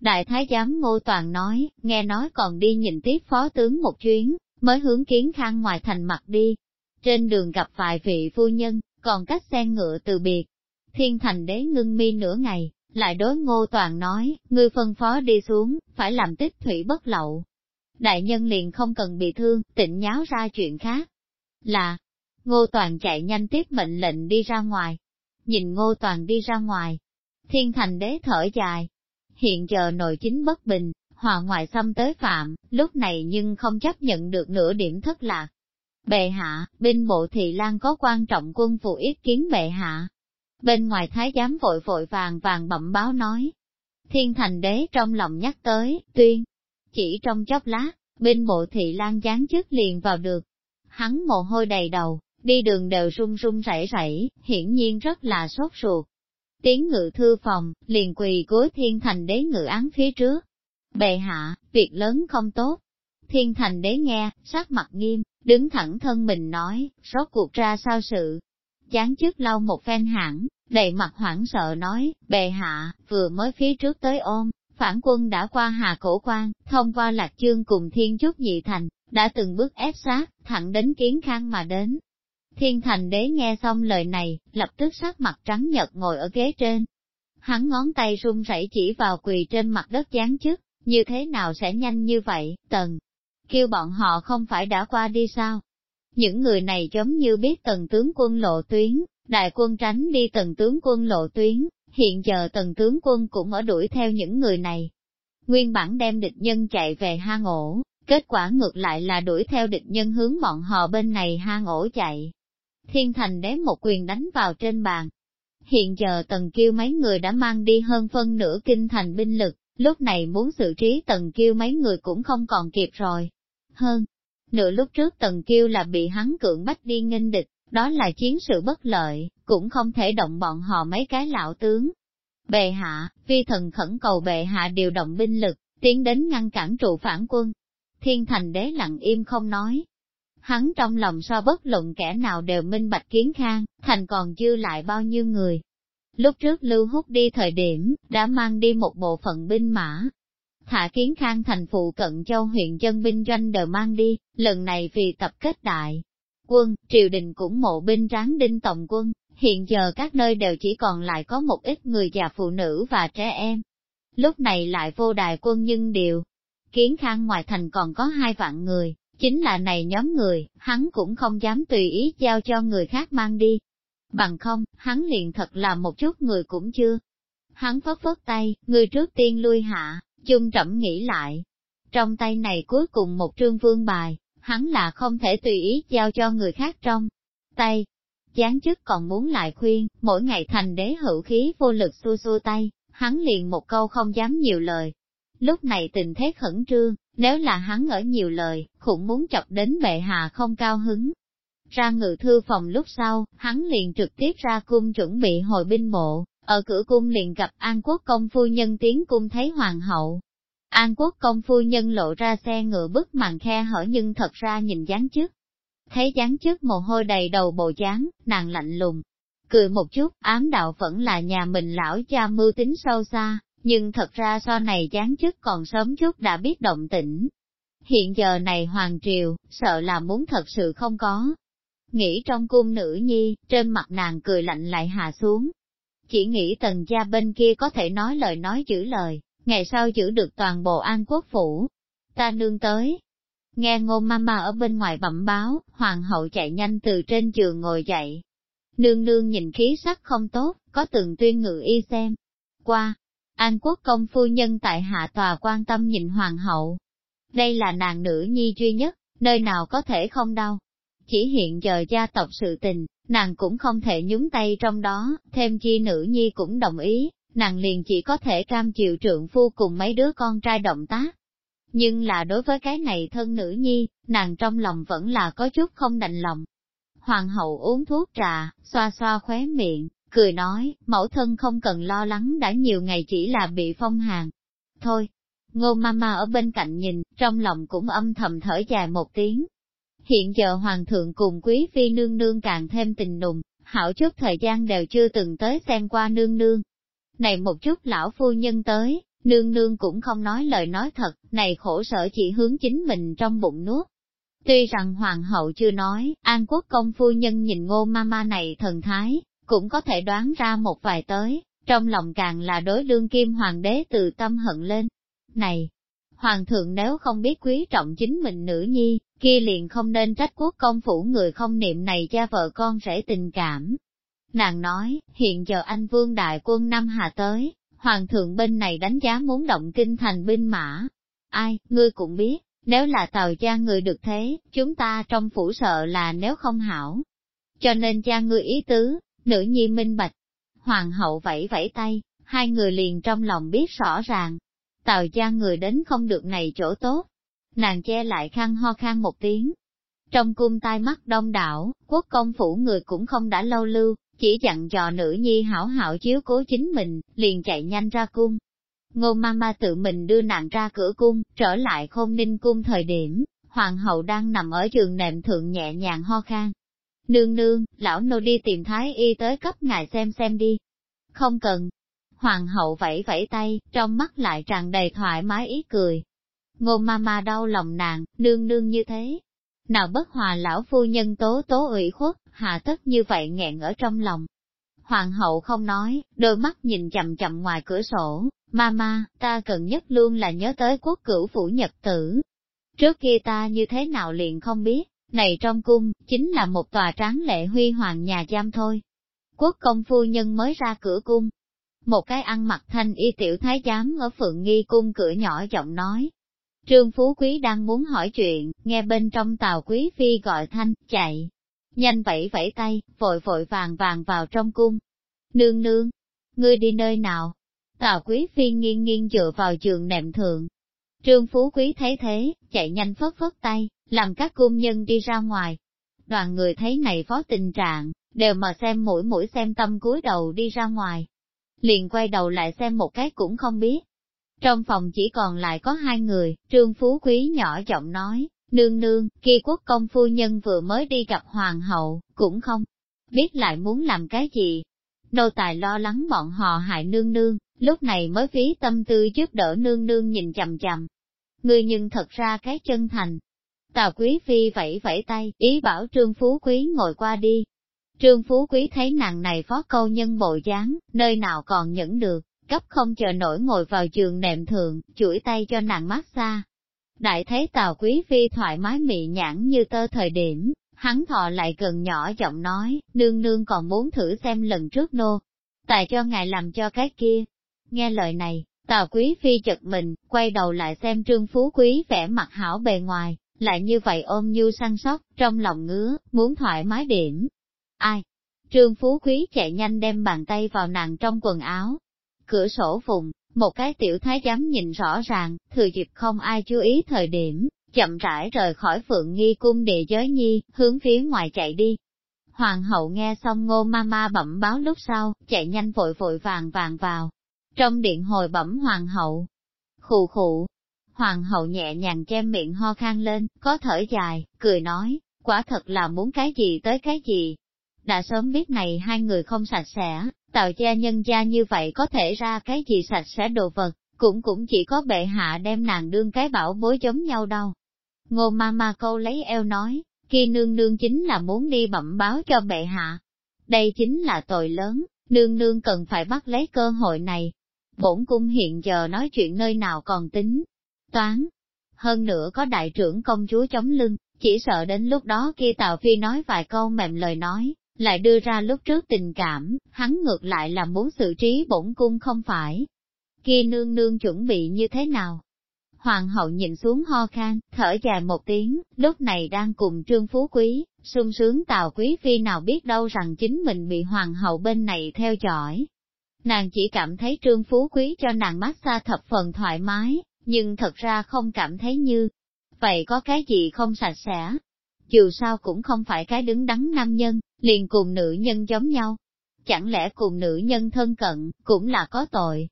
Đại thái giám ngô toàn nói, nghe nói còn đi nhìn tiếp phó tướng một chuyến, mới hướng kiến khang ngoài thành mặt đi. Trên đường gặp vài vị phu nhân, còn cách xe ngựa từ biệt. Thiên thành đế ngưng mi nửa ngày, lại đối ngô toàn nói, ngươi phân phó đi xuống, phải làm tích thủy bất lậu. Đại nhân liền không cần bị thương, tịnh nháo ra chuyện khác. Là, ngô toàn chạy nhanh tiếp mệnh lệnh đi ra ngoài. Nhìn ngô toàn đi ra ngoài, thiên thành đế thở dài. Hiện giờ nội chính bất bình, hòa ngoại xâm tới phạm, lúc này nhưng không chấp nhận được nửa điểm thất lạc. Bệ hạ, binh bộ thị lan có quan trọng quân phụ ý kiến bệ hạ. Bên ngoài thái giám vội vội vàng vàng bẩm báo nói. Thiên thành đế trong lòng nhắc tới, tuyên. Chỉ trong chốc lát, binh bộ thị lan gián chức liền vào được. Hắn mồ hôi đầy đầu, đi đường đều run run rẩy rẩy, hiển nhiên rất là sốt ruột. Tiếng ngự thư phòng, liền quỳ gối thiên thành đế ngự án phía trước, Bệ hạ, việc lớn không tốt. Thiên thành đế nghe, sắc mặt nghiêm, đứng thẳng thân mình nói, rốt cuộc ra sao sự. Chán chức lau một phen hãng, đầy mặt hoảng sợ nói, bệ hạ, vừa mới phía trước tới ôm, phản quân đã qua hà cổ quan, thông qua lạc chương cùng thiên Chúc nhị thành, đã từng bước ép sát, thẳng đến kiến khang mà đến. Thiên thành đế nghe xong lời này, lập tức sắc mặt trắng nhật ngồi ở ghế trên. Hắn ngón tay run rẩy chỉ vào quỳ trên mặt đất gián chức, như thế nào sẽ nhanh như vậy, tần? Kêu bọn họ không phải đã qua đi sao? Những người này giống như biết tần tướng quân lộ tuyến, đại quân tránh đi tần tướng quân lộ tuyến, hiện giờ tần tướng quân cũng ở đuổi theo những người này. Nguyên bản đem địch nhân chạy về hang ổ, kết quả ngược lại là đuổi theo địch nhân hướng bọn họ bên này hang ổ chạy. Thiên thành đếm một quyền đánh vào trên bàn. Hiện giờ tần kêu mấy người đã mang đi hơn phân nửa kinh thành binh lực, Lúc này muốn xử trí tần kiêu mấy người cũng không còn kịp rồi. Hơn, nửa lúc trước tần kiêu là bị hắn cưỡng bách đi nghênh địch, đó là chiến sự bất lợi, cũng không thể động bọn họ mấy cái lão tướng. Bệ hạ, vi thần khẩn cầu bệ hạ điều động binh lực, tiến đến ngăn cản trụ phản quân. Thiên thành đế lặng im không nói. Hắn trong lòng so bất luận kẻ nào đều minh bạch kiến khang, thành còn dư lại bao nhiêu người, Lúc trước Lưu Hút đi thời điểm, đã mang đi một bộ phận binh mã. Thả kiến khang thành phụ cận châu huyện dân binh doanh đều mang đi, lần này vì tập kết đại. Quân, triều đình cũng mộ binh ráng đinh tổng quân, hiện giờ các nơi đều chỉ còn lại có một ít người già phụ nữ và trẻ em. Lúc này lại vô đại quân nhưng điều. Kiến khang ngoài thành còn có hai vạn người, chính là này nhóm người, hắn cũng không dám tùy ý giao cho người khác mang đi, Bằng không, hắn liền thật là một chút người cũng chưa. Hắn phất phất tay, người trước tiên lui hạ, chung trẫm nghĩ lại. Trong tay này cuối cùng một trương vương bài, hắn là không thể tùy ý giao cho người khác trong tay. Gián chức còn muốn lại khuyên, mỗi ngày thành đế hữu khí vô lực xua xua tay, hắn liền một câu không dám nhiều lời. Lúc này tình thế khẩn trương, nếu là hắn ở nhiều lời, cũng muốn chọc đến bệ hạ không cao hứng, ra ngự thư phòng lúc sau, hắn liền trực tiếp ra cung chuẩn bị hồi binh bộ, ở cửa cung liền gặp An Quốc công phu nhân tiến cung thấy hoàng hậu. An Quốc công phu nhân lộ ra xe ngựa bức màn khe hở nhưng thật ra nhìn dáng trước. Thấy dáng trước mồ hôi đầy đầu bộ dáng, nàng lạnh lùng. Cười một chút, ám đạo vẫn là nhà mình lão cha mưu tính sâu xa, nhưng thật ra so này dáng chức còn sớm chút đã biết động tĩnh. Hiện giờ này hoàng triều, sợ là muốn thật sự không có, Nghĩ trong cung nữ nhi, trên mặt nàng cười lạnh lại hạ xuống. Chỉ nghĩ tần gia bên kia có thể nói lời nói giữ lời, ngày sau giữ được toàn bộ an quốc phủ. Ta nương tới. Nghe ngô mama ở bên ngoài bẩm báo, hoàng hậu chạy nhanh từ trên giường ngồi dậy. Nương nương nhìn khí sắc không tốt, có từng tuyên ngự y xem. Qua, An quốc công phu nhân tại hạ tòa quan tâm nhìn hoàng hậu. Đây là nàng nữ nhi duy nhất, nơi nào có thể không đau chỉ hiện giờ gia tộc sự tình, nàng cũng không thể nhúng tay trong đó, thêm chi nữ nhi cũng đồng ý, nàng liền chỉ có thể cam chịu trượng phu cùng mấy đứa con trai động tác. Nhưng là đối với cái này thân nữ nhi, nàng trong lòng vẫn là có chút không đành lòng. Hoàng hậu uống thuốc trà, xoa xoa khóe miệng, cười nói, mẫu thân không cần lo lắng đã nhiều ngày chỉ là bị phong hàn. Thôi, ngô mama ở bên cạnh nhìn, trong lòng cũng âm thầm thở dài một tiếng. Hiện giờ hoàng thượng cùng quý phi nương nương càng thêm tình nùng, hảo chút thời gian đều chưa từng tới xem qua nương nương. Này một chút lão phu nhân tới, nương nương cũng không nói lời nói thật, này khổ sở chỉ hướng chính mình trong bụng nuốt. Tuy rằng hoàng hậu chưa nói, an quốc công phu nhân nhìn ngô mama này thần thái, cũng có thể đoán ra một vài tới, trong lòng càng là đối đương kim hoàng đế từ tâm hận lên. Này, hoàng thượng nếu không biết quý trọng chính mình nữ nhi, kia liền không nên trách quốc công phủ người không niệm này cha vợ con rể tình cảm. Nàng nói, hiện giờ anh vương đại quân năm hà tới, hoàng thượng bên này đánh giá muốn động kinh thành binh mã. Ai, ngươi cũng biết, nếu là tàu cha người được thế, chúng ta trong phủ sợ là nếu không hảo. Cho nên cha ngươi ý tứ, nữ nhi minh bạch. Hoàng hậu vẫy vẫy tay, hai người liền trong lòng biết rõ ràng. Tàu gia người đến không được này chỗ tốt. Nàng che lại khăn ho khan một tiếng. Trong cung tai mắt đông đảo, quốc công phủ người cũng không đã lâu lưu, chỉ dặn dò nữ nhi hảo hảo chiếu cố chính mình, liền chạy nhanh ra cung. Ngô Mama tự mình đưa nàng ra cửa cung, trở lại khôn ninh cung thời điểm, hoàng hậu đang nằm ở giường nệm thượng nhẹ nhàng ho khan. Nương nương, lão nô đi tìm thái y tới cấp ngài xem xem đi. Không cần. Hoàng hậu vẫy vẫy tay, trong mắt lại tràn đầy thoải mái ý cười. Ngô Ma Ma đau lòng nàng, nương nương như thế, nào bất hòa lão phu nhân tố tố ủy khuất, hạ tất như vậy nghẹn ở trong lòng. Hoàng hậu không nói, đôi mắt nhìn chậm chậm ngoài cửa sổ, Mama, ta cần nhất luôn là nhớ tới quốc cửu phủ nhật tử. Trước kia ta như thế nào liền không biết, này trong cung, chính là một tòa tráng lệ huy hoàng nhà giam thôi. Quốc công phu nhân mới ra cửa cung. Một cái ăn mặc thanh y tiểu thái giám ở phượng nghi cung cửa nhỏ giọng nói, Trương Phú Quý đang muốn hỏi chuyện, nghe bên trong tàu Quý Phi gọi thanh, chạy. Nhanh vẫy vẫy tay, vội vội vàng vàng vào trong cung. Nương nương, ngươi đi nơi nào? Tào Quý Phi nghiêng nghiêng dựa vào giường nệm thượng. Trương Phú Quý thấy thế, chạy nhanh phất phất tay, làm các cung nhân đi ra ngoài. Đoàn người thấy này phó tình trạng, đều mà xem mũi mũi xem tâm cúi đầu đi ra ngoài. Liền quay đầu lại xem một cái cũng không biết, trong phòng chỉ còn lại có hai người, trương phú quý nhỏ giọng nói, nương nương, khi quốc công phu nhân vừa mới đi gặp hoàng hậu, cũng không biết lại muốn làm cái gì. Nô tài lo lắng bọn họ hại nương nương, lúc này mới phí tâm tư giúp đỡ nương nương nhìn chầm chầm. Người nhưng thật ra cái chân thành. Tào quý phi vẫy vẫy tay, ý bảo trương phú quý ngồi qua đi. Trương phú quý thấy nàng này phó câu nhân bộ dáng, nơi nào còn nhẫn được, cấp không chờ nổi ngồi vào giường nệm thượng, chuỗi tay cho nàng mát xa. Đại thấy Tào Quý Phi thoải mái mị nhãn như tơ thời điểm, hắn thọ lại gần nhỏ giọng nói, nương nương còn muốn thử xem lần trước nô, tại cho ngài làm cho cái kia. Nghe lời này, Tào Quý Phi chật mình, quay đầu lại xem Trương Phú Quý vẻ mặt hảo bề ngoài, lại như vậy ôm như săn sóc, trong lòng ngứa, muốn thoải mái điểm. Ai? Trương Phú Quý chạy nhanh đem bàn tay vào nàng trong quần áo, cửa sổ vùng, một cái tiểu thái giám nhìn rõ ràng, thừa dịp không ai chú ý thời điểm, chậm rãi rời khỏi phượng nghi cung địa giới nhi, hướng phía ngoài chạy đi. Hoàng hậu nghe xong ngô ma ma bẩm báo lúc sau, chạy nhanh vội vội vàng vàng vào. Trong điện hồi bẩm hoàng hậu, khụ khụ, hoàng hậu nhẹ nhàng che miệng ho khan lên, có thở dài, cười nói, quả thật là muốn cái gì tới cái gì. Đã sớm biết này hai người không sạch sẽ, Tào gia nhân gia như vậy có thể ra cái gì sạch sẽ đồ vật, cũng cũng chỉ có bệ hạ đem nàng đương cái bảo bối giống nhau đâu. Ngô ma ma câu lấy eo nói, khi nương nương chính là muốn đi bẩm báo cho bệ hạ. Đây chính là tội lớn, nương nương cần phải bắt lấy cơ hội này. Bổn cung hiện giờ nói chuyện nơi nào còn tính, toán. Hơn nữa có đại trưởng công chúa chống lưng, chỉ sợ đến lúc đó khi Tào Phi nói vài câu mềm lời nói, lại đưa ra lúc trước tình cảm, hắn ngược lại là muốn xử trí bổn cung không phải. Kia nương nương chuẩn bị như thế nào? Hoàng hậu nhìn xuống ho khan, thở dài một tiếng, lúc này đang cùng trương phú quý, sung sướng tào quý phi nào biết đâu rằng chính mình bị hoàng hậu bên này theo dõi. Nàng chỉ cảm thấy trương phú quý cho nàng massage thập phần thoải mái, nhưng thật ra không cảm thấy như, vậy có cái gì không sạch sẽ. Dù sao cũng không phải cái đứng đắn nam nhân, liền cùng nữ nhân giống nhau. chẳng lẽ cùng nữ nhân thân cận, cũng là có tội.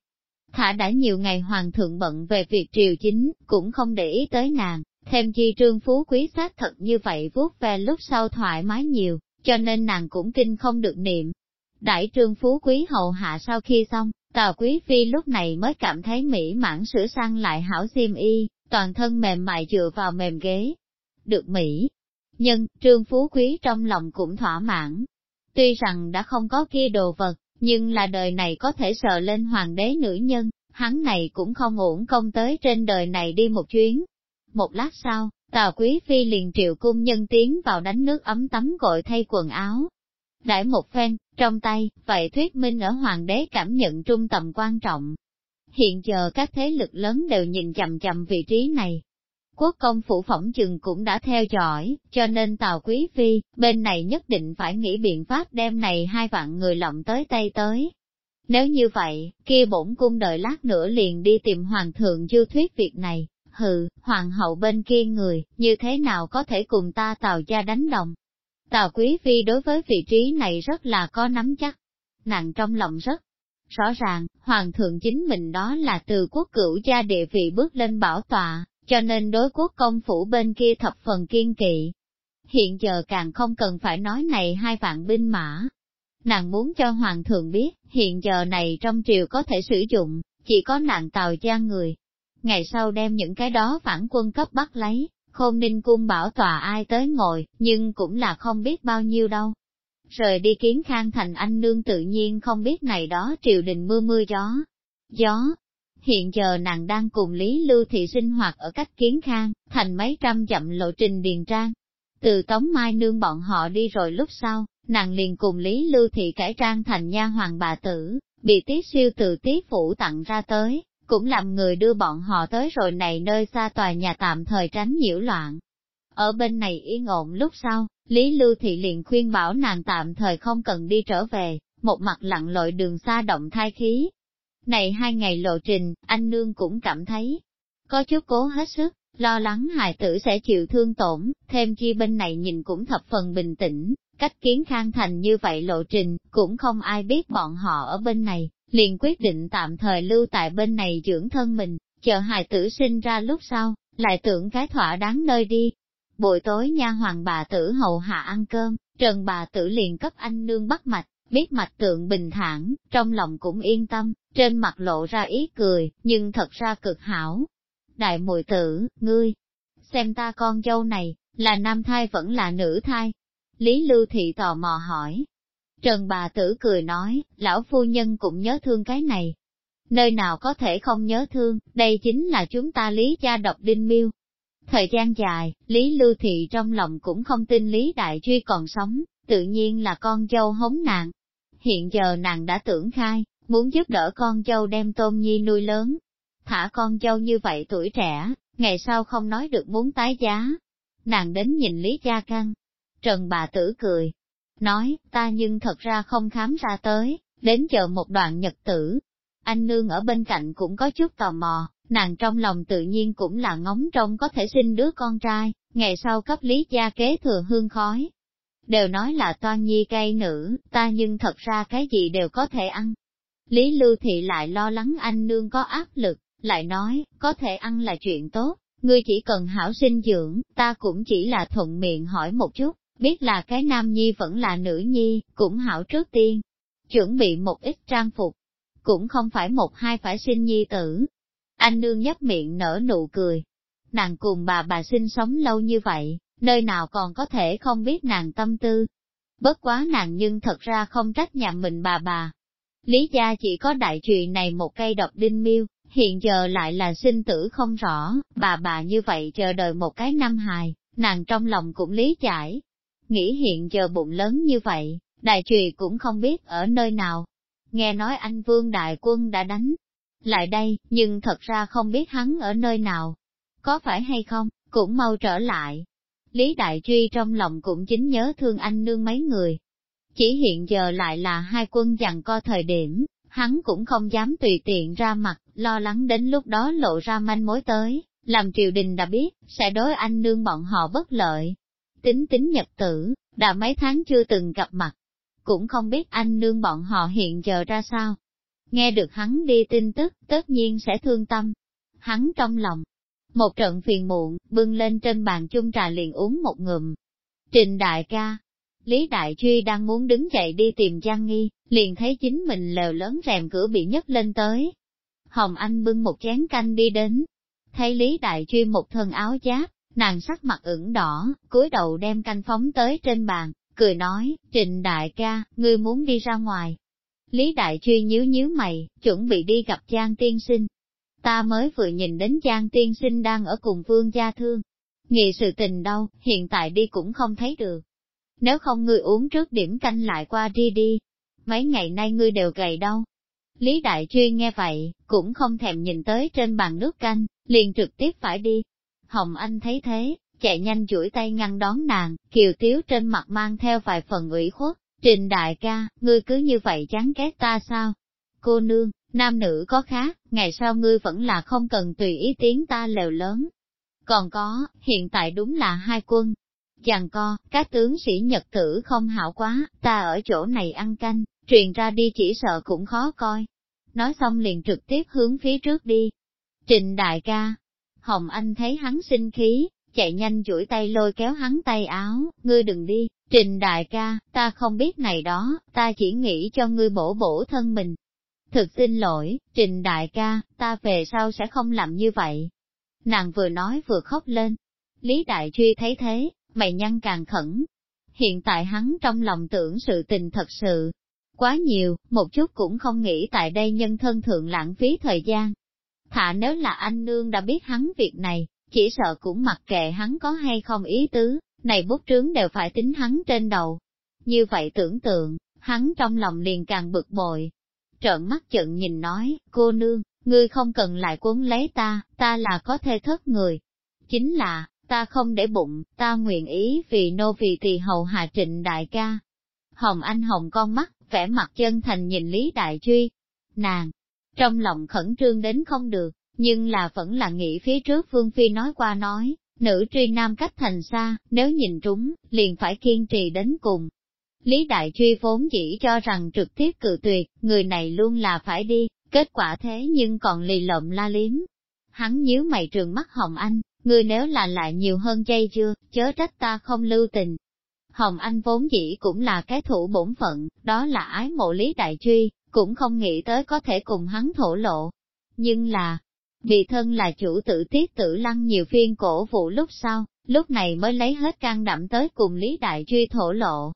Thả đã nhiều ngày hoàng thượng bận về việc triều chính, cũng không để ý tới nàng, thêm chi trương phú quý xác thật như vậy vuốt ve lúc sau thoải mái nhiều, cho nên nàng cũng kinh không được niệm. Đại trương phú quý hậu hạ sau khi xong, tào quý phi lúc này mới cảm thấy mỹ mãn sửa sang lại hảo xiêm y, toàn thân mềm mại dựa vào mềm ghế. Được Mỹ. Nhưng, trương phú quý trong lòng cũng thỏa mãn. Tuy rằng đã không có kia đồ vật, nhưng là đời này có thể sợ lên hoàng đế nữ nhân, hắn này cũng không ổn công tới trên đời này đi một chuyến. Một lát sau, Tào Quý Phi liền triệu cung nhân tiến vào đánh nước ấm tắm gội thay quần áo. Đãi một phen, trong tay, vậy thuyết minh ở hoàng đế cảm nhận trung tầm quan trọng. Hiện giờ các thế lực lớn đều nhìn chầm chầm vị trí này. Quốc công phủ phỏng chừng cũng đã theo dõi, cho nên Tào Quý Phi, bên này nhất định phải nghĩ biện pháp đem này hai vạn người lộng tới tay tới. Nếu như vậy, kia bổn cung đợi lát nữa liền đi tìm hoàng thượng dư thuyết việc này, hừ, hoàng hậu bên kia người, như thế nào có thể cùng ta Tào gia đánh đồng. Tào Quý Phi đối với vị trí này rất là có nắm chắc, nàng trong lòng rất rõ ràng, hoàng thượng chính mình đó là từ quốc cửu gia địa vị bước lên bảo tọa, cho nên đối quốc công phủ bên kia thập phần kiên kỵ. Hiện giờ càng không cần phải nói này hai vạn binh mã. Nàng muốn cho hoàng thượng biết, hiện giờ này trong triều có thể sử dụng, chỉ có nạn tàu gia người, ngày sau đem những cái đó phản quân cấp bắt lấy, khôn ninh cung bảo tòa ai tới ngồi, nhưng cũng là không biết bao nhiêu đâu. Rời đi kiến khang thành anh nương tự nhiên không biết này đó triều đình mưa mưa gió. Gió, hiện giờ nàng đang cùng Lý Lưu Thị sinh hoạt ở cách kiến khang, thành mấy trăm dặm lộ trình điền trang. Từ Tống Mai Nương bọn họ đi rồi lúc sau, nàng liền cùng Lý Lưu Thị cải trang thành nha hoàng bà tử, bị tiết siêu từ tiết phủ tặng ra tới, cũng làm người đưa bọn họ tới rồi này nơi xa tòa nhà tạm thời tránh nhiễu loạn. Ở bên này yên ổn lúc sau, Lý Lưu Thị liền khuyên bảo nàng tạm thời không cần đi trở về, một mặt lặn lội đường xa động thai khí. Này hai ngày lộ trình, anh nương cũng cảm thấy có chút cố hết sức, lo lắng hài tử sẽ chịu thương tổn, thêm chi bên này nhìn cũng thập phần bình tĩnh, cách kiến khang thành như vậy lộ trình, cũng không ai biết bọn họ ở bên này, liền quyết định tạm thời lưu tại bên này dưỡng thân mình, chờ hài tử sinh ra lúc sau, lại tưởng cái thỏa đáng nơi đi. Buổi tối nha hoàng bà tử hầu hạ ăn cơm, trần bà tử liền cấp anh nương bắt mạch, biết mạch tượng bình thản, trong lòng cũng yên tâm, trên mặt lộ ra ý cười, nhưng thật ra cực hảo. Đại mùi tử, ngươi, xem ta con dâu này, là nam thai vẫn là nữ thai. Lý Lưu Thị tò mò hỏi, Trần bà tử cười nói, lão phu nhân cũng nhớ thương cái này. Nơi nào có thể không nhớ thương, đây chính là chúng ta lý cha độc đinh miêu. Thời gian dài, Lý Lưu Thị trong lòng cũng không tin Lý Đại Truy còn sống, tự nhiên là con dâu hống nàng. Hiện giờ nàng đã tưởng khai, muốn giúp đỡ con dâu đem tôm nhi nuôi lớn. Thả con dâu như vậy tuổi trẻ, ngày sau không nói được muốn tái giá. Nàng đến nhìn Lý Cha Căng. Trần bà tử cười, nói, ta nhưng thật ra không khám ra tới, đến chờ một đoạn nhật tử. Anh nương ở bên cạnh cũng có chút tò mò, nàng trong lòng tự nhiên cũng là ngóng trông có thể sinh đứa con trai, ngày sau cấp lý gia kế thừa hương khói. Đều nói là toan nhi cây nữ, ta nhưng thật ra cái gì đều có thể ăn. Lý Lưu Thị lại lo lắng anh nương có áp lực, lại nói, có thể ăn là chuyện tốt, ngươi chỉ cần hảo sinh dưỡng, ta cũng chỉ là thuận miệng hỏi một chút, biết là cái nam nhi vẫn là nữ nhi, cũng hảo trước tiên, chuẩn bị một ít trang phục, cũng không phải một hai phải sinh nhi tử. Anh nương nhấp miệng nở nụ cười, nàng cùng bà bà sinh sống lâu như vậy, nơi nào còn có thể không biết nàng tâm tư. Bất quá nàng nhưng thật ra không trách nhà mình bà bà. Lý gia chỉ có đại trùy này một cây độc đinh miêu, hiện giờ lại là sinh tử không rõ, bà bà như vậy chờ đợi một cái năm hài, nàng trong lòng cũng lý giải, nghĩ hiện giờ bụng lớn như vậy, đại trùy cũng không biết ở nơi nào. Nghe nói anh vương đại quân đã đánh lại đây, nhưng thật ra không biết hắn ở nơi nào. Có phải hay không, cũng mau trở lại. Lý Đại Truy trong lòng cũng chính nhớ thương anh nương mấy người. Chỉ hiện giờ lại là hai quân dặn co thời điểm, hắn cũng không dám tùy tiện ra mặt, lo lắng đến lúc đó lộ ra manh mối tới, làm triều đình đã biết, sẽ đối anh nương bọn họ bất lợi tính tính nhật tử, đã mấy tháng chưa từng gặp mặt. cũng không biết anh nương bọn họ hiện giờ ra sao. Nghe được hắn đi tin tức, tất nhiên sẽ thương tâm. Hắn trong lòng, một trận phiền muộn, bưng lên trên bàn chung trà liền uống một ngụm. Trình đại ca, Lý Đại Truy đang muốn đứng dậy đi tìm Giang Nghi, liền thấy chính mình lều lớn rèm cửa bị nhấc lên tới. Hồng Anh bưng một chén canh đi đến, thấy Lý Đại Truy một thân áo giáp, nàng sắc mặt ửng đỏ, cúi đầu đem canh phóng tới trên bàn, cười nói, "Trịnh Đại ca, ngươi muốn đi ra ngoài. Lý Đại Truy nhíu nhíu mày, chuẩn bị đi gặp Giang Tiên Sinh. Ta mới vừa nhìn đến Giang Tiên Sinh đang ở cùng Vương Gia Thương. Nghị sự tình đâu, hiện tại đi cũng không thấy được. Nếu không ngươi uống trước điểm canh lại qua đi đi. Mấy ngày nay ngươi đều gầy đâu. Lý Đại Truy nghe vậy, cũng không thèm nhìn tới trên bàn nước canh, liền trực tiếp phải đi. Hồng Anh thấy thế, chạy nhanh chuỗi tay ngăn đón nàng, kiều tiếu trên mặt mang theo vài phần ủy khuất. Trình đại ca, ngươi cứ như vậy chán ghét ta sao? Cô nương, nam nữ có khác, ngày sau ngươi vẫn là không cần tùy ý tiếng ta lều lớn. Còn có, hiện tại đúng là hai quân. Chàng co, các tướng sĩ nhật tử không hảo quá, ta ở chỗ này ăn canh, truyền ra đi chỉ sợ cũng khó coi. Nói xong liền trực tiếp hướng phía trước đi. Trình đại ca, Hồng Anh thấy hắn sinh khí, chạy nhanh chuỗi tay lôi kéo hắn tay áo, ngươi đừng đi, trình đại ca, ta không biết này đó, ta chỉ nghĩ cho ngươi bổ bổ thân mình. Thực xin lỗi, trình đại ca, ta về sau sẽ không làm như vậy. Nàng vừa nói vừa khóc lên. Lý Đại Truy thấy thế, mày nhăn càng khẩn. Hiện tại hắn trong lòng tưởng sự tình thật sự, quá nhiều, một chút cũng không nghĩ tại đây nhân thân thượng lãng phí thời gian. Thả nếu là anh nương đã biết hắn việc này, chỉ sợ cũng mặc kệ hắn có hay không ý tứ, này bút trướng đều phải tính hắn trên đầu. Như vậy tưởng tượng, hắn trong lòng liền càng bực bội. Trợn mắt trợn nhìn nói, cô nương, ngươi không cần lại cuốn lấy ta, ta là có thể thất người. Chính là, ta không để bụng, ta nguyện ý vì nô vì tỳ hầu hạ trịnh đại ca. Hồng Anh Hồng con mắt, vẻ mặt chân thành nhìn Lý Đại Truy. Nàng, trong lòng khẩn trương đến không được, nhưng là vẫn là nghĩ phía trước Phương Phi nói qua nói, nữ truy nam cách thành xa, nếu nhìn trúng, liền phải kiên trì đến cùng. Lý Đại Truy vốn chỉ cho rằng trực tiếp cự tuyệt, người này luôn là phải đi, kết quả thế nhưng còn lì lộm la liếm. Hắn nhíu mày trường mắt Hồng Anh, người nếu là lại nhiều hơn chay chưa, chớ trách ta không lưu tình. Hồng Anh vốn dĩ cũng là cái thủ bổn phận, đó là ái mộ Lý Đại Truy, cũng không nghĩ tới có thể cùng hắn thổ lộ. Nhưng là, vì thân là chủ tử tiết tử lăng nhiều phiên cổ vụ lúc sau, lúc này mới lấy hết can đảm tới cùng Lý Đại Truy thổ lộ.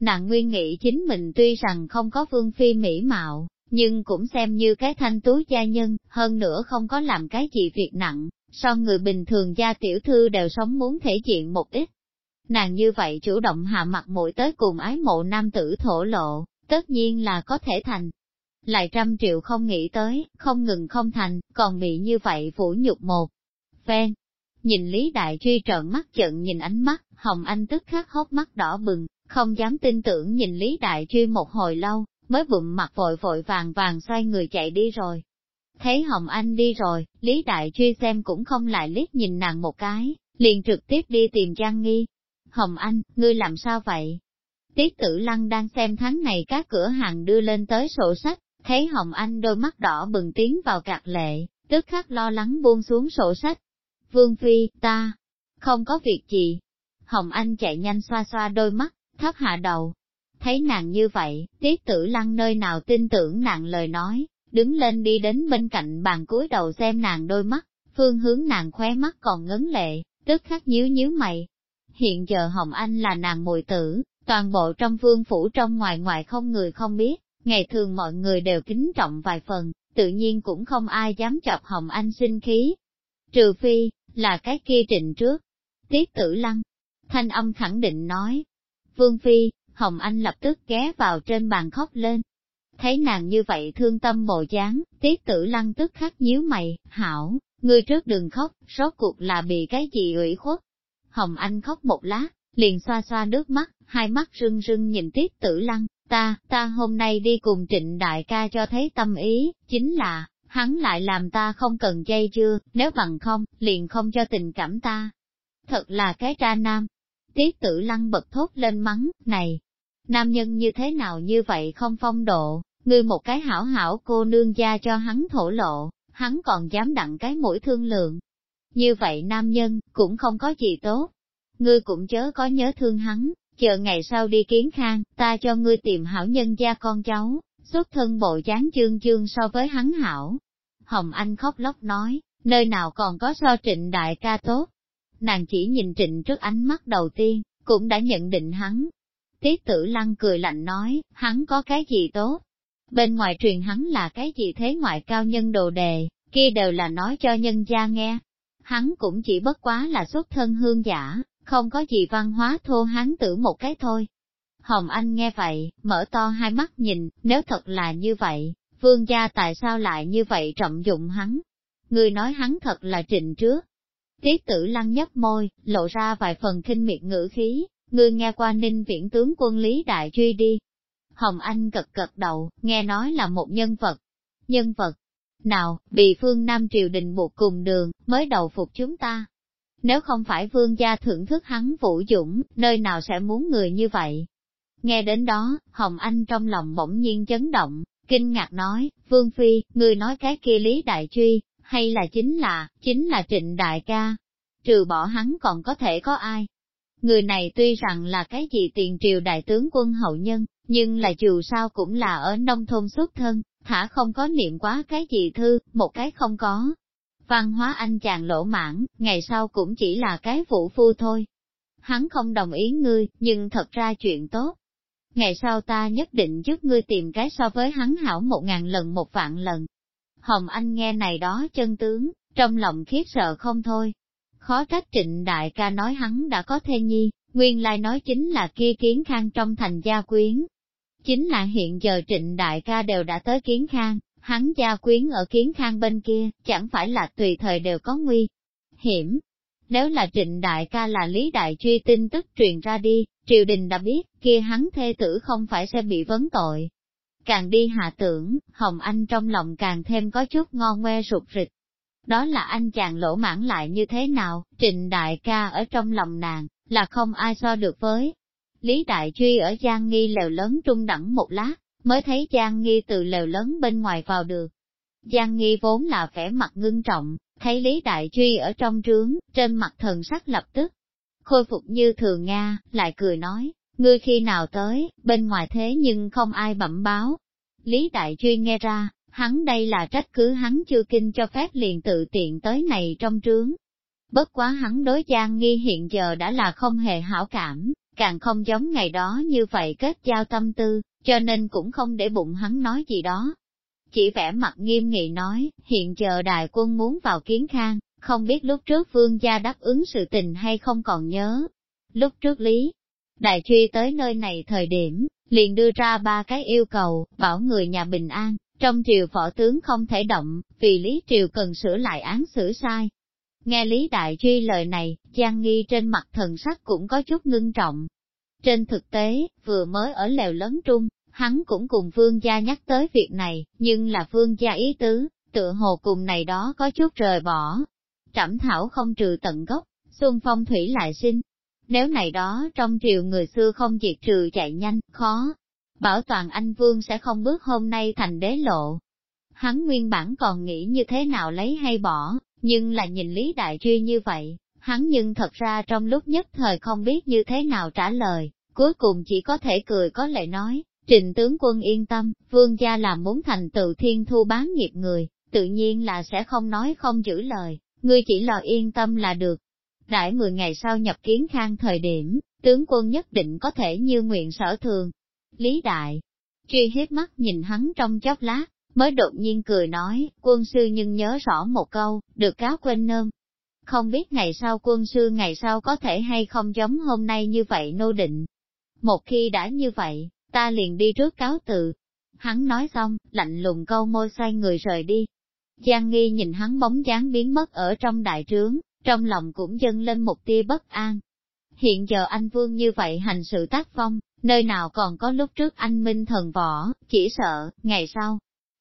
Nàng nguyên nghĩ chính mình tuy rằng không có vương phi mỹ mạo, nhưng cũng xem như cái thanh tú gia nhân, hơn nữa không có làm cái gì việc nặng, so người bình thường gia tiểu thư đều sống muốn thể diện một ít. Nàng như vậy chủ động hạ mặt mũi tới cùng ái mộ nam tử thổ lộ, tất nhiên là có thể thành lại trăm triệu không nghĩ tới, không ngừng không thành, còn bị như vậy phủ nhục một. Phen, nhìn Lý Đại Truy trợn mắt trận nhìn ánh mắt, Hồng Anh tức khắc hốc mắt đỏ bừng, không dám tin tưởng nhìn Lý Đại Truy một hồi lâu, mới bụng mặt vội vội vàng vàng xoay người chạy đi rồi. Thấy Hồng Anh đi rồi, Lý Đại Truy xem cũng không lại liếc nhìn nàng một cái, liền trực tiếp đi tìm Giang Nghi. Hồng Anh, ngươi làm sao vậy? Tiết tử lăng đang xem tháng này các cửa hàng đưa lên tới sổ sách, Thấy Hồng Anh đôi mắt đỏ bừng tiến vào cạc lệ, tức khắc lo lắng buông xuống sổ sách. Vương Phi, ta, không có việc gì. Hồng Anh chạy nhanh xoa xoa đôi mắt, thấp hạ đầu. Thấy nàng như vậy, tiết tử lăng nơi nào tin tưởng nàng lời nói, đứng lên đi đến bên cạnh bàn cúi đầu xem nàng đôi mắt, phương hướng nàng khóe mắt còn ngấn lệ, tức khắc nhíu nhíu mày. Hiện giờ Hồng Anh là nàng mùi tử, toàn bộ trong vương phủ trong ngoài ngoài không người không biết, Ngày thường mọi người đều kính trọng vài phần, tự nhiên cũng không ai dám chọc Hồng Anh sinh khí. Trừ phi, là cái kia trịnh trước. Tiết tử lăng, thanh âm khẳng định nói. Vương Phi, Hồng Anh lập tức ghé vào trên bàn khóc lên. Thấy nàng như vậy thương tâm bộ dáng, tiết tử lăng tức khắc nhíu mày, hảo, ngươi trước đừng khóc, rốt cuộc là bị cái gì ủy khuất. Hồng Anh khóc một lát, liền xoa xoa nước mắt, hai mắt rưng rưng nhìn tiết tử lăng, Ta, ta hôm nay đi cùng trịnh đại ca cho thấy tâm ý, chính là, hắn lại làm ta không cần dây dưa, nếu bằng không, liền không cho tình cảm ta. Thật là cái tra nam. Tiết tử lăng bật thốt lên mắng, này, Nam nhân như thế nào như vậy không phong độ, ngươi một cái hảo hảo cô nương gia cho hắn thổ lộ, hắn còn dám đặng cái mũi thương lượng. Như vậy nam nhân, cũng không có gì tốt. Ngươi cũng chớ có nhớ thương hắn, chờ ngày sau đi kiến khang, ta cho ngươi tìm hảo nhân gia con cháu, xuất thân bộ dáng chương chương so với hắn hảo. Hồng Anh khóc lóc nói, nơi nào còn có so trịnh đại ca tốt. Nàng chỉ nhìn trịnh trước ánh mắt đầu tiên, cũng đã nhận định hắn. Tiết tử lăng cười lạnh nói, hắn có cái gì tốt? Bên ngoài truyền hắn là cái gì thế ngoại cao nhân đồ đề, kia đều là nói cho nhân gia nghe. Hắn cũng chỉ bất quá là xuất thân hương giả, không có gì văn hóa thô hán tử một cái thôi. Hồng Anh nghe vậy, mở to hai mắt nhìn, nếu thật là như vậy, vương gia tại sao lại như vậy trọng dụng hắn? Người nói hắn thật là trịnh trước. Tiết tử lăng nhấp môi, lộ ra vài phần kinh miệt ngữ khí, ngươi nghe qua ninh viễn tướng quân Lý Đại Truy đi. Hồng Anh cật cật đầu, nghe nói là một nhân vật. Nhân vật, nào, bị phương Nam triều đình buộc cùng đường, mới đầu phục chúng ta. Nếu không phải vương gia thưởng thức hắn vũ dũng, nơi nào sẽ muốn người như vậy? Nghe đến đó, Hồng Anh trong lòng bỗng nhiên chấn động, kinh ngạc nói, Vương Phi, người nói cái kia Lý Đại Truy, hay là chính là, chính là Trịnh Đại ca? Trừ bỏ hắn còn có thể có ai? Người này tuy rằng là cái gì tiền triều đại tướng quân hậu nhân, nhưng là dù sao cũng là ở nông thôn xuất thân, thả không có niệm quá cái gì thư, một cái không có. Văn hóa anh chàng lỗ mãn, ngày sau cũng chỉ là cái phụ phu thôi. Hắn không đồng ý ngươi, nhưng thật ra chuyện tốt. Ngày sau ta nhất định giúp ngươi tìm cái so với hắn hảo một ngàn lần một vạn lần. Hồng Anh nghe này đó chân tướng, trong lòng khiếp sợ không thôi. Khó trách trịnh đại ca nói hắn đã có thê nhi, nguyên lai nói chính là kia kiến khang trong thành gia quyến, Chính là hiện giờ trịnh đại ca đều đã tới kiến khang, hắn gia quyến ở kiến khang bên kia, chẳng phải là tùy thời đều có nguy hiểm. Nếu là trịnh đại ca là lý đại truy tin tức truyền ra đi, triều đình đã biết, kia hắn thê tử không phải sẽ bị vấn tội. Càng đi hạ tưởng, Hồng Anh trong lòng càng thêm có chút ngon ngoe sụp rịch. Đó là anh chàng lỗ mãn lại như thế nào, trịnh đại ca ở trong lòng nàng, là không ai so được với, Lý Đại Truy ở Giang Nghi lều lớn trung đẳng một lát, mới thấy Giang Nghi từ lều lớn bên ngoài vào được. Giang Nghi vốn là vẻ mặt ngưng trọng, thấy Lý Đại Truy ở trong trướng, trên mặt thần sắc lập tức. Khôi phục như thường Nga, lại cười nói, ngươi khi nào tới, bên ngoài thế nhưng không ai bẩm báo. Lý Đại Truy nghe ra, hắn đây là trách cứ hắn chưa kinh cho phép liền tự tiện tới này trong trướng. Bất quá hắn đối Giang Nghi hiện giờ đã là không hề hảo cảm, càng không giống ngày đó như vậy kết giao tâm tư, cho nên cũng không để bụng hắn nói gì đó. Chỉ vẻ mặt nghiêm nghị nói, hiện giờ đại quân muốn vào kiến khang, không biết lúc trước vương gia đáp ứng sự tình hay không còn nhớ. Lúc trước lý, đại truy tới nơi này thời điểm, liền đưa ra ba cái yêu cầu, bảo người nhà bình an, trong triều võ tướng không thể động, vì lý triều cần sửa lại án xử sai, Nghe Lý Đại Truy lời này, Giang Nghi trên mặt thần sắc cũng có chút ngưng trọng. Trên thực tế, vừa mới ở lều lớn trung, hắn cũng cùng Vương gia nhắc tới việc này, nhưng là Vương gia ý tứ, tựa hồ cùng này đó có chút rời bỏ. Trẩm thảo không trừ tận gốc, xuân phong thủy lại sinh. Nếu này đó trong triều người xưa không diệt trừ chạy nhanh, khó. Bảo toàn anh Vương sẽ không bước hôm nay thành đế lộ. Hắn nguyên bản còn nghĩ như thế nào lấy hay bỏ, nhưng là nhìn Lý Đại Truy như vậy, hắn nhưng thật ra trong lúc nhất thời không biết như thế nào trả lời, cuối cùng chỉ có thể cười có lệ nói, trình tướng quân yên tâm, vương gia làm muốn thành tựu thiên thu bán nghiệp người, tự nhiên là sẽ không nói không giữ lời, ngươi chỉ lo yên tâm là được. Đại 10 ngày sau nhập kiến khang thời điểm, tướng quân nhất định có thể như nguyện sở thường. Lý Đại, truy hiếp mắt nhìn hắn trong chốc lát, mới đột nhiên cười nói, quân sư nhưng nhớ rõ một câu, được cáo quên nơm. Không biết ngày sau quân sư ngày sau có thể hay không giống hôm nay như vậy nô định. Một khi đã như vậy, ta liền đi trước cáo từ. Hắn nói xong, lạnh lùng câu môi xoay người rời đi. Giang nghi nhìn hắn bóng dáng biến mất ở trong đại trướng, trong lòng cũng dâng lên một tia bất an. Hiện giờ anh Vương như vậy hành sự tác phong, nơi nào còn có lúc trước anh Minh thần võ, chỉ sợ, ngày sau,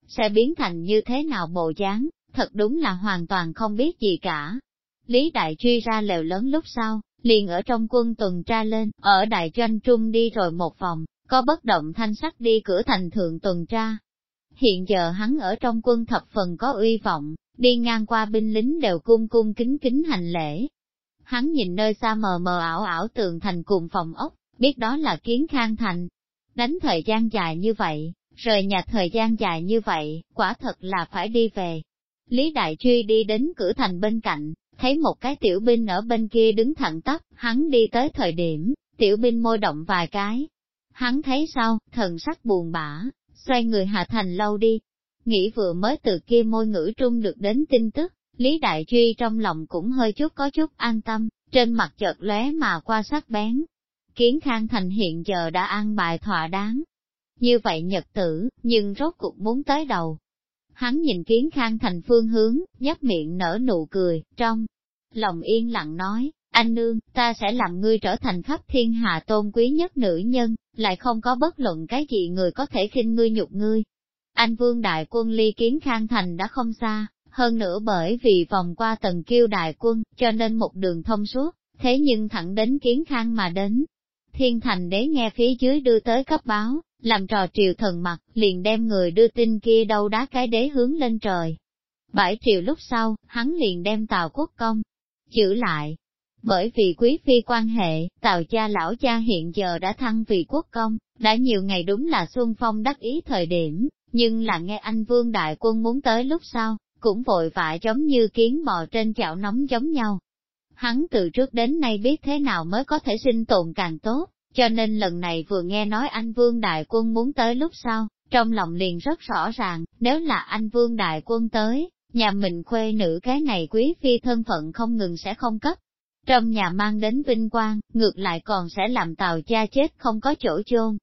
sẽ biến thành như thế nào bộ dáng, thật đúng là hoàn toàn không biết gì cả. Lý Đại Truy ra lều lớn lúc sau, liền ở trong quân tuần tra lên, ở đại doanh trung đi rồi một vòng, có bất động thanh sắc đi cửa thành thượng tuần tra. Hiện giờ hắn ở trong quân thập phần có uy vọng, đi ngang qua binh lính đều cung cung kính kính hành lễ. Hắn nhìn nơi xa mờ mờ ảo ảo tường thành cùng phòng ốc, biết đó là kiến khang thành. Đánh thời gian dài như vậy, rời nhà thời gian dài như vậy, quả thật là phải đi về. Lý Đại Truy đi đến cửa thành bên cạnh, thấy một cái tiểu binh ở bên kia đứng thẳng tắp, hắn đi tới thời điểm, tiểu binh môi động vài cái. Hắn thấy sao, thần sắc buồn bã, xoay người hạ thành lâu đi. Nghĩ vừa mới từ kia môi ngữ trung được đến tin tức, Lý Đại Truy trong lòng cũng hơi chút có chút an tâm, trên mặt chợt lóe mà qua sắc bén. Kiến Khang Thành hiện giờ đã an bài thỏa đáng. Như vậy nhật tử, nhưng rốt cuộc muốn tới đầu, Hắn nhìn kiến khang thành phương hướng, nhấp miệng nở nụ cười, trong lòng yên lặng nói, anh nương, ta sẽ làm ngươi trở thành khắp thiên hạ tôn quý nhất nữ nhân, lại không có bất luận cái gì người có thể khinh ngươi nhục ngươi. Anh vương đại quân ly kiến khang thành đã không xa, hơn nữa bởi vì vòng qua tầng kiêu đại quân, cho nên một đường thông suốt, thế nhưng thẳng đến kiến khang mà đến. Thiên thành đế nghe phía dưới đưa tới cấp báo, làm trò triều thần mặt, liền đem người đưa tin kia đâu đá cái đế hướng lên trời. Bảy triệu lúc sau, hắn liền đem tàu Quốc Công, giữ lại. Bởi vì quý phi quan hệ, Tào cha lão cha hiện giờ đã thăng vì quốc công, đã nhiều ngày đúng là xuân phong đắc ý thời điểm, nhưng là nghe anh vương đại quân muốn tới lúc sau, cũng vội vã giống như kiến bò trên chảo nóng giống nhau. Hắn từ trước đến nay biết thế nào mới có thể sinh tồn càng tốt, cho nên lần này vừa nghe nói anh Vương Đại Quân muốn tới lúc sau, trong lòng liền rất rõ ràng, nếu là anh Vương Đại Quân tới, nhà mình khuê nữ cái này quý phi thân phận không ngừng sẽ không cấp. Trong nhà mang đến vinh quang, ngược lại còn sẽ làm tàu cha chết không có chỗ chôn.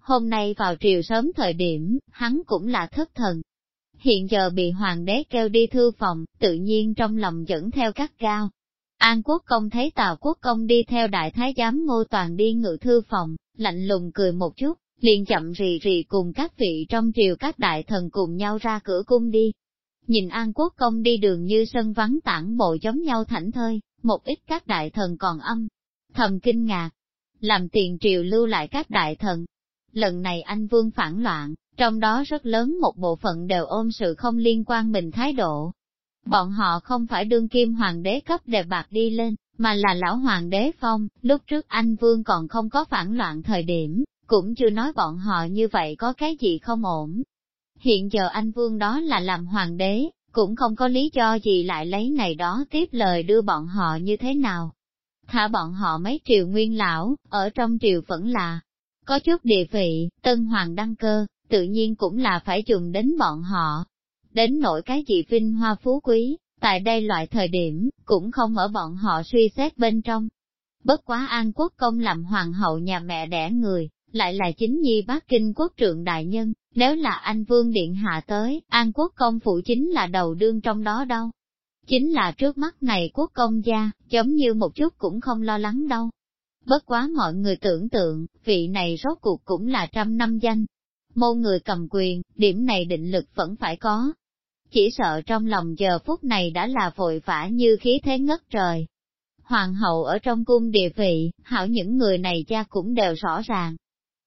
Hôm nay vào triều sớm thời điểm, hắn cũng là thất thần. Hiện giờ bị hoàng đế kêu đi thư phòng, tự nhiên trong lòng dẫn theo các cao, An quốc công thấy tào quốc công đi theo đại thái giám ngô toàn đi ngự thư phòng, lạnh lùng cười một chút, liền chậm rì rì cùng các vị trong triều các đại thần cùng nhau ra cửa cung đi. Nhìn An quốc công đi đường như sân vắng tản bộ giống nhau thảnh thơi, một ít các đại thần còn âm, thầm kinh ngạc, làm tiền triều lưu lại các đại thần. Lần này anh vương phản loạn, trong đó rất lớn một bộ phận đều ôm sự không liên quan mình thái độ, Bọn họ không phải đương kim hoàng đế cấp đề bạc đi lên, mà là lão hoàng đế phong, lúc trước anh vương còn không có phản loạn thời điểm, cũng chưa nói bọn họ như vậy có cái gì không ổn. Hiện giờ anh vương đó là làm hoàng đế, cũng không có lý do gì lại lấy này đó tiếp lời đưa bọn họ như thế nào. Thả bọn họ mấy triều nguyên lão, ở trong triều vẫn là có chút địa vị, tân hoàng đăng cơ, tự nhiên cũng là phải dùng đến bọn họ, đến nỗi cái gì vinh hoa phú quý, tại đây loại thời điểm, cũng không ở bọn họ suy xét bên trong. Bất quá An Quốc Công làm hoàng hậu nhà mẹ đẻ người, lại là chính nhi bác kinh quốc trượng đại nhân, nếu là anh Vương Điện Hạ tới, An Quốc Công phụ chính là đầu đương trong đó đâu. Chính là trước mắt này quốc công gia, giống như một chút cũng không lo lắng đâu. Bất quá mọi người tưởng tượng, vị này rốt cuộc cũng là trăm năm danh. Môn người cầm quyền, điểm này định lực vẫn phải có, chỉ sợ trong lòng giờ phút này đã là vội vã như khí thế ngất trời. Hoàng hậu ở trong cung địa vị, hảo những người này cha cũng đều rõ ràng.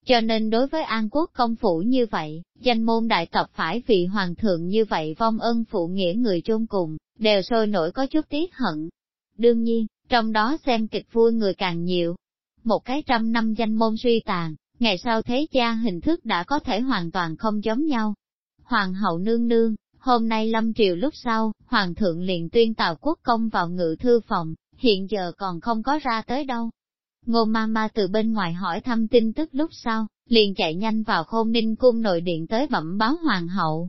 Cho nên đối với An Quốc công phủ như vậy, danh môn đại tập phải vì hoàng thượng như vậy vong ân phụ nghĩa người chôn cùng, đều sôi nổi có chút tiếc hận. Đương nhiên, trong đó xem kịch vui người càng nhiều. Một cái trăm năm danh môn suy tàn, ngày sau thế cha hình thức đã có thể hoàn toàn không giống nhau. Hoàng hậu nương nương, Hôm nay lâm triều lúc sau, Hoàng thượng liền tuyên tào quốc công vào ngự thư phòng, hiện giờ còn không có ra tới đâu. Ngô ma ma từ bên ngoài hỏi thăm tin tức lúc sau, liền chạy nhanh vào khôn ninh cung nội điện tới bẩm báo hoàng hậu.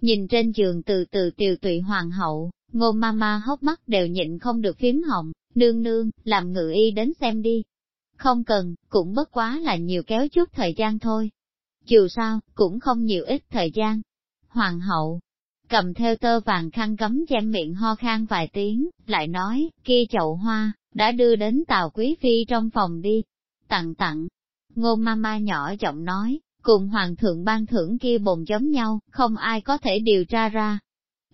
Nhìn trên giường từ từ tiều tụy hoàng hậu, ngô ma ma hốc mắt đều nhịn không được phím hồng, nương nương, làm ngự y đến xem đi. Không cần, cũng bất quá là nhiều kéo chút thời gian thôi. Dù sao, cũng không nhiều ít thời gian. Hoàng hậu, cầm theo tơ vàng khăn cấm che miệng ho khan vài tiếng, lại nói, kia chậu hoa, đã đưa đến tàu quý phi trong phòng đi. Tặng tặng, ngô mama nhỏ giọng nói, cùng hoàng thượng ban thưởng kia bồn giống nhau, không ai có thể điều tra ra.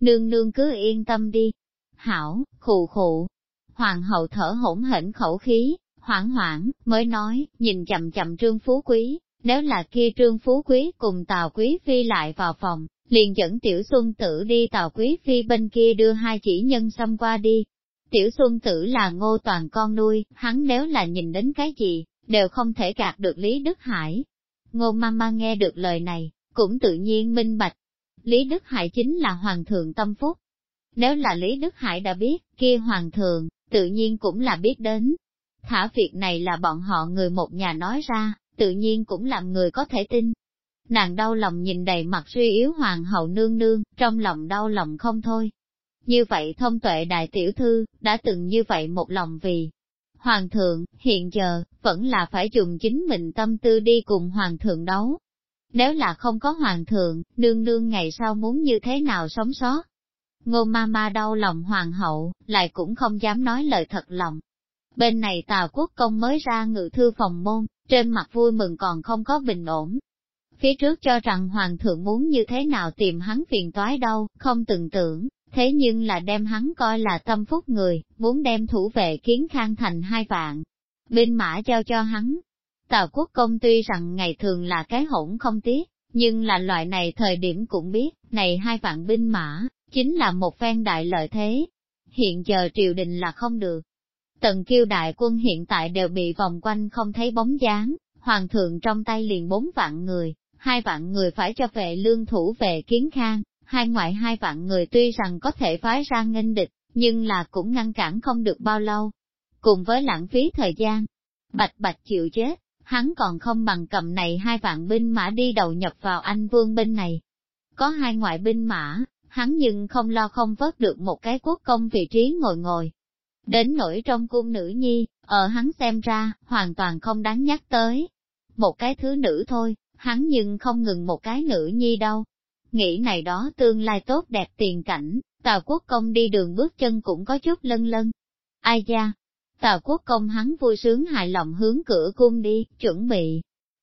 Nương nương cứ yên tâm đi. Hảo, khụ khụ. Hoàng hậu thở hỗn hển khẩu khí, hoảng hoảng, mới nói, nhìn chậm chậm trương phú quý, Nếu là kia trương phú quý cùng Tào Quý Phi lại vào phòng, liền dẫn Tiểu Xuân Tử đi tàu Quý Phi bên kia đưa hai chỉ nhân xăm qua đi. Tiểu Xuân Tử là ngô toàn con nuôi, hắn nếu là nhìn đến cái gì, đều không thể gạt được Lý Đức Hải. Ngô Mama nghe được lời này, cũng tự nhiên minh bạch. Lý Đức Hải chính là Hoàng thượng tâm phúc. Nếu là Lý Đức Hải đã biết, kia Hoàng thượng, tự nhiên cũng là biết đến. Thả việc này là bọn họ người một nhà nói ra, tự nhiên cũng làm người có thể tin. Nàng đau lòng nhìn đầy mặt suy yếu hoàng hậu nương nương, trong lòng đau lòng không thôi. Như vậy thông tuệ đại tiểu thư, đã từng như vậy một lòng vì Hoàng thượng, hiện giờ, vẫn là phải dùng chính mình tâm tư đi cùng Hoàng thượng đấu. Nếu là không có Hoàng thượng, nương nương ngày sau muốn như thế nào sống sót? Ngô ma ma đau lòng Hoàng hậu, lại cũng không dám nói lời thật lòng. Bên này Tào Quốc Công mới ra ngự thư phòng môn, trên mặt vui mừng còn không có bình ổn. Phía trước cho rằng Hoàng thượng muốn như thế nào tìm hắn phiền toái đâu, không từng tưởng, thế nhưng là đem hắn coi là tâm phúc người, muốn đem thủ vệ kiến khang thành hai vạn. Binh mã giao cho hắn. Tào quốc công tuy rằng ngày thường là cái hỗn không tiếc, nhưng là loại này thời điểm cũng biết, này hai vạn binh mã, chính là một phen đại lợi thế. Hiện giờ triều đình là không được. Tần kiêu đại quân hiện tại đều bị vòng quanh không thấy bóng dáng, hoàng thượng trong tay liền bốn vạn người, hai vạn người phải cho vệ lương thủ về kiến khang, hai ngoại hai vạn người tuy rằng có thể phái ra nghênh địch, nhưng là cũng ngăn cản không được bao lâu. Cùng với lãng phí thời gian, bạch bạch chịu chết, hắn còn không bằng cầm này hai vạn binh mã đi đầu nhập vào anh vương bên này. Có hai ngoại binh mã, hắn nhưng không lo không vớt được một cái quốc công vị trí ngồi ngồi. Đến nỗi trong cung nữ nhi, ở hắn xem ra, hoàn toàn không đáng nhắc tới. Một cái thứ nữ thôi, hắn nhưng không ngừng một cái nữ nhi đâu, Nghĩ này đó tương lai tốt đẹp tiền cảnh, Tào Quốc Công đi đường bước chân cũng có chút lân lân. Ai da? Tào Quốc Công hắn vui sướng hài lòng hướng cửa cung đi, chuẩn bị.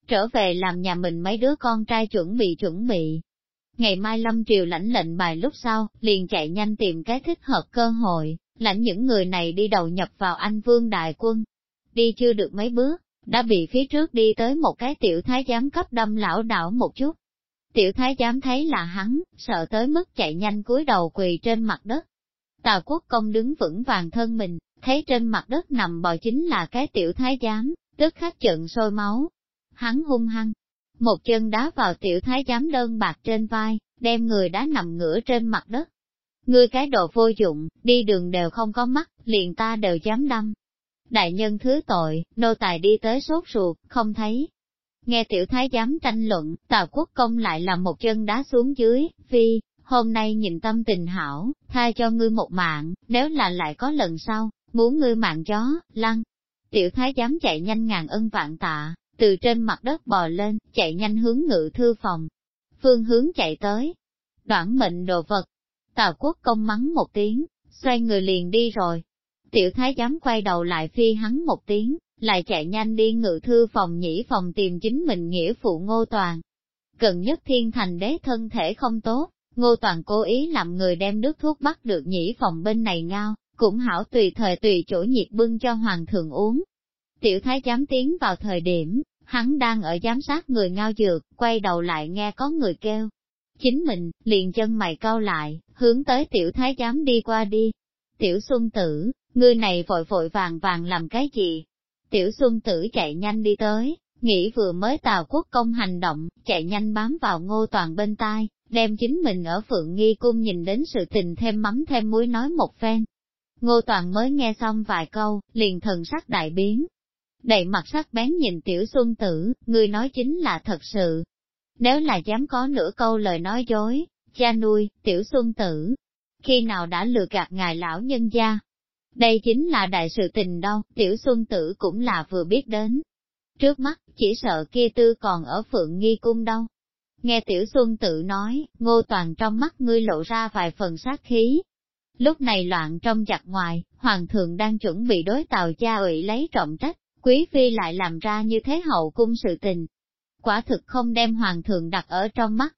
Trở về làm nhà mình mấy đứa con trai chuẩn bị chuẩn bị. Ngày mai Lâm Triều lãnh lệnh bài lúc sau, liền chạy nhanh tìm cái thích hợp cơ hội, lãnh những người này đi đầu nhập vào anh vương đại quân. Đi chưa được mấy bước, đã bị phía trước đi tới một cái tiểu thái giám cấp đâm lão đảo một chút. Tiểu thái giám thấy là hắn, sợ tới mức chạy nhanh cúi đầu quỳ trên mặt đất. Tào quốc công đứng vững vàng thân mình, thấy trên mặt đất nằm bò chính là cái tiểu thái giám, tức khắc trận sôi máu. Hắn hung hăng, một chân đá vào tiểu thái giám đơn bạc trên vai, đem người đá nằm ngửa trên mặt đất. Ngươi cái đồ vô dụng, đi đường đều không có mắt, liền ta đều dám đâm. Đại nhân thứ tội, nô tài đi tới sốt ruột, không thấy, Nghe tiểu thái giám tranh luận, tào quốc công lại làm một chân đá xuống dưới, phi, hôm nay nhìn tâm tình hảo, tha cho ngươi một mạng, nếu là lại có lần sau, muốn ngươi mạng chó, lăng. Tiểu thái giám chạy nhanh ngàn ân vạn tạ, từ trên mặt đất bò lên, chạy nhanh hướng ngự thư phòng. Phương hướng chạy tới. Đoạn mệnh đồ vật. Tào quốc công mắng một tiếng, xoay người liền đi rồi. Tiểu thái giám quay đầu lại phi hắn một tiếng, lại chạy nhanh đi ngự thư phòng nhĩ phòng tìm chính mình nghĩa phụ ngô toàn. Gần nhất thiên thành đế thân thể không tốt, ngô toàn cố ý làm người đem nước thuốc bắt được nhĩ phòng bên này ngao, cũng hảo tùy thời tùy chỗ nhiệt bưng cho hoàng thượng uống. Tiểu thái giám tiến vào thời điểm, hắn đang ở giám sát người ngao dược, quay đầu lại nghe có người kêu. Chính mình, liền chân mày cau lại, hướng tới tiểu thái giám đi qua đi. Tiểu xuân tử, ngươi này vội vội vàng vàng làm cái gì, Tiểu Xuân Tử chạy nhanh đi tới, nghĩ vừa mới tào quốc công hành động, chạy nhanh bám vào ngô toàn bên tai, đem chính mình ở phượng nghi cung nhìn đến sự tình thêm mắm thêm muối nói một phen. Ngô toàn mới nghe xong vài câu, liền thần sắc đại biến. Đầy mặt sắc bén nhìn tiểu xuân tử, người nói chính là thật sự. Nếu là dám có nửa câu lời nói dối, cha nuôi, tiểu xuân tử, khi nào đã lừa gạt ngài lão nhân gia, đây chính là đại sự tình đâu, tiểu xuân tử cũng là vừa biết đến. Trước mắt, chỉ sợ kia tư còn ở phượng nghi cung đâu. Nghe tiểu xuân tử nói, ngô toàn trong mắt ngươi lộ ra vài phần sát khí. Lúc này loạn trong chặt ngoài, hoàng thượng đang chuẩn bị đối tàu cha ủy lấy trọng trách, quý phi lại làm ra như thế hậu cung sự tình. Quả thực không đem hoàng thượng đặt ở trong mắt.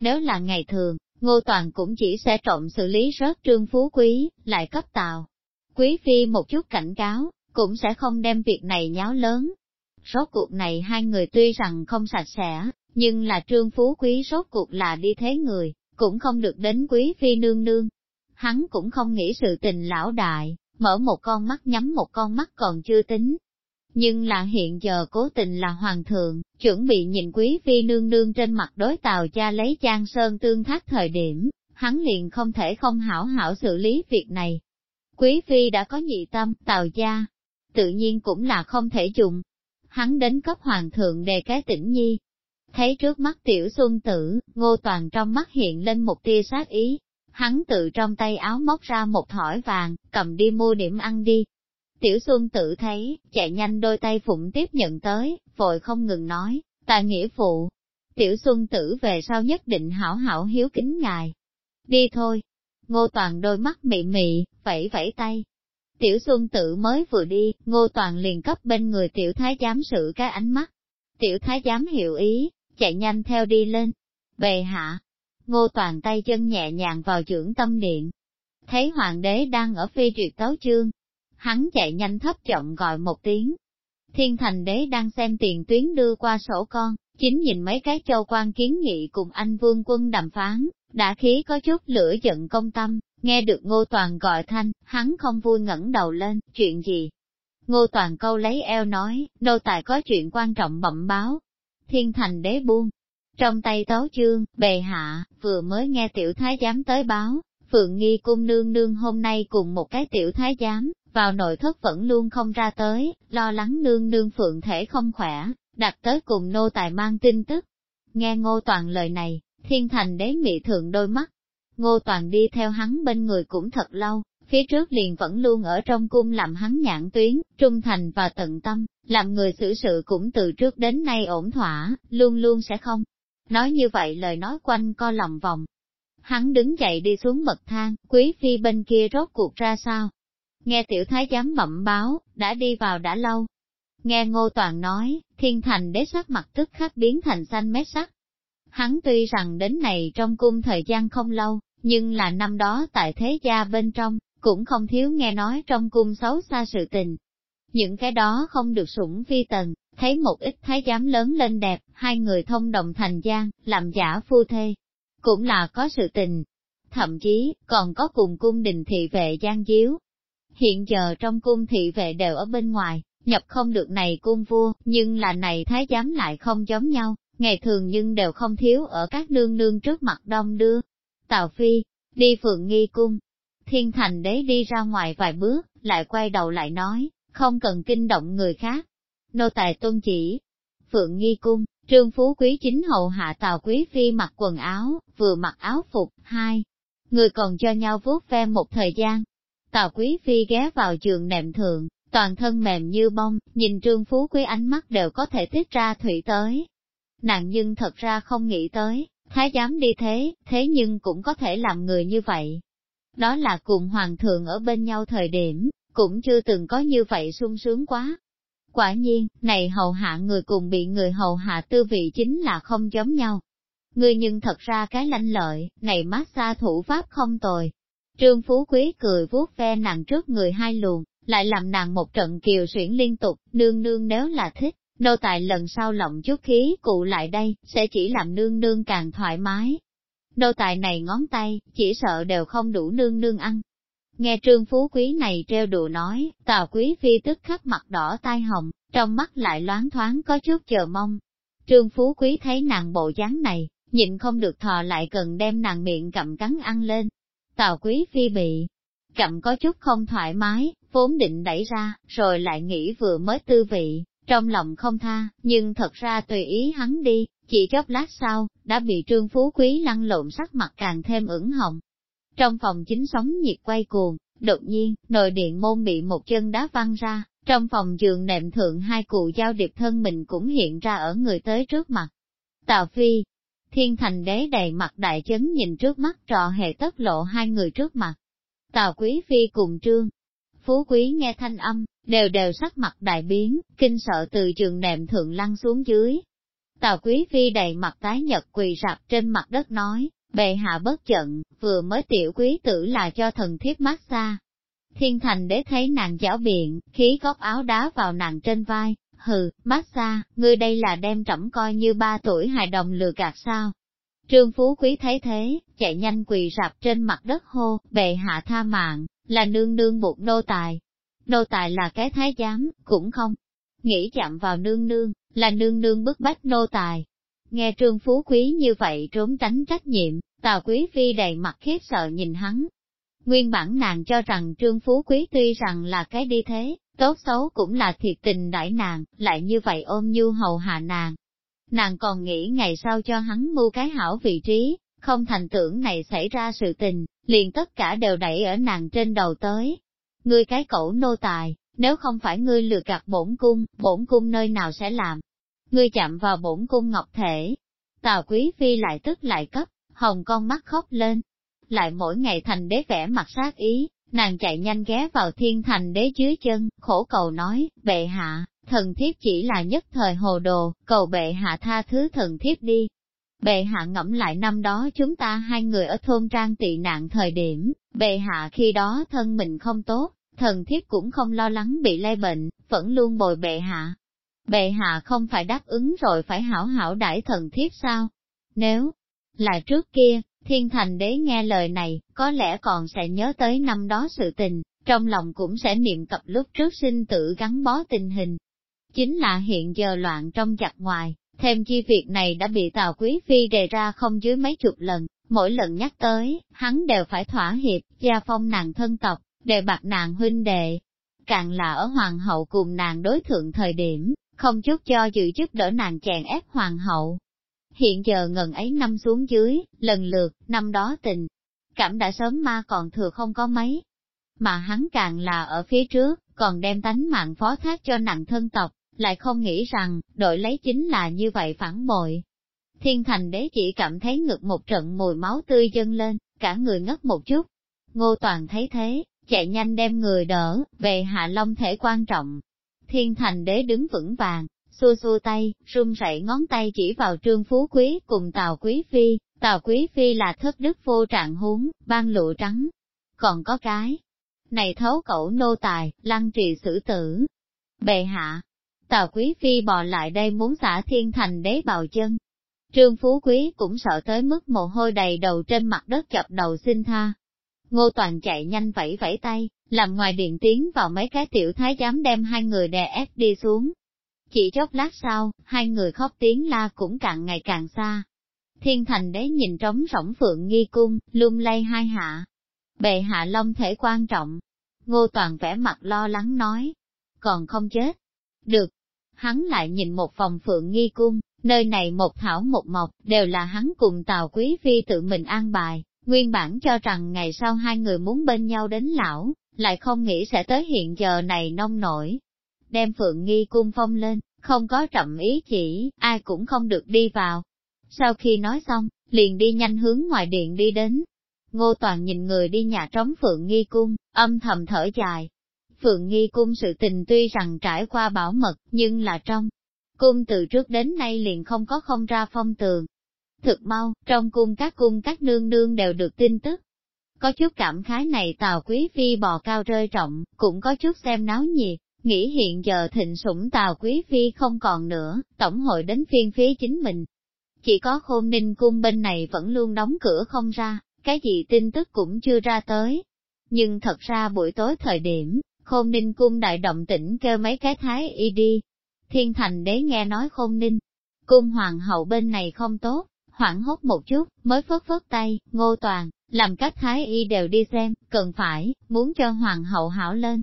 Nếu là ngày thường, ngô toàn cũng chỉ sẽ trộm xử lý rớt trương phú quý, lại cấp tàu, Quý phi một chút cảnh cáo, cũng sẽ không đem việc này nháo lớn. Rốt cuộc này hai người tuy rằng không sạch sẽ, nhưng là trương phú quý rốt cuộc là đi thế người, cũng không được đến quý phi nương nương. Hắn cũng không nghĩ sự tình lão đại, mở một con mắt nhắm một con mắt còn chưa tính. Nhưng là hiện giờ cố tình là hoàng thượng, chuẩn bị nhìn quý phi nương nương trên mặt đối tàu cha lấy trang sơn tương thác thời điểm, hắn liền không thể không hảo hảo xử lý việc này. Quý phi đã có nhị tâm, tào gia, tự nhiên cũng là không thể dùng. Hắn đến cấp hoàng thượng đề cái tỉnh nhi. Thấy trước mắt tiểu xuân tử, ngô toàn trong mắt hiện lên một tia sát ý. Hắn tự trong tay áo móc ra một thỏi vàng, cầm đi mua điểm ăn đi. Tiểu xuân tử thấy, chạy nhanh đôi tay phụng tiếp nhận tới, vội không ngừng nói, ta nghĩa phụ. Tiểu xuân tử về sau nhất định hảo hảo hiếu kính ngài. Đi thôi. Ngô toàn đôi mắt mị mị, vẫy vẫy tay, Tiểu Xuân tự mới vừa đi, ngô toàn liền cấp bên người tiểu thái giám sự cái ánh mắt. Tiểu thái giám hiểu ý, chạy nhanh theo đi lên. Bề hạ, ngô toàn tay chân nhẹ nhàng vào trưởng tâm điện. Thấy hoàng đế đang ở phi truyệt tấu chương. Hắn chạy nhanh thấp giọng gọi một tiếng. Thiên thành đế đang xem tiền tuyến đưa qua sổ con, chính nhìn mấy cái châu quan kiến nghị cùng anh vương quân đàm phán, đã khí có chút lửa giận công tâm, Nghe được Ngô Toàn gọi thanh, hắn không vui ngẩng đầu lên, chuyện gì? Ngô Toàn câu lấy eo nói, nô tài có chuyện quan trọng bẩm báo. Thiên thành đế buông. Trong tay tấu chương, bề hạ, vừa mới nghe tiểu thái giám tới báo, Phượng Nghi cung nương nương hôm nay cùng một cái tiểu thái giám, vào nội thất vẫn luôn không ra tới, lo lắng nương nương Phượng thể không khỏe, đặt tới cùng nô tài mang tin tức. Nghe ngô toàn lời này, thiên thành đế mị thượng đôi mắt, Ngô Toàn đi theo hắn bên người cũng thật lâu, phía trước liền vẫn luôn ở trong cung làm hắn nhãn tuyến, trung thành và tận tâm, làm người xử sự cũng từ trước đến nay ổn thỏa, luôn luôn sẽ không. Nói như vậy lời nói quanh co lòng vòng. Hắn đứng dậy đi xuống bậc thang, quý phi bên kia rốt cuộc ra sao? Nghe tiểu thái giám bẩm báo, đã đi vào đã lâu. Nghe ngô toàn nói, thiên thành đế sắc mặt tức khắc biến thành xanh mét sắc. Hắn tuy rằng đến này trong cung thời gian không lâu, nhưng là năm đó tại thế gia bên trong, cũng không thiếu nghe nói trong cung xấu xa sự tình. Những cái đó không được sủng phi tần, thấy một ít thái giám lớn lên đẹp, hai người thông đồng thành gian, làm giả phu thê, cũng là có sự tình. Thậm chí, còn có cùng cung đình thị vệ gian díu. Hiện giờ trong cung thị vệ đều ở bên ngoài, nhập không được này cung vua, nhưng là này thái giám lại không giống nhau, ngày thường nhưng đều không thiếu ở các nương nương trước mặt đông đưa, Tào Phi, đi phượng nghi cung. Thiên thành đế đi ra ngoài vài bước, lại quay đầu lại nói, không cần kinh động người khác. Nô tài tôn chỉ. Phượng nghi cung, trương phú quý chính hậu hạ Tào Quý Phi mặc quần áo, vừa mặc áo phục, hai. Người còn cho nhau vuốt ve một thời gian. Tào Quý Phi ghé vào giường nệm thượng, toàn thân mềm như bông, nhìn trương phú quý ánh mắt đều có thể tiết ra thủy tới. Nàng nhưng thật ra không nghĩ tới, Thái giám đi thế, thế nhưng cũng có thể làm người như vậy. Đó là cùng hoàng thượng ở bên nhau thời điểm, cũng chưa từng có như vậy sung sướng quá. Quả nhiên, này hầu hạ người cùng bị người hầu hạ tư vị chính là không giống nhau. Người nhưng thật ra cái lanh lợi, này mát xa thủ pháp không tồi. Trương Phú Quý cười vuốt ve nàng trước người hai luồng, lại làm nàng một trận kiều xuyển liên tục, nương nương nếu là thích, Nô tài lần sau lộng chút khí cụ lại đây, sẽ chỉ làm nương nương càng thoải mái. Nô tài này ngón tay, chỉ sợ đều không đủ nương nương ăn. Nghe trương phú quý này treo đùa nói, tào quý phi tức khắc mặt đỏ tai hồng, trong mắt lại loáng thoáng có chút chờ mong. Trương phú quý thấy nàng bộ dáng này, nhịn không được thò lại cần đem nàng miệng cầm cắn ăn lên. Tào quý phi bị cầm có chút không thoải mái, vốn định đẩy ra, rồi lại nghĩ vừa mới tư vị, trong lòng không tha, nhưng thật ra tùy ý hắn đi, chỉ chốc lát sau, đã bị trương phú quý lăn lộn sắc mặt càng thêm ửng hồng. Trong phòng chính sóng nhiệt quay cuồng, đột nhiên, nồi điện môn bị một chân đá văng ra, trong phòng giường nệm thượng hai cụ giao điệp thân mình cũng hiện ra ở người tới trước mặt. Tào Phi, thiên thành đế đầy mặt đại chấn nhìn trước mắt trò hề tất lộ hai người trước mặt. Tào Quý Phi cùng trương, Phú Quý nghe thanh âm, đều đều sắc mặt đại biến, kinh sợ từ trường nệm thượng lăn xuống dưới. Tào Quý Phi đầy mặt tái nhật quỳ rạp trên mặt đất nói, bệ hạ bất giận, vừa mới tiểu quý tử là cho thần thiếp mát xa. Thiên thành đế thấy nàng giảo biện, khí góc áo đá vào nàng trên vai, Hừ, mát xa, ngươi đây là đem trẫm coi như ba tuổi hài đồng lừa gạt sao? Trương Phú Quý thấy thế, chạy nhanh quỳ rạp trên mặt đất hô, bệ hạ tha mạng, là nương nương buộc nô tài. Nô tài là cái thái giám, cũng không. Nghĩ chạm vào nương nương, là nương nương bức bách nô tài. Nghe Trương Phú Quý như vậy trốn tránh trách nhiệm, Tào Quý Phi đầy mặt khiếp sợ nhìn hắn. Nguyên bản nàng cho rằng Trương Phú Quý tuy rằng là cái đi thế, tốt xấu cũng là thiệt tình đãi nàng, lại như vậy ôm nhu hầu hạ nàng. Nàng còn nghĩ ngày sau cho hắn mưu cái hảo vị trí, không thành tưởng này xảy ra sự tình, liền tất cả đều đẩy ở nàng trên đầu tới. Ngươi cái cẩu nô tài, nếu không phải ngươi lừa gạt bổn cung, bổn cung nơi nào sẽ làm? Ngươi chạm vào bổn cung ngọc thể. Tào quý phi lại tức lại cấp, hồng con mắt khóc lên. Lại mỗi ngày thành đế vẽ mặt sát ý, nàng chạy nhanh ghé vào thiên thành đế dưới chân, khổ cầu nói, bệ hạ, thần thiếp chỉ là nhất thời hồ đồ, cầu bệ hạ tha thứ thần thiếp đi. Bệ hạ ngẫm lại năm đó chúng ta hai người ở thôn trang tị nạn thời điểm, bệ hạ khi đó thân mình không tốt, thần thiếp cũng không lo lắng bị lây bệnh, vẫn luôn bồi bệ hạ. Bệ hạ không phải đáp ứng rồi phải hảo hảo đãi thần thiếp sao? Nếu là trước kia, thiên thành đế nghe lời này, có lẽ còn sẽ nhớ tới năm đó sự tình, trong lòng cũng sẽ niệm cập lúc trước sinh tử gắn bó tình hình. Chính là hiện giờ loạn trong chặt ngoài, thêm chi việc này đã bị Tào Quý Phi đề ra không dưới mấy chục lần, mỗi lần nhắc tới, hắn đều phải thỏa hiệp, gia phong nàng thân tộc, đề bạc nàng huynh đệ. Càng là ở hoàng hậu cùng nàng đối thượng thời điểm, không chút cho dự giúp đỡ nàng chèn ép hoàng hậu. Hiện giờ ngần ấy năm xuống dưới, lần lượt, năm đó tình, cảm đã sớm ma còn thừa không có mấy. Mà hắn càng là ở phía trước, còn đem tánh mạng phó thác cho nặng thân tộc, lại không nghĩ rằng, đội lấy chính là như vậy phản bội. Thiên thành đế chỉ cảm thấy ngực một trận mùi máu tươi dâng lên, cả người ngất một chút. Ngô Toàn thấy thế, chạy nhanh đem người đỡ, về hạ long thể quan trọng. Thiên thành đế đứng vững vàng, xua xua tay, run rẩy ngón tay chỉ vào trương phú quý cùng tào quý phi, tào quý phi là thất đức vô trạng huống, ban lụa trắng. Còn có cái, này thấu cẩu nô tài, lăng trì xử tử. Bệ hạ, tào quý phi bò lại đây muốn xả thiên thành đế bào chân. Trương Phú Quý cũng sợ tới mức mồ hôi đầy đầu trên mặt đất chập đầu xin tha, Ngô Toàn chạy nhanh vẫy vẫy tay, làm ngoài điện tiến vào mấy cái tiểu thái giám đem hai người đè ép đi xuống. Chỉ chốc lát sau, hai người khóc tiếng la cũng càng ngày càng xa. Thiên thành đế nhìn trống rỗng phượng nghi cung, lung lay hai hạ. Bệ hạ long thể quan trọng. Ngô Toàn vẻ mặt lo lắng nói. Còn không chết. Được. Hắn lại nhìn một phòng phượng nghi cung, nơi này một thảo một mộc, đều là hắn cùng Tào Quý Phi tự mình an bài. Nguyên bản cho rằng ngày sau hai người muốn bên nhau đến lão, lại không nghĩ sẽ tới hiện giờ này nông nổi. Đem Phượng Nghi cung phong lên, không có trậm ý chỉ, ai cũng không được đi vào. Sau khi nói xong, liền đi nhanh hướng ngoài điện đi đến. Ngô Toàn nhìn người đi nhà trống Phượng Nghi cung, âm thầm thở dài. Phượng Nghi cung sự tình tuy rằng trải qua bảo mật, nhưng là trong cung từ trước đến nay liền không có không ra phong tường, Thực mau, trong cung các cung các nương nương đều được tin tức. Có chút cảm khái này Tào Quý Phi bò cao rơi trọng, cũng có chút xem náo nhiệt, nghĩ hiện giờ thịnh sủng Tào Quý Phi không còn nữa, tổng hội đến phiên phía chính mình. Chỉ có khôn ninh cung bên này vẫn luôn đóng cửa không ra, cái gì tin tức cũng chưa ra tới. Nhưng thật ra buổi tối thời điểm, khôn ninh cung đại động tĩnh kêu mấy cái thái y đi. Thiên thành đế nghe nói khôn ninh, cung hoàng hậu bên này không tốt, hoảng hốt một chút, mới phớt phớt tay, ngô toàn, làm các thái y đều đi xem, cần phải, muốn cho hoàng hậu hảo lên.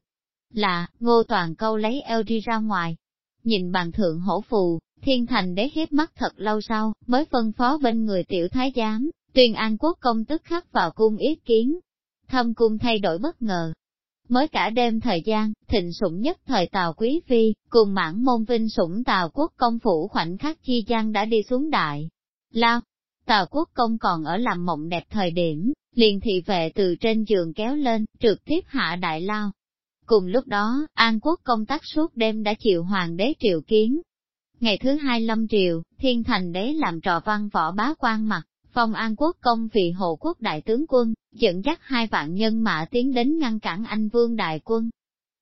Là, ngô toàn câu lấy eo đi ra ngoài, nhìn bàn thượng hổ phù, thiên thành đế hiếp mắt thật lâu sau, mới phân phó bên người tiểu thái giám, tuyên an quốc công tức khắc vào cung ý kiến. Thâm cung thay đổi bất ngờ. Mới cả đêm thời gian, thịnh sủng nhất thời Tào Quý Phi, cùng mãn môn vinh sủng Tào quốc công phủ khoảnh khắc chi gian đã đi xuống đại. Lao, Tào quốc công còn ở làm mộng đẹp thời điểm, liền thị vệ từ trên giường kéo lên, trực tiếp hạ đại lao. Cùng lúc đó, An quốc công tác suốt đêm đã chịu hoàng đế triệu kiến. Ngày thứ hai lâm triều, thiên thành đế làm trò văn võ bá quan mặt, phong An quốc công vì hộ quốc đại tướng quân, dẫn dắt hai vạn nhân mã tiến đến ngăn cản anh vương đại quân.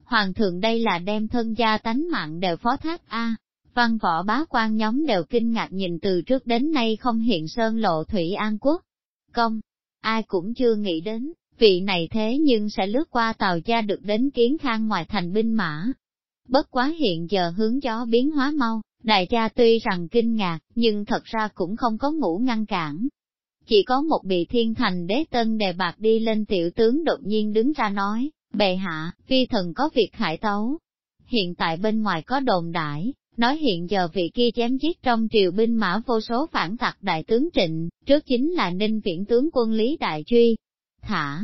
Hoàng thượng đây là đem thân gia tánh mạng đều phó thác A. Văn võ bá quan nhóm đều kinh ngạc nhìn từ trước đến nay không hiện sơn lộ thủy an quốc. Công, ai cũng chưa nghĩ đến, vị này thế nhưng sẽ lướt qua tàu gia được đến kiến khang ngoài thành binh mã. Bất quá hiện giờ hướng gió biến hóa mau, đại gia tuy rằng kinh ngạc, nhưng thật ra cũng không có ngủ ngăn cản. Chỉ có một bị thiên thành đế tân đề bạc đi lên tiểu tướng đột nhiên đứng ra nói, bệ hạ, phi thần có việc khải tấu. Hiện tại bên ngoài có đồn đại, nói hiện giờ vị kia chém giết trong triều binh mã vô số phản tặc đại tướng trịnh, trước chính là ninh viễn tướng quân Lý Đại Truy. Thả,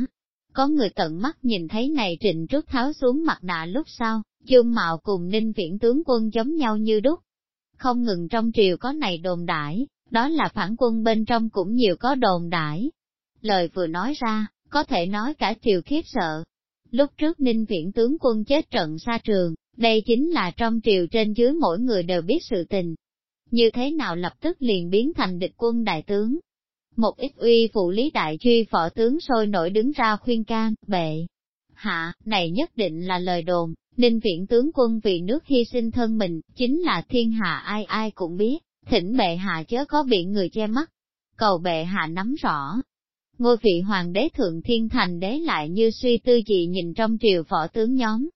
có người tận mắt nhìn thấy này trịnh trước tháo xuống mặt nạ lúc sau, dung mạo cùng ninh viễn tướng quân giống nhau như đúc. Không ngừng trong triều có này đồn đãi, đó là phản quân bên trong cũng nhiều có đồn đãi. Lời vừa nói ra, có thể nói cả triều khiếp sợ. Lúc trước ninh viễn tướng quân chết trận xa trường, đây chính là trong triều trên dưới mỗi người đều biết sự tình. Như thế nào lập tức liền biến thành địch quân đại tướng. Một ít uy phụ lý đại truy phỏ tướng sôi nổi đứng ra khuyên can, bệ. Hạ, này nhất định là lời đồn, ninh viện tướng quân vì nước hy sinh thân mình, chính là thiên hạ ai ai cũng biết, thỉnh bệ hạ chớ có bị người che mắt. Cầu bệ hạ nắm rõ, ngôi vị hoàng đế thượng thiên thành đế lại như suy tư gì nhìn trong triều võ tướng nhóm,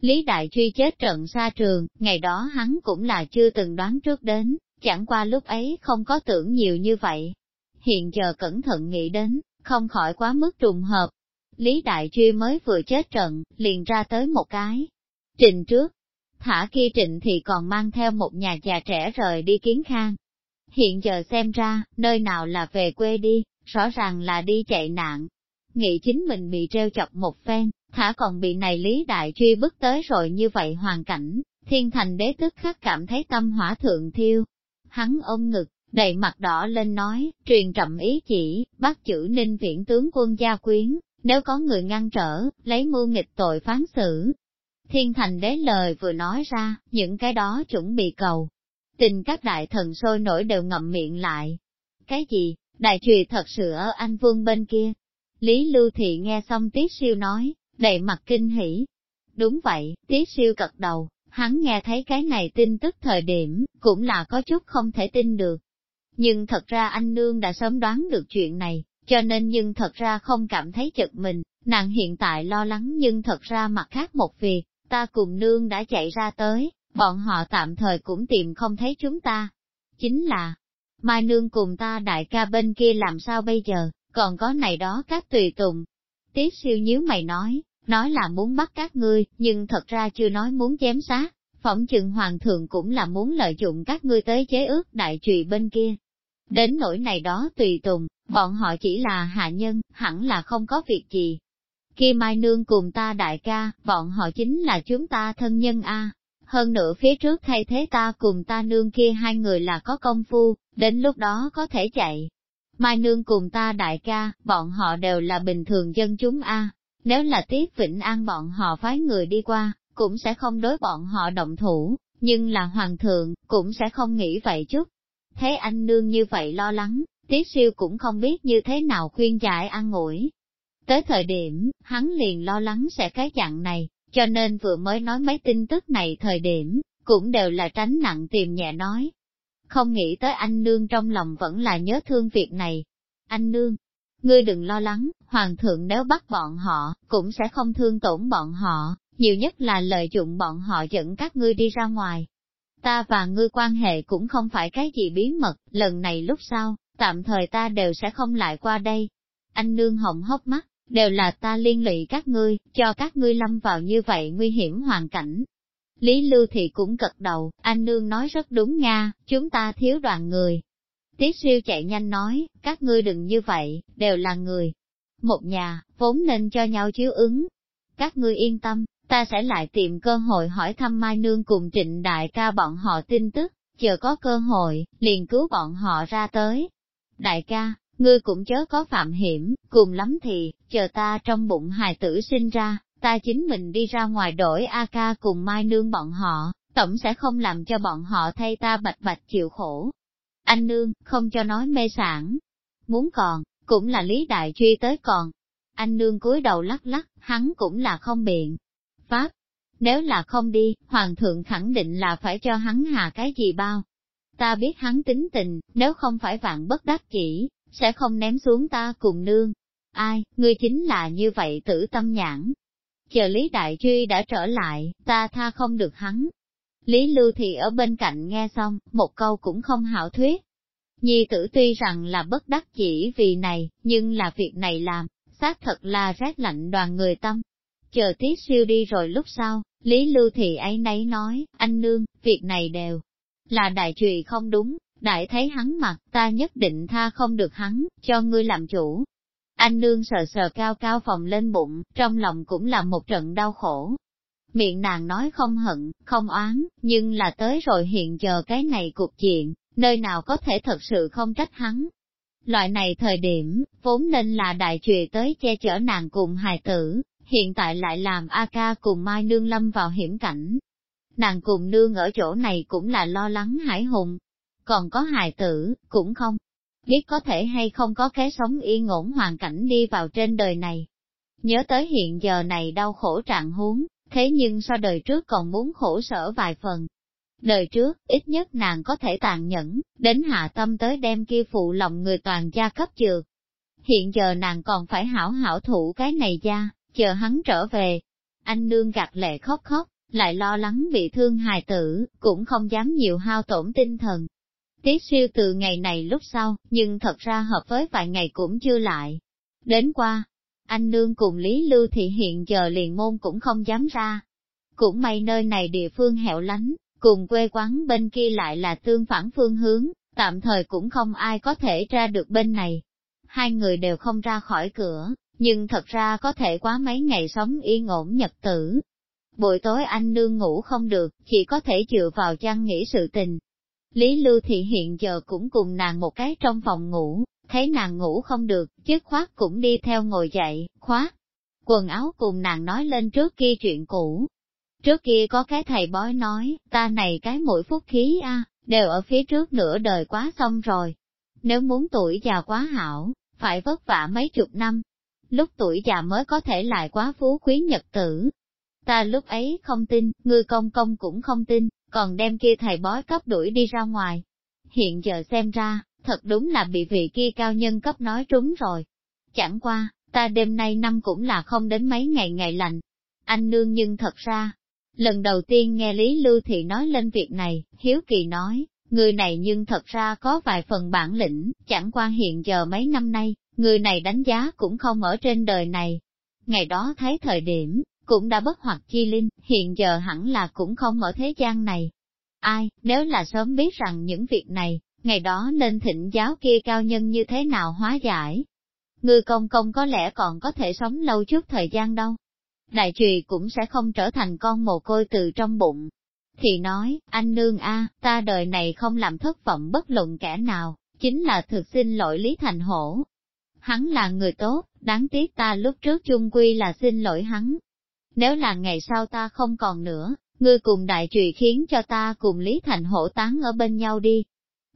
Lý Đại Truy chết trận xa trường, ngày đó hắn cũng là chưa từng đoán trước đến, chẳng qua lúc ấy không có tưởng nhiều như vậy. Hiện giờ cẩn thận nghĩ đến, không khỏi quá mức trùng hợp. Lý Đại Truy mới vừa chết trận, liền ra tới một cái. Trình trước, thả khi trịnh thì còn mang theo một nhà già trẻ rời đi kiến khang. Hiện giờ xem ra, nơi nào là về quê đi, rõ ràng là đi chạy nạn. Nghĩ chính mình bị treo chọc một phen, thả còn bị này lý đại truy bức tới rồi như vậy hoàn cảnh, thiên thành đế tức khắc cảm thấy tâm hỏa thượng thiêu. Hắn ôm ngực, đầy mặt đỏ lên nói, truyền trầm ý chỉ, bắt chữ ninh viễn tướng quân gia quyến, nếu có người ngăn trở, lấy mưu nghịch tội phán xử. Thiên thành đế lời vừa nói ra, những cái đó chuẩn bị cầu. Tình các đại thần sôi nổi đều ngậm miệng lại. Cái gì, đại trùy thật sự ở anh vương bên kia. Lý Lưu Thị nghe xong tiết siêu nói, đầy mặt kinh hỉ. Đúng vậy, tiết siêu cật đầu, hắn nghe thấy cái này tin tức thời điểm, cũng là có chút không thể tin được. Nhưng thật ra anh nương đã sớm đoán được chuyện này, cho nên nhưng thật ra không cảm thấy chật mình, nàng hiện tại lo lắng nhưng thật ra mặt khác một việc, ta cùng nương đã chạy ra tới, bọn họ tạm thời cũng tìm không thấy chúng ta. Chính là, Mai nương cùng ta đại ca bên kia làm sao bây giờ, còn có này đó các tùy tùng. Tiết siêu nhíu mày nói, nói là muốn bắt các ngươi, nhưng thật ra chưa nói muốn chém xác, phỏng chừng hoàng thượng cũng là muốn lợi dụng các ngươi tới chế ước đại trùy bên kia. Đến nỗi này đó tùy tùng, bọn họ chỉ là hạ nhân, hẳn là không có việc gì. Khi Mai Nương cùng ta đại ca, bọn họ chính là chúng ta thân nhân A. Hơn nữa phía trước thay thế ta cùng ta nương kia hai người là có công phu, đến lúc đó có thể chạy. Mai Nương cùng ta đại ca, bọn họ đều là bình thường dân chúng A. Nếu là Tiết Vĩnh An bọn họ phái người đi qua, cũng sẽ không đối bọn họ động thủ, nhưng là Hoàng thượng, cũng sẽ không nghĩ vậy chút. Thế anh nương như vậy lo lắng, Tiết Siêu cũng không biết như thế nào khuyên giải an ngủi. Tới thời điểm, hắn liền lo lắng sẽ cái dạng này, cho nên vừa mới nói mấy tin tức này thời điểm, cũng đều là tránh nặng tìm nhẹ nói. Không nghĩ tới anh nương trong lòng vẫn là nhớ thương việc này. Anh nương, Ngươi đừng lo lắng, hoàng thượng nếu bắt bọn họ, cũng sẽ không thương tổn bọn họ, nhiều nhất là lợi dụng bọn họ dẫn các ngươi đi ra ngoài. Ta và ngươi quan hệ cũng không phải cái gì bí mật, lần này lúc sau, tạm thời ta đều sẽ không lại qua đây. Anh nương hồng hốc mắt, đều là ta liên lụy các ngươi, cho các ngươi lâm vào như vậy nguy hiểm hoàn cảnh. Lý Lưu Thị cũng cật đầu, anh nương nói rất đúng Nga, chúng ta thiếu đoàn người, Tiết siêu chạy nhanh nói, các ngươi đừng như vậy, đều là người. Một nhà, vốn nên cho nhau chiếu ứng. Các ngươi yên tâm, ta sẽ lại tìm cơ hội hỏi thăm Mai Nương cùng trịnh đại ca bọn họ tin tức, chờ có cơ hội, liền cứu bọn họ ra tới. Đại ca, ngươi cũng chớ có phạm hiểm, cùng lắm thì, chờ ta trong bụng hài tử sinh ra, ta chính mình đi ra ngoài đổi A ca cùng Mai Nương bọn họ, tổng sẽ không làm cho bọn họ thay ta bạch bạch chịu khổ. Anh nương, không cho nói mê sản. Muốn còn, cũng là lý đại truy tới còn. Anh nương cúi đầu lắc lắc, hắn cũng là không biện. Pháp, Nếu là không đi, hoàng thượng khẳng định là phải cho hắn hạ cái gì bao. Ta biết hắn tính tình, nếu không phải vạn bất đắc chỉ, sẽ không ném xuống ta cùng nương. Ai, ngươi chính là như vậy tử tâm nhãn. Chờ Lý Đại Truy đã trở lại, ta tha không được hắn. Lý Lưu Thị ở bên cạnh nghe xong, một câu cũng không hảo thuyết. Nhi tử tuy rằng là bất đắc chỉ vì này, nhưng là việc này làm, xác thật là rét lạnh đoàn người tâm. Chờ tiết siêu đi rồi lúc sau, Lý Lưu Thị ấy nấy nói, anh nương, việc này đều là đại trùy không đúng, đại thấy hắn mặt, ta nhất định tha không được hắn, cho ngươi làm chủ. Anh nương sờ sờ cao cao phòng lên bụng, trong lòng cũng là một trận đau khổ. Miệng nàng nói không hận, không oán, nhưng là tới rồi hiện giờ cái này cuộc chuyện, nơi nào có thể thật sự không trách hắn. Loại này thời điểm, vốn nên là đại trùy tới che chở nàng cùng hài tử, hiện tại lại làm A ca cùng Mai Nương lâm vào hiểm cảnh. Nàng cùng nương ở chỗ này cũng là lo lắng hải hùng, còn có hài tử, cũng không biết có thể hay không có cái sống yên ổn hoàn cảnh đi vào trên đời này. Nhớ tới hiện giờ này đau khổ trạng huống, thế nhưng so đời trước còn muốn khổ sở vài phần. Đời trước, ít nhất nàng có thể tàn nhẫn, đến hạ tâm tới đem kia phụ lòng người toàn gia cấp trượt. Hiện giờ nàng còn phải hảo hảo thủ cái này gia, chờ hắn trở về. Anh nương gạt lệ khóc khóc, lại lo lắng bị thương hài tử, cũng không dám nhiều hao tổn tinh thần. Tiết siêu từ ngày này lúc sau, nhưng thật ra hợp với vài ngày cũng chưa lại. Đến qua, anh nương cùng Lý Lưu thì hiện giờ liền môn cũng không dám ra. Cũng may nơi này địa phương hẻo lánh, cùng quê quán bên kia lại là tương phản phương hướng, tạm thời cũng không ai có thể ra được bên này. Hai người đều không ra khỏi cửa, nhưng thật ra có thể quá mấy ngày sống yên ổn nhật tử. Buổi tối anh nương ngủ không được, chỉ có thể dựa vào chăn nghĩ sự tình. Lý Lưu Thị hiện giờ cũng cùng nàng một cái trong phòng ngủ, thấy nàng ngủ không được, chứ khoát cũng đi theo ngồi dậy, khoát. Quần áo cùng nàng nói lên trước kia chuyện cũ. Trước kia có cái thầy bói nói, ta này cái mũi phúc khí a đều ở phía trước nửa đời quá xong rồi. Nếu muốn tuổi già quá hảo, phải vất vả mấy chục năm, lúc tuổi già mới có thể lại quá phú quý nhật tử. Ta lúc ấy không tin, ngươi công công cũng không tin, còn đem kia thầy bói cấp đuổi đi ra ngoài. Hiện giờ xem ra, thật đúng là bị vị kia cao nhân cấp nói trúng rồi. Chẳng qua, ta đêm nay năm cũng là không đến mấy ngày ngày lạnh Anh nương nhưng thật ra, lần đầu tiên nghe Lý Lưu Thị nói lên việc này, Hiếu Kỳ nói, người này nhưng thật ra có vài phần bản lĩnh, chẳng qua hiện giờ mấy năm nay, người này đánh giá cũng không ở trên đời này. Ngày đó thấy thời điểm, cũng đã bất hoặc chi linh, hiện giờ hẳn là cũng không ở thế gian này. Ai, nếu là sớm biết rằng những việc này, ngày đó nên thịnh giáo kia cao nhân như thế nào hóa giải. Người công công có lẽ còn có thể sống lâu trước thời gian đâu. Đại trùy cũng sẽ không trở thành con mồ côi từ trong bụng. Thì nói, anh nương a, ta đời này không làm thất vọng bất luận kẻ nào, chính là thực xin lỗi Lý Thành Hổ, hắn là người tốt, đáng tiếc ta lúc trước chung quy là xin lỗi hắn. Nếu là ngày sau ta không còn nữa, ngươi cùng đại trùy khiến cho ta cùng Lý Thành hổ tán ở bên nhau đi.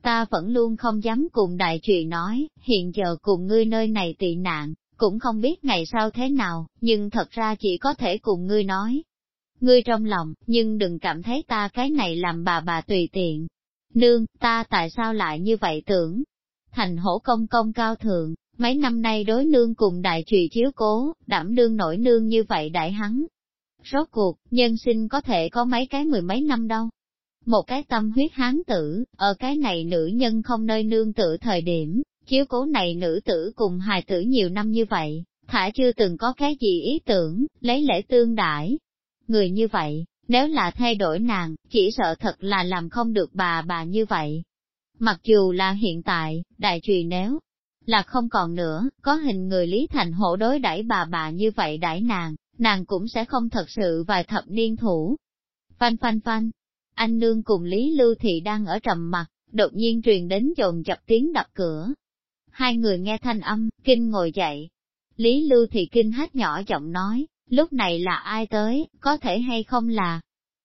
Ta vẫn luôn không dám cùng đại trùy nói, hiện giờ cùng ngươi nơi này tị nạn, cũng không biết ngày sau thế nào, nhưng thật ra chỉ có thể cùng ngươi nói. Ngươi trong lòng, nhưng đừng cảm thấy ta cái này làm bà bà tùy tiện. Nương, ta tại sao lại như vậy tưởng? Thành hổ công công cao thượng, Mấy năm nay đối nương cùng đại trùy chiếu cố, đảm đương nổi nương như vậy đại hắn. Rốt cuộc, nhân sinh có thể có mấy cái mười mấy năm đâu. Một cái tâm huyết hán tử, ở cái này nữ nhân không nơi nương tự thời điểm, chiếu cố này nữ tử cùng hài tử nhiều năm như vậy, thả chưa từng có cái gì ý tưởng, lấy lễ tương đãi Người như vậy, nếu là thay đổi nàng, chỉ sợ thật là làm không được bà bà như vậy. Mặc dù là hiện tại, đại trùy nếu là không còn nữa, có hình người Lý Thành Hổ đối đãi bà bà như vậy đãi nàng, nàng cũng sẽ không thật sự vài thập niên thủ. Phanh phanh phanh, anh nương cùng Lý Lưu Thị đang ở trầm mặt, đột nhiên truyền đến dồn chập tiếng đập cửa. Hai người nghe thanh âm, kinh ngồi dậy. Lý Lưu Thị kinh hát nhỏ giọng nói, lúc này là ai tới, có thể hay không là.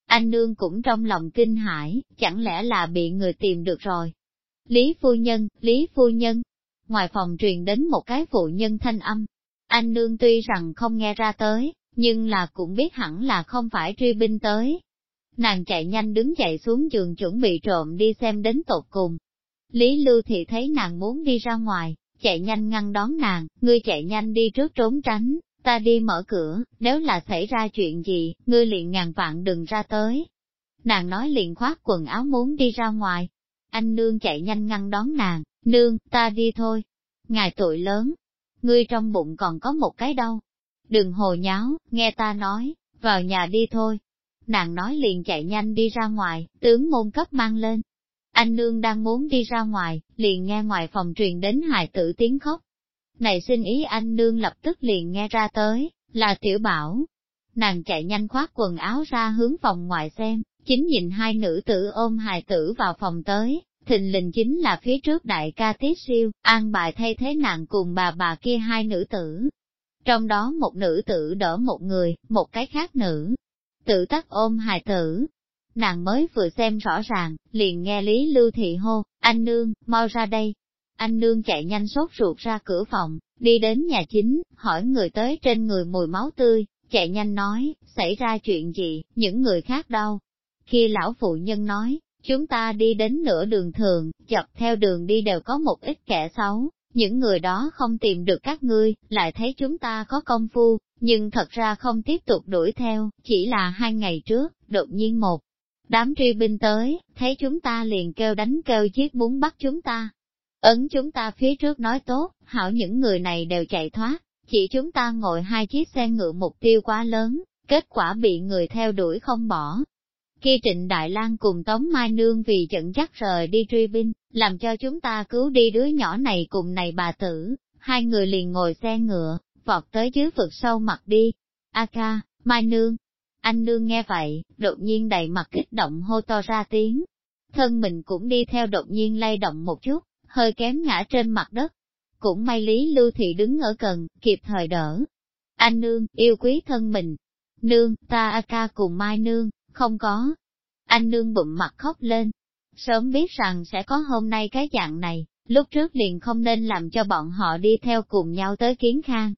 Anh nương cũng trong lòng kinh hãi, chẳng lẽ là bị người tìm được rồi. Lý phu nhân, Lý phu nhân, ngoài phòng truyền đến một cái phụ nhân thanh âm. Anh nương tuy rằng không nghe ra tới, nhưng là cũng biết hẳn là không phải truy binh tới. Nàng chạy nhanh đứng dậy xuống giường chuẩn bị trộm đi xem đến tột cùng. Lý Lưu Thị thấy nàng muốn đi ra ngoài, chạy nhanh ngăn đón nàng, ngươi chạy nhanh đi trước trốn tránh, ta đi mở cửa, nếu là xảy ra chuyện gì, ngươi liền ngàn vạn đừng ra tới. Nàng nói liền khoác quần áo muốn đi ra ngoài. Anh nương chạy nhanh ngăn đón nàng, nương, ta đi thôi. Ngài tuổi lớn, ngươi trong bụng còn có một cái đâu. Đừng hồ nháo, nghe ta nói, vào nhà đi thôi. Nàng nói liền chạy nhanh đi ra ngoài, tướng môn cấp mang lên. Anh nương đang muốn đi ra ngoài, liền nghe ngoài phòng truyền đến hài tử tiếng khóc. Này xin ý anh nương lập tức liền nghe ra tới, là tiểu bảo. Nàng chạy nhanh khoác quần áo ra hướng phòng ngoài xem, chính nhìn hai nữ tử ôm hài tử vào phòng tới, thình lình chính là phía trước đại ca tiết siêu, an bài thay thế nàng cùng bà bà kia hai nữ tử. Trong đó một nữ tử đỡ một người, một cái khác nữ. Tự tắt ôm hài tử. Nàng mới vừa xem rõ ràng, liền nghe Lý Lưu Thị hô, anh nương, mau ra đây. Anh nương chạy nhanh sốt ruột ra cửa phòng, đi đến nhà chính, hỏi người tới trên người mùi máu tươi, chạy nhanh nói, xảy ra chuyện gì, những người khác đâu. Khi lão phụ nhân nói, Chúng ta đi đến nửa đường thường, dọc theo đường đi đều có một ít kẻ xấu, những người đó không tìm được các ngươi, lại thấy chúng ta có công phu, nhưng thật ra không tiếp tục đuổi theo, chỉ là hai ngày trước, đột nhiên một. Đám truy binh tới, thấy chúng ta liền kêu đánh kêu giết muốn bắt chúng ta. Ấn chúng ta phía trước nói tốt, hảo những người này đều chạy thoát, chỉ chúng ta ngồi hai chiếc xe ngựa mục tiêu quá lớn, kết quả bị người theo đuổi không bỏ, khi Trịnh Đại Lang cùng Tống Mai Nương vì trận chắc rời đi truy binh, làm cho chúng ta cứu đi đứa nhỏ này cùng này bà tử, hai người liền ngồi xe ngựa, vọt tới dưới vực sâu mặt đi. A ca, Mai Nương. Anh Nương nghe vậy, đột nhiên đầy mặt kích động hô to ra tiếng. Thân mình cũng đi theo đột nhiên lay động một chút, hơi kém ngã trên mặt đất. Cũng may Lý Lưu Thị đứng ở cần, kịp thời đỡ. Anh Nương, yêu quý thân mình. Nương, ta A ca cùng Mai Nương, không có. Anh nương bụng mặt khóc lên. Sớm biết rằng sẽ có hôm nay cái dạng này, lúc trước liền không nên làm cho bọn họ đi theo cùng nhau tới kiến khang.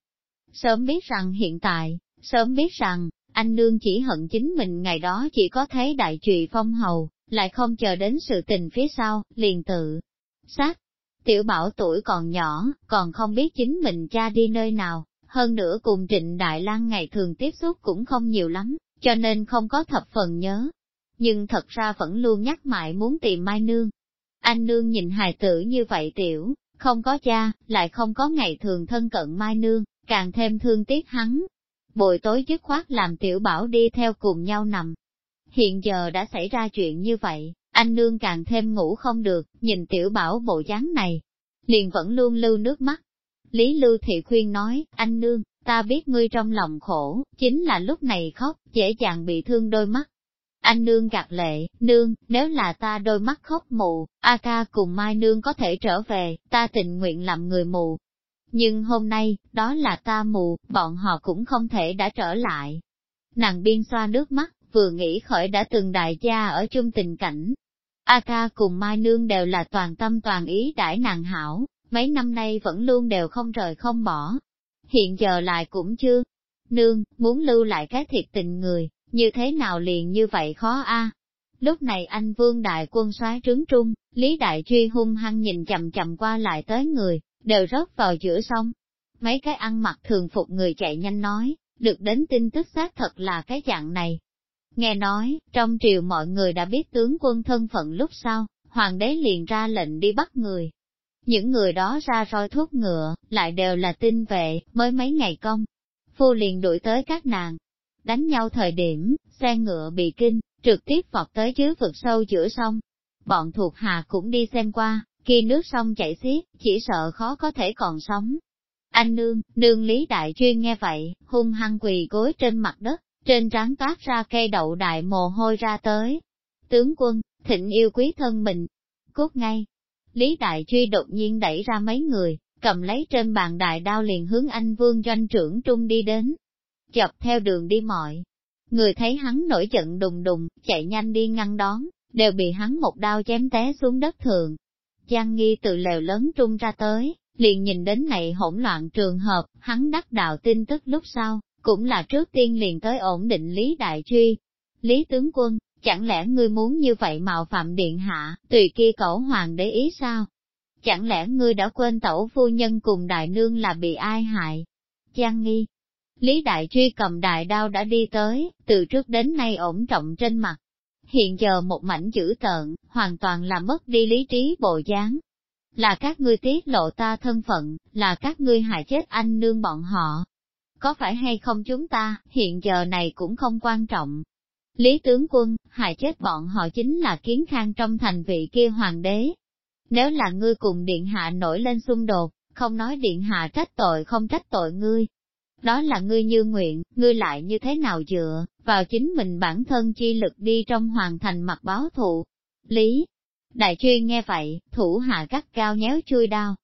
Sớm biết rằng hiện tại, sớm biết rằng, anh nương chỉ hận chính mình ngày đó chỉ có thấy đại trụy phong hầu, lại không chờ đến sự tình phía sau, liền tự sát. Tiểu bảo tuổi còn nhỏ, còn không biết chính mình cha đi nơi nào, hơn nữa cùng trịnh Đại lang ngày thường tiếp xúc cũng không nhiều lắm, cho nên không có thập phần nhớ. Nhưng thật ra vẫn luôn nhắc mãi muốn tìm Mai Nương. Anh Nương nhìn hài tử như vậy tiểu, không có cha, lại không có ngày thường thân cận Mai Nương, càng thêm thương tiếc hắn. Buổi tối dứt khoát làm tiểu bảo đi theo cùng nhau nằm. Hiện giờ đã xảy ra chuyện như vậy, anh Nương càng thêm ngủ không được, nhìn tiểu bảo bộ dáng này, liền vẫn luôn lưu nước mắt. Lý Lưu Thị khuyên nói, anh Nương, ta biết ngươi trong lòng khổ, chính là lúc này khóc, dễ dàng bị thương đôi mắt. Anh nương gạt lệ, nương, nếu là ta đôi mắt khóc mù, A ca cùng Mai nương có thể trở về, ta tình nguyện làm người mù. Nhưng hôm nay, đó là ta mù, bọn họ cũng không thể đã trở lại. Nàng biên xoa nước mắt, vừa nghĩ khởi đã từng đại gia ở chung tình cảnh. A ca cùng Mai nương đều là toàn tâm toàn ý đãi nàng hảo, mấy năm nay vẫn luôn đều không rời không bỏ, hiện giờ lại cũng chưa. Nương, muốn lưu lại cái thiệt tình người, như thế nào liền như vậy khó a Lúc này anh vương đại quân soái trướng trung, Lý Đại Truy hung hăng nhìn chậm chậm qua lại tới người, đều rớt vào giữa sông. Mấy cái ăn mặc thường phục người chạy nhanh nói, được đến tin tức xác thật là cái dạng này. Nghe nói, trong triều mọi người đã biết tướng quân thân phận lúc sau, hoàng đế liền ra lệnh đi bắt người, những người đó ra roi thuốc ngựa, lại đều là tinh vệ, mới mấy ngày công. Phu liền đuổi tới các nàng. Đánh nhau thời điểm, xe ngựa bị kinh, trực tiếp vọt tới chứa vực sâu giữa sông. Bọn thuộc hạ cũng đi xem qua, khi nước sông chảy xiết, chỉ sợ khó có thể còn sống. Anh nương, nương lý đại chuyên nghe vậy, hung hăng quỳ gối trên mặt đất, trên trán toát ra cây đậu đại mồ hôi ra tới. Tướng quân, thịnh yêu quý thân mình. Cút ngay, Lý Đại Truy đột nhiên đẩy ra mấy người, cầm lấy trên bàn đại đao liền hướng anh vương doanh trưởng trung đi đến. Chập theo đường đi mọi. Người thấy hắn nổi giận đùng đùng, chạy nhanh đi ngăn đón, đều bị hắn một đao chém té xuống đất thường. Giang nghi từ lều lớn trung ra tới, liền nhìn đến này hỗn loạn trường hợp, hắn đắc đạo tin tức lúc sau, cũng là trước tiên liền tới ổn định Lý Đại Truy. Lý tướng quân, chẳng lẽ ngươi muốn như vậy mạo phạm điện hạ, tùy kia cẩu hoàng để ý sao? Chẳng lẽ ngươi đã quên tẩu phu nhân cùng đại nương là bị ai hại? Giang nghi. Lý Đại Truy cầm đại đao đã đi tới, từ trước đến nay ổn trọng trên mặt. Hiện giờ một mảnh dữ tợn, hoàn toàn là mất đi lý trí bộ dáng. Là các ngươi tiết lộ ta thân phận, là các ngươi hại chết anh nương bọn họ. Có phải hay không chúng ta, hiện giờ này cũng không quan trọng. Lý tướng quân, hại chết bọn họ chính là kiến khang trong thành vị kia hoàng đế, nếu là ngươi cùng điện hạ nổi lên xung đột, không nói điện hạ trách tội không trách tội ngươi. Đó là ngươi như nguyện, ngươi lại như thế nào dựa, vào chính mình bản thân chi lực đi trong hoàng thành mặt báo thụ. Lý, đại chuyên nghe vậy, thủ hạ cắt cao nhéo chui đao.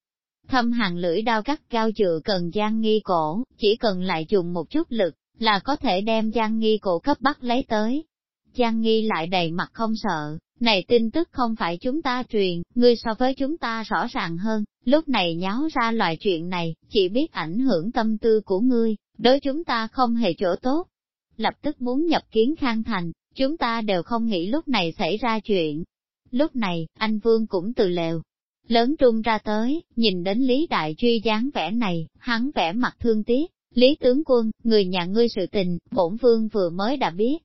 Thâm hàng lưỡi đao cắt cao chữa cần gian nghi cổ, chỉ cần lại dùng một chút lực, là có thể đem giang nghi cổ cấp bắt lấy tới. Giang nghi lại đầy mặt không sợ, này tin tức không phải chúng ta truyền, ngươi so với chúng ta rõ ràng hơn, lúc này nháo ra loại chuyện này, chỉ biết ảnh hưởng tâm tư của ngươi, đối chúng ta không hề chỗ tốt. Lập tức muốn nhập kiến khang thành, chúng ta đều không nghĩ lúc này xảy ra chuyện. Lúc này, anh Vương cũng từ lều. Lớn trung ra tới, nhìn đến Lý Đại Truy dáng vẻ này, hắn vẻ mặt thương tiếc, Lý tướng quân, người nhà ngươi sự tình, bổn vương vừa mới đã biết,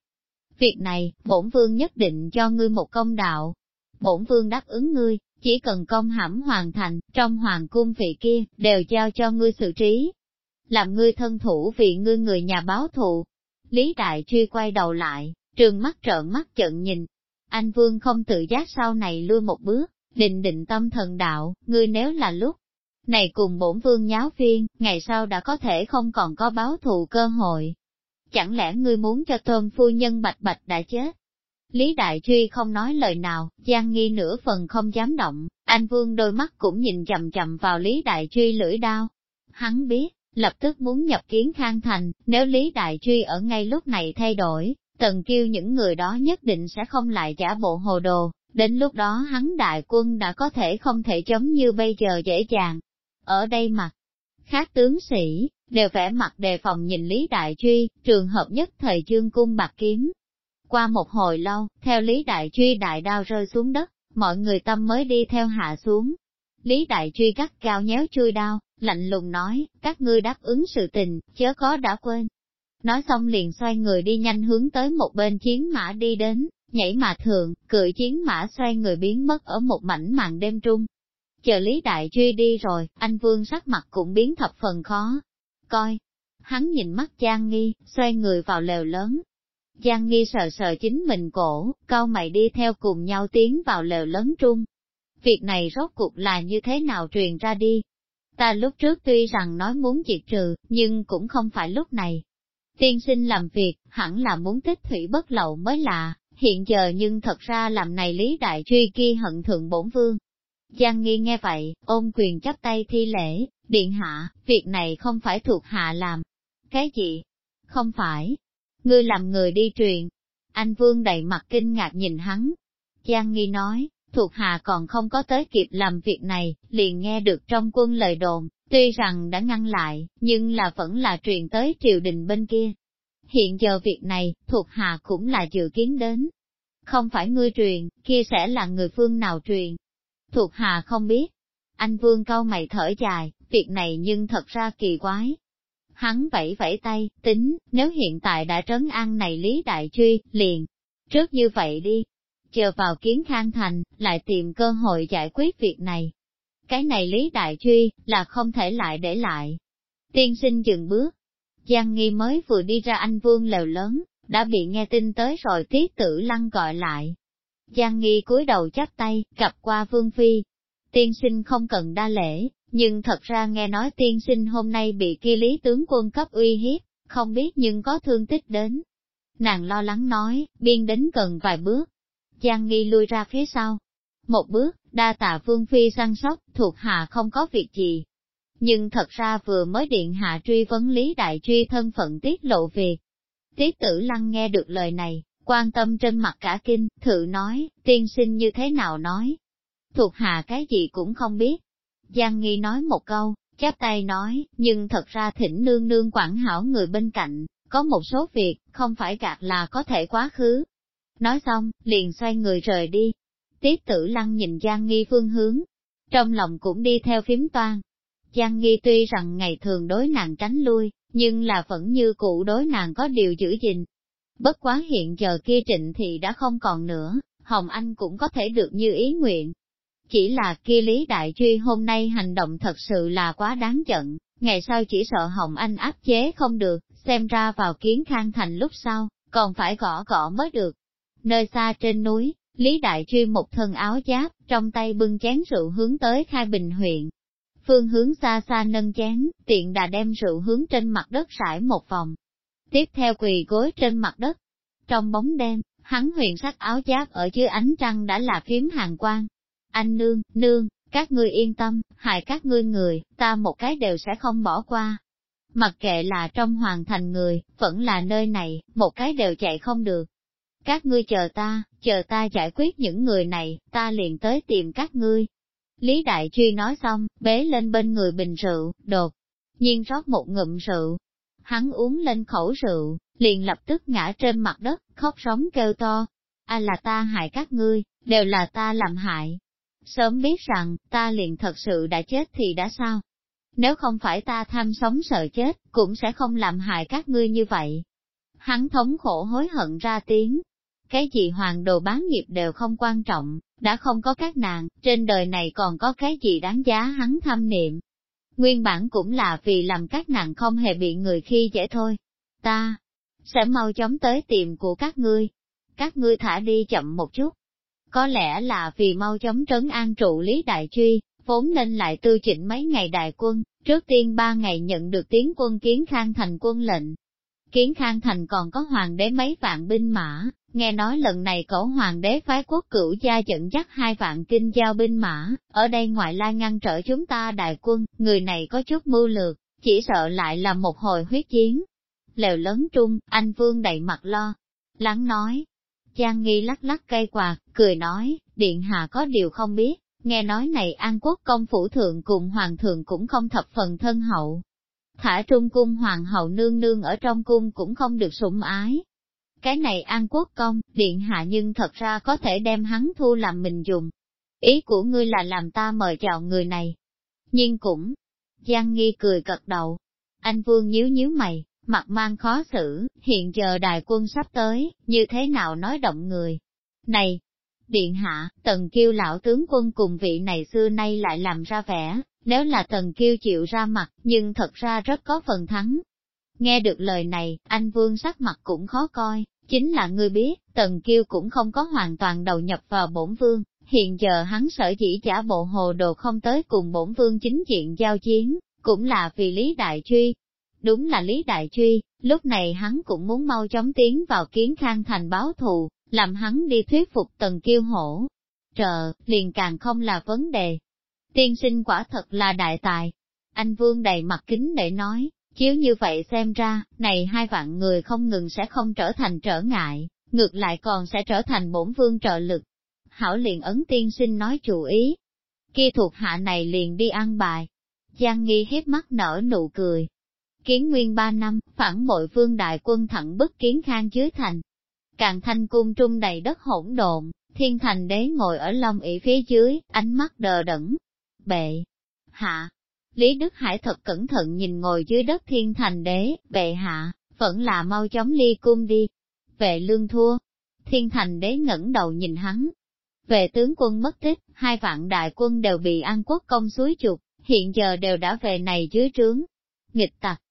Việc này, bổn vương nhất định cho ngươi một công đạo. Bổn vương đáp ứng ngươi, chỉ cần công hãm hoàn thành, trong hoàng cung vị kia, đều giao cho ngươi xử trí. Làm ngươi thân thủ vì ngươi người nhà báo thù. Lý Đại Truy quay đầu lại, trường mắt trợn mắt trợn nhìn. Anh Vương không tự giác sau này lui một bước, định định tâm thần đạo, ngươi nếu là lúc này cùng bổn vương nháo phiên, ngày sau đã có thể không còn có báo thù cơ hội chẳng lẽ ngươi muốn cho tôn phu nhân bạch bạch đã chết? Lý Đại Truy không nói lời nào, Giang Nghi nửa phần không dám động, anh Vương đôi mắt cũng nhìn chầm chầm vào Lý Đại Truy lưỡi đao. Hắn biết, lập tức muốn nhập kiến khang thành, nếu Lý Đại Truy ở ngay lúc này thay đổi, tần kêu những người đó nhất định sẽ không lại giả bộ hồ đồ, đến lúc đó hắn đại quân đã có thể không thể chống như bây giờ dễ dàng. Ở đây mặt, khác tướng sĩ, đều vẻ mặt đề phòng nhìn Lý Đại Truy, trường hợp nhất thời dương cung bạc kiếm. Qua một hồi lâu, theo Lý Đại Truy đại đao rơi xuống đất, mọi người tâm mới đi theo hạ xuống. Lý Đại Truy cắt cao nhéo chui đao, lạnh lùng nói, các ngươi đáp ứng sự tình, chớ có đã quên. Nói xong liền xoay người đi nhanh hướng tới một bên chiến mã đi đến, nhảy mà thượng, cưỡi chiến mã xoay người biến mất ở một mảnh màn đêm trung. Chờ Lý Đại Truy đi rồi, anh Vương sắc mặt cũng biến thập phần khó, coi. Hắn nhìn mắt Giang Nghi, xoay người vào lều lớn. Giang Nghi sờ sờ chính mình cổ, cao mày đi theo cùng nhau tiến vào lều lớn trung. Việc này rốt cuộc là như thế nào truyền ra đi? Ta lúc trước tuy rằng nói muốn diệt trừ, nhưng cũng không phải lúc này. Tiên sinh làm việc, hẳn là muốn tích thủy bất lậu mới lạ, hiện giờ nhưng thật ra làm này lý đại truy kia hận thượng bổn vương. Giang Nghi nghe vậy, ôm quyền chắp tay thi lễ, Điện hạ, việc này không phải thuộc hạ làm. Cái gì? Không phải. Ngươi làm người đi truyền. Anh Vương đầy mặt kinh ngạc nhìn hắn. Giang Nghi nói, thuộc hạ còn không có tới kịp làm việc này, liền nghe được trong quân lời đồn, tuy rằng đã ngăn lại, nhưng là vẫn là truyền tới triều đình bên kia. Hiện giờ việc này, thuộc hạ cũng là dự kiến đến. Không phải ngươi truyền, kia sẽ là người phương nào truyền. Thuộc hạ không biết. Anh Vương cau mày thở dài, việc này nhưng thật ra kỳ quái. Hắn vẫy vẫy tay, tính, nếu hiện tại đã trấn an này Lý Đại Truy, liền, trước như vậy đi, chờ vào kiến khang thành, lại tìm cơ hội giải quyết việc này. Cái này Lý Đại Truy, là không thể lại để lại. Tiên sinh dừng bước, Giang Nghi mới vừa đi ra anh Vương lều lớn, đã bị nghe tin tới rồi tiết tử lăng gọi lại. Giang Nghi cúi đầu chắp tay, gặp qua Vương Phi. Tiên sinh không cần đa lễ, nhưng thật ra nghe nói tiên sinh hôm nay bị kia lý tướng quân cấp uy hiếp, không biết nhưng có thương tích đến. Nàng lo lắng nói, biên đến cần vài bước. Giang nghi lui ra phía sau. Một bước, đa tạ vương phi săn sóc, thuộc hạ không có việc gì. Nhưng thật ra vừa mới điện hạ truy vấn lý đại truy thân phận tiết lộ việc. Tiết tử lăng nghe được lời này, quan tâm trên mặt cả kinh, thử nói, tiên sinh như thế nào nói. Thuộc hạ cái gì cũng không biết, Giang Nghi nói một câu, chắp tay nói, nhưng thật ra thỉnh nương nương quản hảo người bên cạnh, có một số việc, không phải gạt là có thể quá khứ. Nói xong, liền xoay người rời đi. Tiết tử lăng nhìn Giang Nghi phương hướng, trong lòng cũng đi theo phím toan. Giang Nghi tuy rằng ngày thường đối nàng tránh lui, nhưng là vẫn như cũ đối nàng có điều giữ gìn. Bất quá hiện giờ kia trịnh thì đã không còn nữa, Hồng Anh cũng có thể được như ý nguyện. Chỉ là kia Lý Đại Truy hôm nay hành động thật sự là quá đáng giận, ngày sau chỉ sợ Hồng Anh áp chế không được, xem ra vào kiến khang thành lúc sau, còn phải gõ gõ mới được. Nơi xa trên núi, Lý Đại Truy một thân áo giáp, trong tay bưng chén rượu hướng tới Khai Bình huyện. Phương hướng xa xa nâng chén, tiện đà đem rượu hướng trên mặt đất rải một vòng. Tiếp theo quỳ gối trên mặt đất. Trong bóng đêm, hắn huyền sắc áo giáp ở dưới ánh trăng đã là phím hàng quang. Anh nương, nương, các ngươi yên tâm, hại các ngươi người, ta một cái đều sẽ không bỏ qua. Mặc kệ là trong hoàng thành người, vẫn là nơi này, một cái đều chạy không được. Các ngươi chờ ta, chờ ta giải quyết những người này, ta liền tới tìm các ngươi. Lý Đại Truy nói xong, bế lên bên người bình rượu, đột, nhiên rót một ngụm rượu. Hắn uống lên khẩu rượu, liền lập tức ngã trên mặt đất, khóc sóng kêu to. A là ta hại các ngươi, đều là ta làm hại. Sớm biết rằng, ta liền thật sự đã chết thì đã sao? Nếu không phải ta tham sống sợ chết, cũng sẽ không làm hại các ngươi như vậy. Hắn thống khổ hối hận ra tiếng, cái gì hoàng đồ bán nghiệp đều không quan trọng, đã không có các nàng, trên đời này còn có cái gì đáng giá hắn tham niệm. Nguyên bản cũng là vì làm các nàng không hề bị người khi dễ thôi. Ta, sẽ mau chóng tới tiệm của các ngươi. Các ngươi thả đi chậm một chút. Có lẽ là vì mau chóng trấn an trụ lý đại truy, vốn nên lại tư chỉnh mấy ngày đại quân, trước tiên ba ngày nhận được tiếng quân kiến khang thành quân lệnh. Kiến khang thành còn có hoàng đế mấy vạn binh mã, Nghe nói lần này cổ hoàng đế phái quốc cửu gia dẫn dắt hai vạn kinh giao binh mã, ở đây ngoại lai ngăn trở chúng ta đại quân, người này có chút mưu lược, chỉ sợ lại là một hồi huyết chiến. Lều lớn trung, anh vương đầy mặt lo, lắng nói. Giang nghi lắc lắc cây quạt, cười nói, điện hạ có điều không biết, nghe nói này an quốc công phủ thượng cùng hoàng thượng cũng không thập phần thân hậu. Thả trung cung hoàng hậu nương nương ở trong cung cũng không được sủng ái, cái này an quốc công, điện hạ nhưng thật ra có thể đem hắn thu làm mình dùng. Ý của ngươi là làm ta mời chào người này. Nhưng cũng, Giang Nghi cười cật đầu. Anh Vương nhíu nhíu mày, mặt mang khó xử, hiện giờ đại quân sắp tới, như thế nào nói động người. Này, điện hạ, tần kiêu lão tướng quân cùng vị này xưa nay lại làm ra vẻ, nếu là tần kiêu chịu ra mặt, nhưng thật ra rất có phần thắng. Nghe được lời này, anh Vương sắc mặt cũng khó coi, Chính là ngươi biết, Tần Kiêu cũng không có hoàn toàn đầu nhập vào bổn vương, hiện giờ hắn sở chỉ trả bộ hồ đồ không tới cùng bổn vương chính diện giao chiến, cũng là vì Lý Đại Truy. Đúng là Lý Đại Truy, lúc này hắn cũng muốn mau chóng tiến vào kiến khang thành báo thù, làm hắn đi thuyết phục Tần Kiêu hổ. Trợ, liền càng không là vấn đề. Tiên sinh quả thật là đại tài. Anh Vương đầy mặt kính để nói, Chiếu như vậy xem ra, này hai vạn người không ngừng sẽ không trở thành trở ngại, ngược lại còn sẽ trở thành bổn vương trợ lực. Hảo liền ấn tiên sinh nói chủ ý. Kia thuộc hạ này liền đi ăn bài. Giang nghi hiếp mắt nở nụ cười. Kiến nguyên ba năm, phản bội vương đại quân thẳng bức kiến khang dưới thành. Càng thanh cung trung đầy đất hỗn độn, thiên thành đế ngồi ở long ỷ phía dưới, ánh mắt đờ đẫn. Bệ, hạ, Lý Đức Hải thật cẩn thận nhìn ngồi dưới đất thiên thành đế, bệ hạ, vẫn là mau chóng ly cung đi. Vệ lương thua, thiên thành đế ngẩng đầu nhìn hắn. Về tướng quân mất tích, hai vạn đại quân đều bị an quốc công suối chụp, hiện giờ đều đã về này dưới trướng. Nghịch tặc.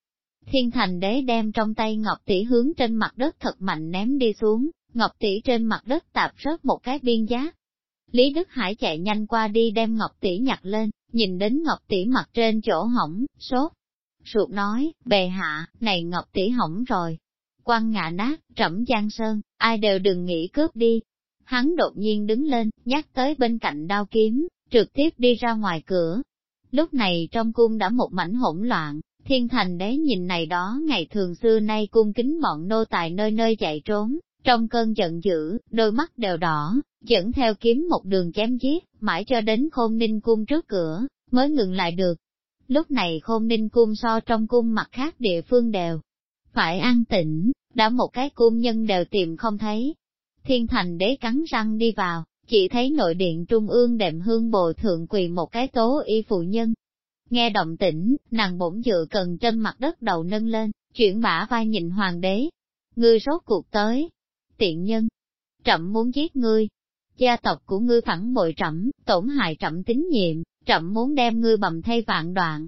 Thiên thành đế đem trong tay ngọc tỷ hướng trên mặt đất thật mạnh ném đi xuống, ngọc tỷ trên mặt đất tạp rớt một cái biên giác. Lý Đức Hải chạy nhanh qua đi đem ngọc tỷ nhặt lên, nhìn đến Ngọc Tỷ mặt trên chỗ hỏng, sốt. Ruột nói, bề hạ, này Ngọc Tỷ hỏng rồi. quan ngạ nát, trẫm giang sơn, ai đều đừng nghĩ cướp đi. Hắn đột nhiên đứng lên, nhắc tới bên cạnh đao kiếm, trực tiếp đi ra ngoài cửa. Lúc này trong cung đã một mảnh hỗn loạn, thiên thành đế nhìn này đó ngày thường xưa nay cung kính bọn nô tài nơi nơi chạy trốn, trong cơn giận dữ, đôi mắt đều đỏ, dẫn theo kiếm một đường chém giết, mãi cho đến khôn ninh cung trước cửa, mới ngừng lại được. lúc này khôn ninh cung so trong cung mặt khác địa phương đều. Phải an tĩnh, đã một cái cung nhân đều tìm không thấy. Thiên thành đế cắn răng đi vào, chỉ thấy nội điện trung ương đệm hương bồ thượng quỳ một cái tố y phụ nhân. Nghe động tĩnh, nàng bổn dựa cần trên mặt đất đầu nâng lên, chuyển bả vai nhìn hoàng đế. Ngươi rốt cuộc tới. Tiện nhân. Trậm muốn giết ngươi. Gia tộc của ngươi phản bội trẫm, tổn hại trẫm tín nhiệm, trẫm muốn đem ngươi bầm thay vạn đoạn.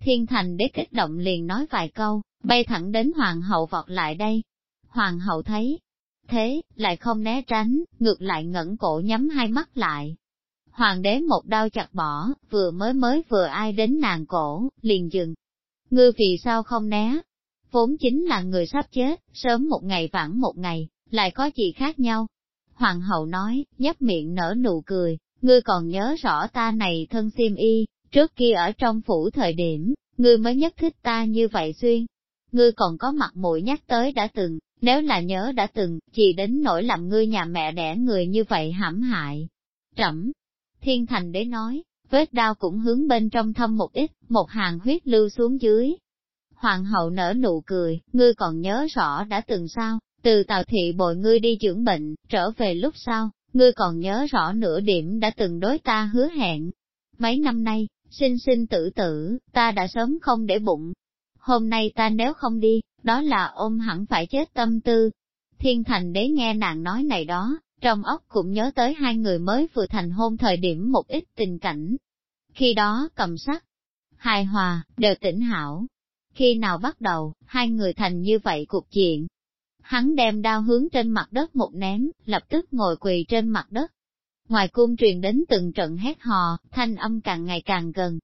Thiên thành đế kích động liền nói vài câu, bay thẳng đến hoàng hậu vọt lại đây. Hoàng hậu thấy, thế, lại không né tránh, ngược lại ngẩng cổ nhắm hai mắt lại. Hoàng đế một đao chặt bỏ, vừa mới mới vừa ai đến nàng cổ, liền dừng. Ngươi vì sao không né? Vốn chính là người sắp chết, sớm một ngày vãn một ngày, lại có gì khác nhau? Hoàng hậu nói, nhấp miệng nở nụ cười, ngươi còn nhớ rõ ta này thân xiêm y, trước kia ở trong phủ thời điểm, ngươi mới nhất thích ta như vậy xuyên. Ngươi còn có mặt mũi nhắc tới đã từng, nếu là nhớ đã từng, chỉ đến nỗi làm ngươi nhà mẹ đẻ người như vậy hãm hại. Trẫm, thiên thành đế nói, vết đao cũng hướng bên trong thâm một ít, một hàng huyết lưu xuống dưới. Hoàng hậu nở nụ cười, ngươi còn nhớ rõ đã từng sao, từ tàu thị bồi ngươi đi dưỡng bệnh, trở về lúc sau, ngươi còn nhớ rõ nửa điểm đã từng đối ta hứa hẹn. Mấy năm nay, sinh sinh tử tử, ta đã sớm không để bụng. Hôm nay ta nếu không đi, đó là ôm hẳn phải chết tâm tư. Thiên thành đế nghe nàng nói này đó, trong óc cũng nhớ tới hai người mới vừa thành hôn thời điểm một ít tình cảnh. Khi đó cầm sắc, hài hòa, đều tỉnh hảo. Khi nào bắt đầu, hai người thành như vậy cuộc chuyện. Hắn đem đao hướng trên mặt đất một ném, lập tức ngồi quỳ trên mặt đất. Ngoài cung truyền đến từng trận hét hò, thanh âm càng ngày càng gần.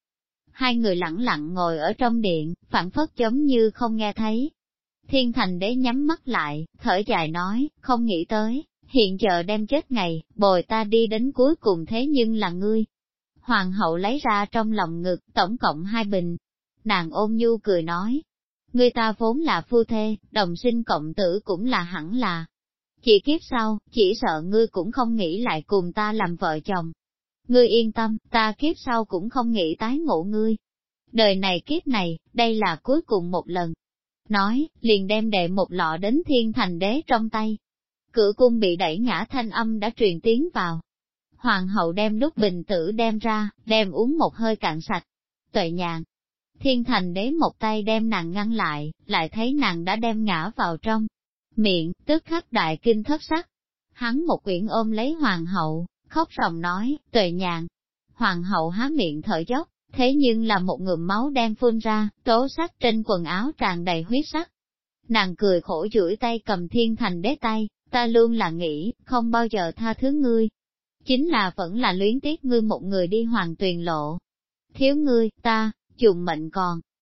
Hai người lặng lặng ngồi ở trong điện, phản phất giống như không nghe thấy. Thiên thành đế nhắm mắt lại, thở dài nói, không nghĩ tới, hiện giờ đem chết ngày, bồi ta đi đến cuối cùng thế nhưng là ngươi. Hoàng hậu lấy ra trong lòng ngực, tổng cộng hai bình. Nàng ôm nhu cười nói, ngươi ta vốn là phu thê, đồng sinh cộng tử cũng là hẳn là. Chỉ kiếp sau, chỉ sợ ngươi cũng không nghĩ lại cùng ta làm vợ chồng. Ngươi yên tâm, ta kiếp sau cũng không nghĩ tái ngộ ngươi. Đời này kiếp này, đây là cuối cùng một lần. Nói, liền đem đệ một lọ đến thiên thành đế trong tay, Cửa cung bị đẩy ngã thanh âm đã truyền tiếng vào. Hoàng hậu đem nút bình tử đem ra, đem uống một hơi cạn sạch. Tuệ nhàn. Thiên thành đế một tay đem nàng ngăn lại, lại thấy nàng đã đem ngã vào trong. Miệng, tức khắc đại kinh thất sắc. Hắn một quyển ôm lấy hoàng hậu, khóc ròng nói, tuệ nhàn. Hoàng hậu há miệng thở dốc, thế nhưng là một ngụm máu đen phun ra, tố sắc trên quần áo tràn đầy huyết sắc. Nàng cười khổ duỗi tay cầm thiên thành đế tay, ta luôn là nghĩ, không bao giờ tha thứ ngươi. Chính là vẫn là luyến tiếc ngươi một người đi hoàng tuyền lộ. Thiếu ngươi, ta, dùng mệnh còn,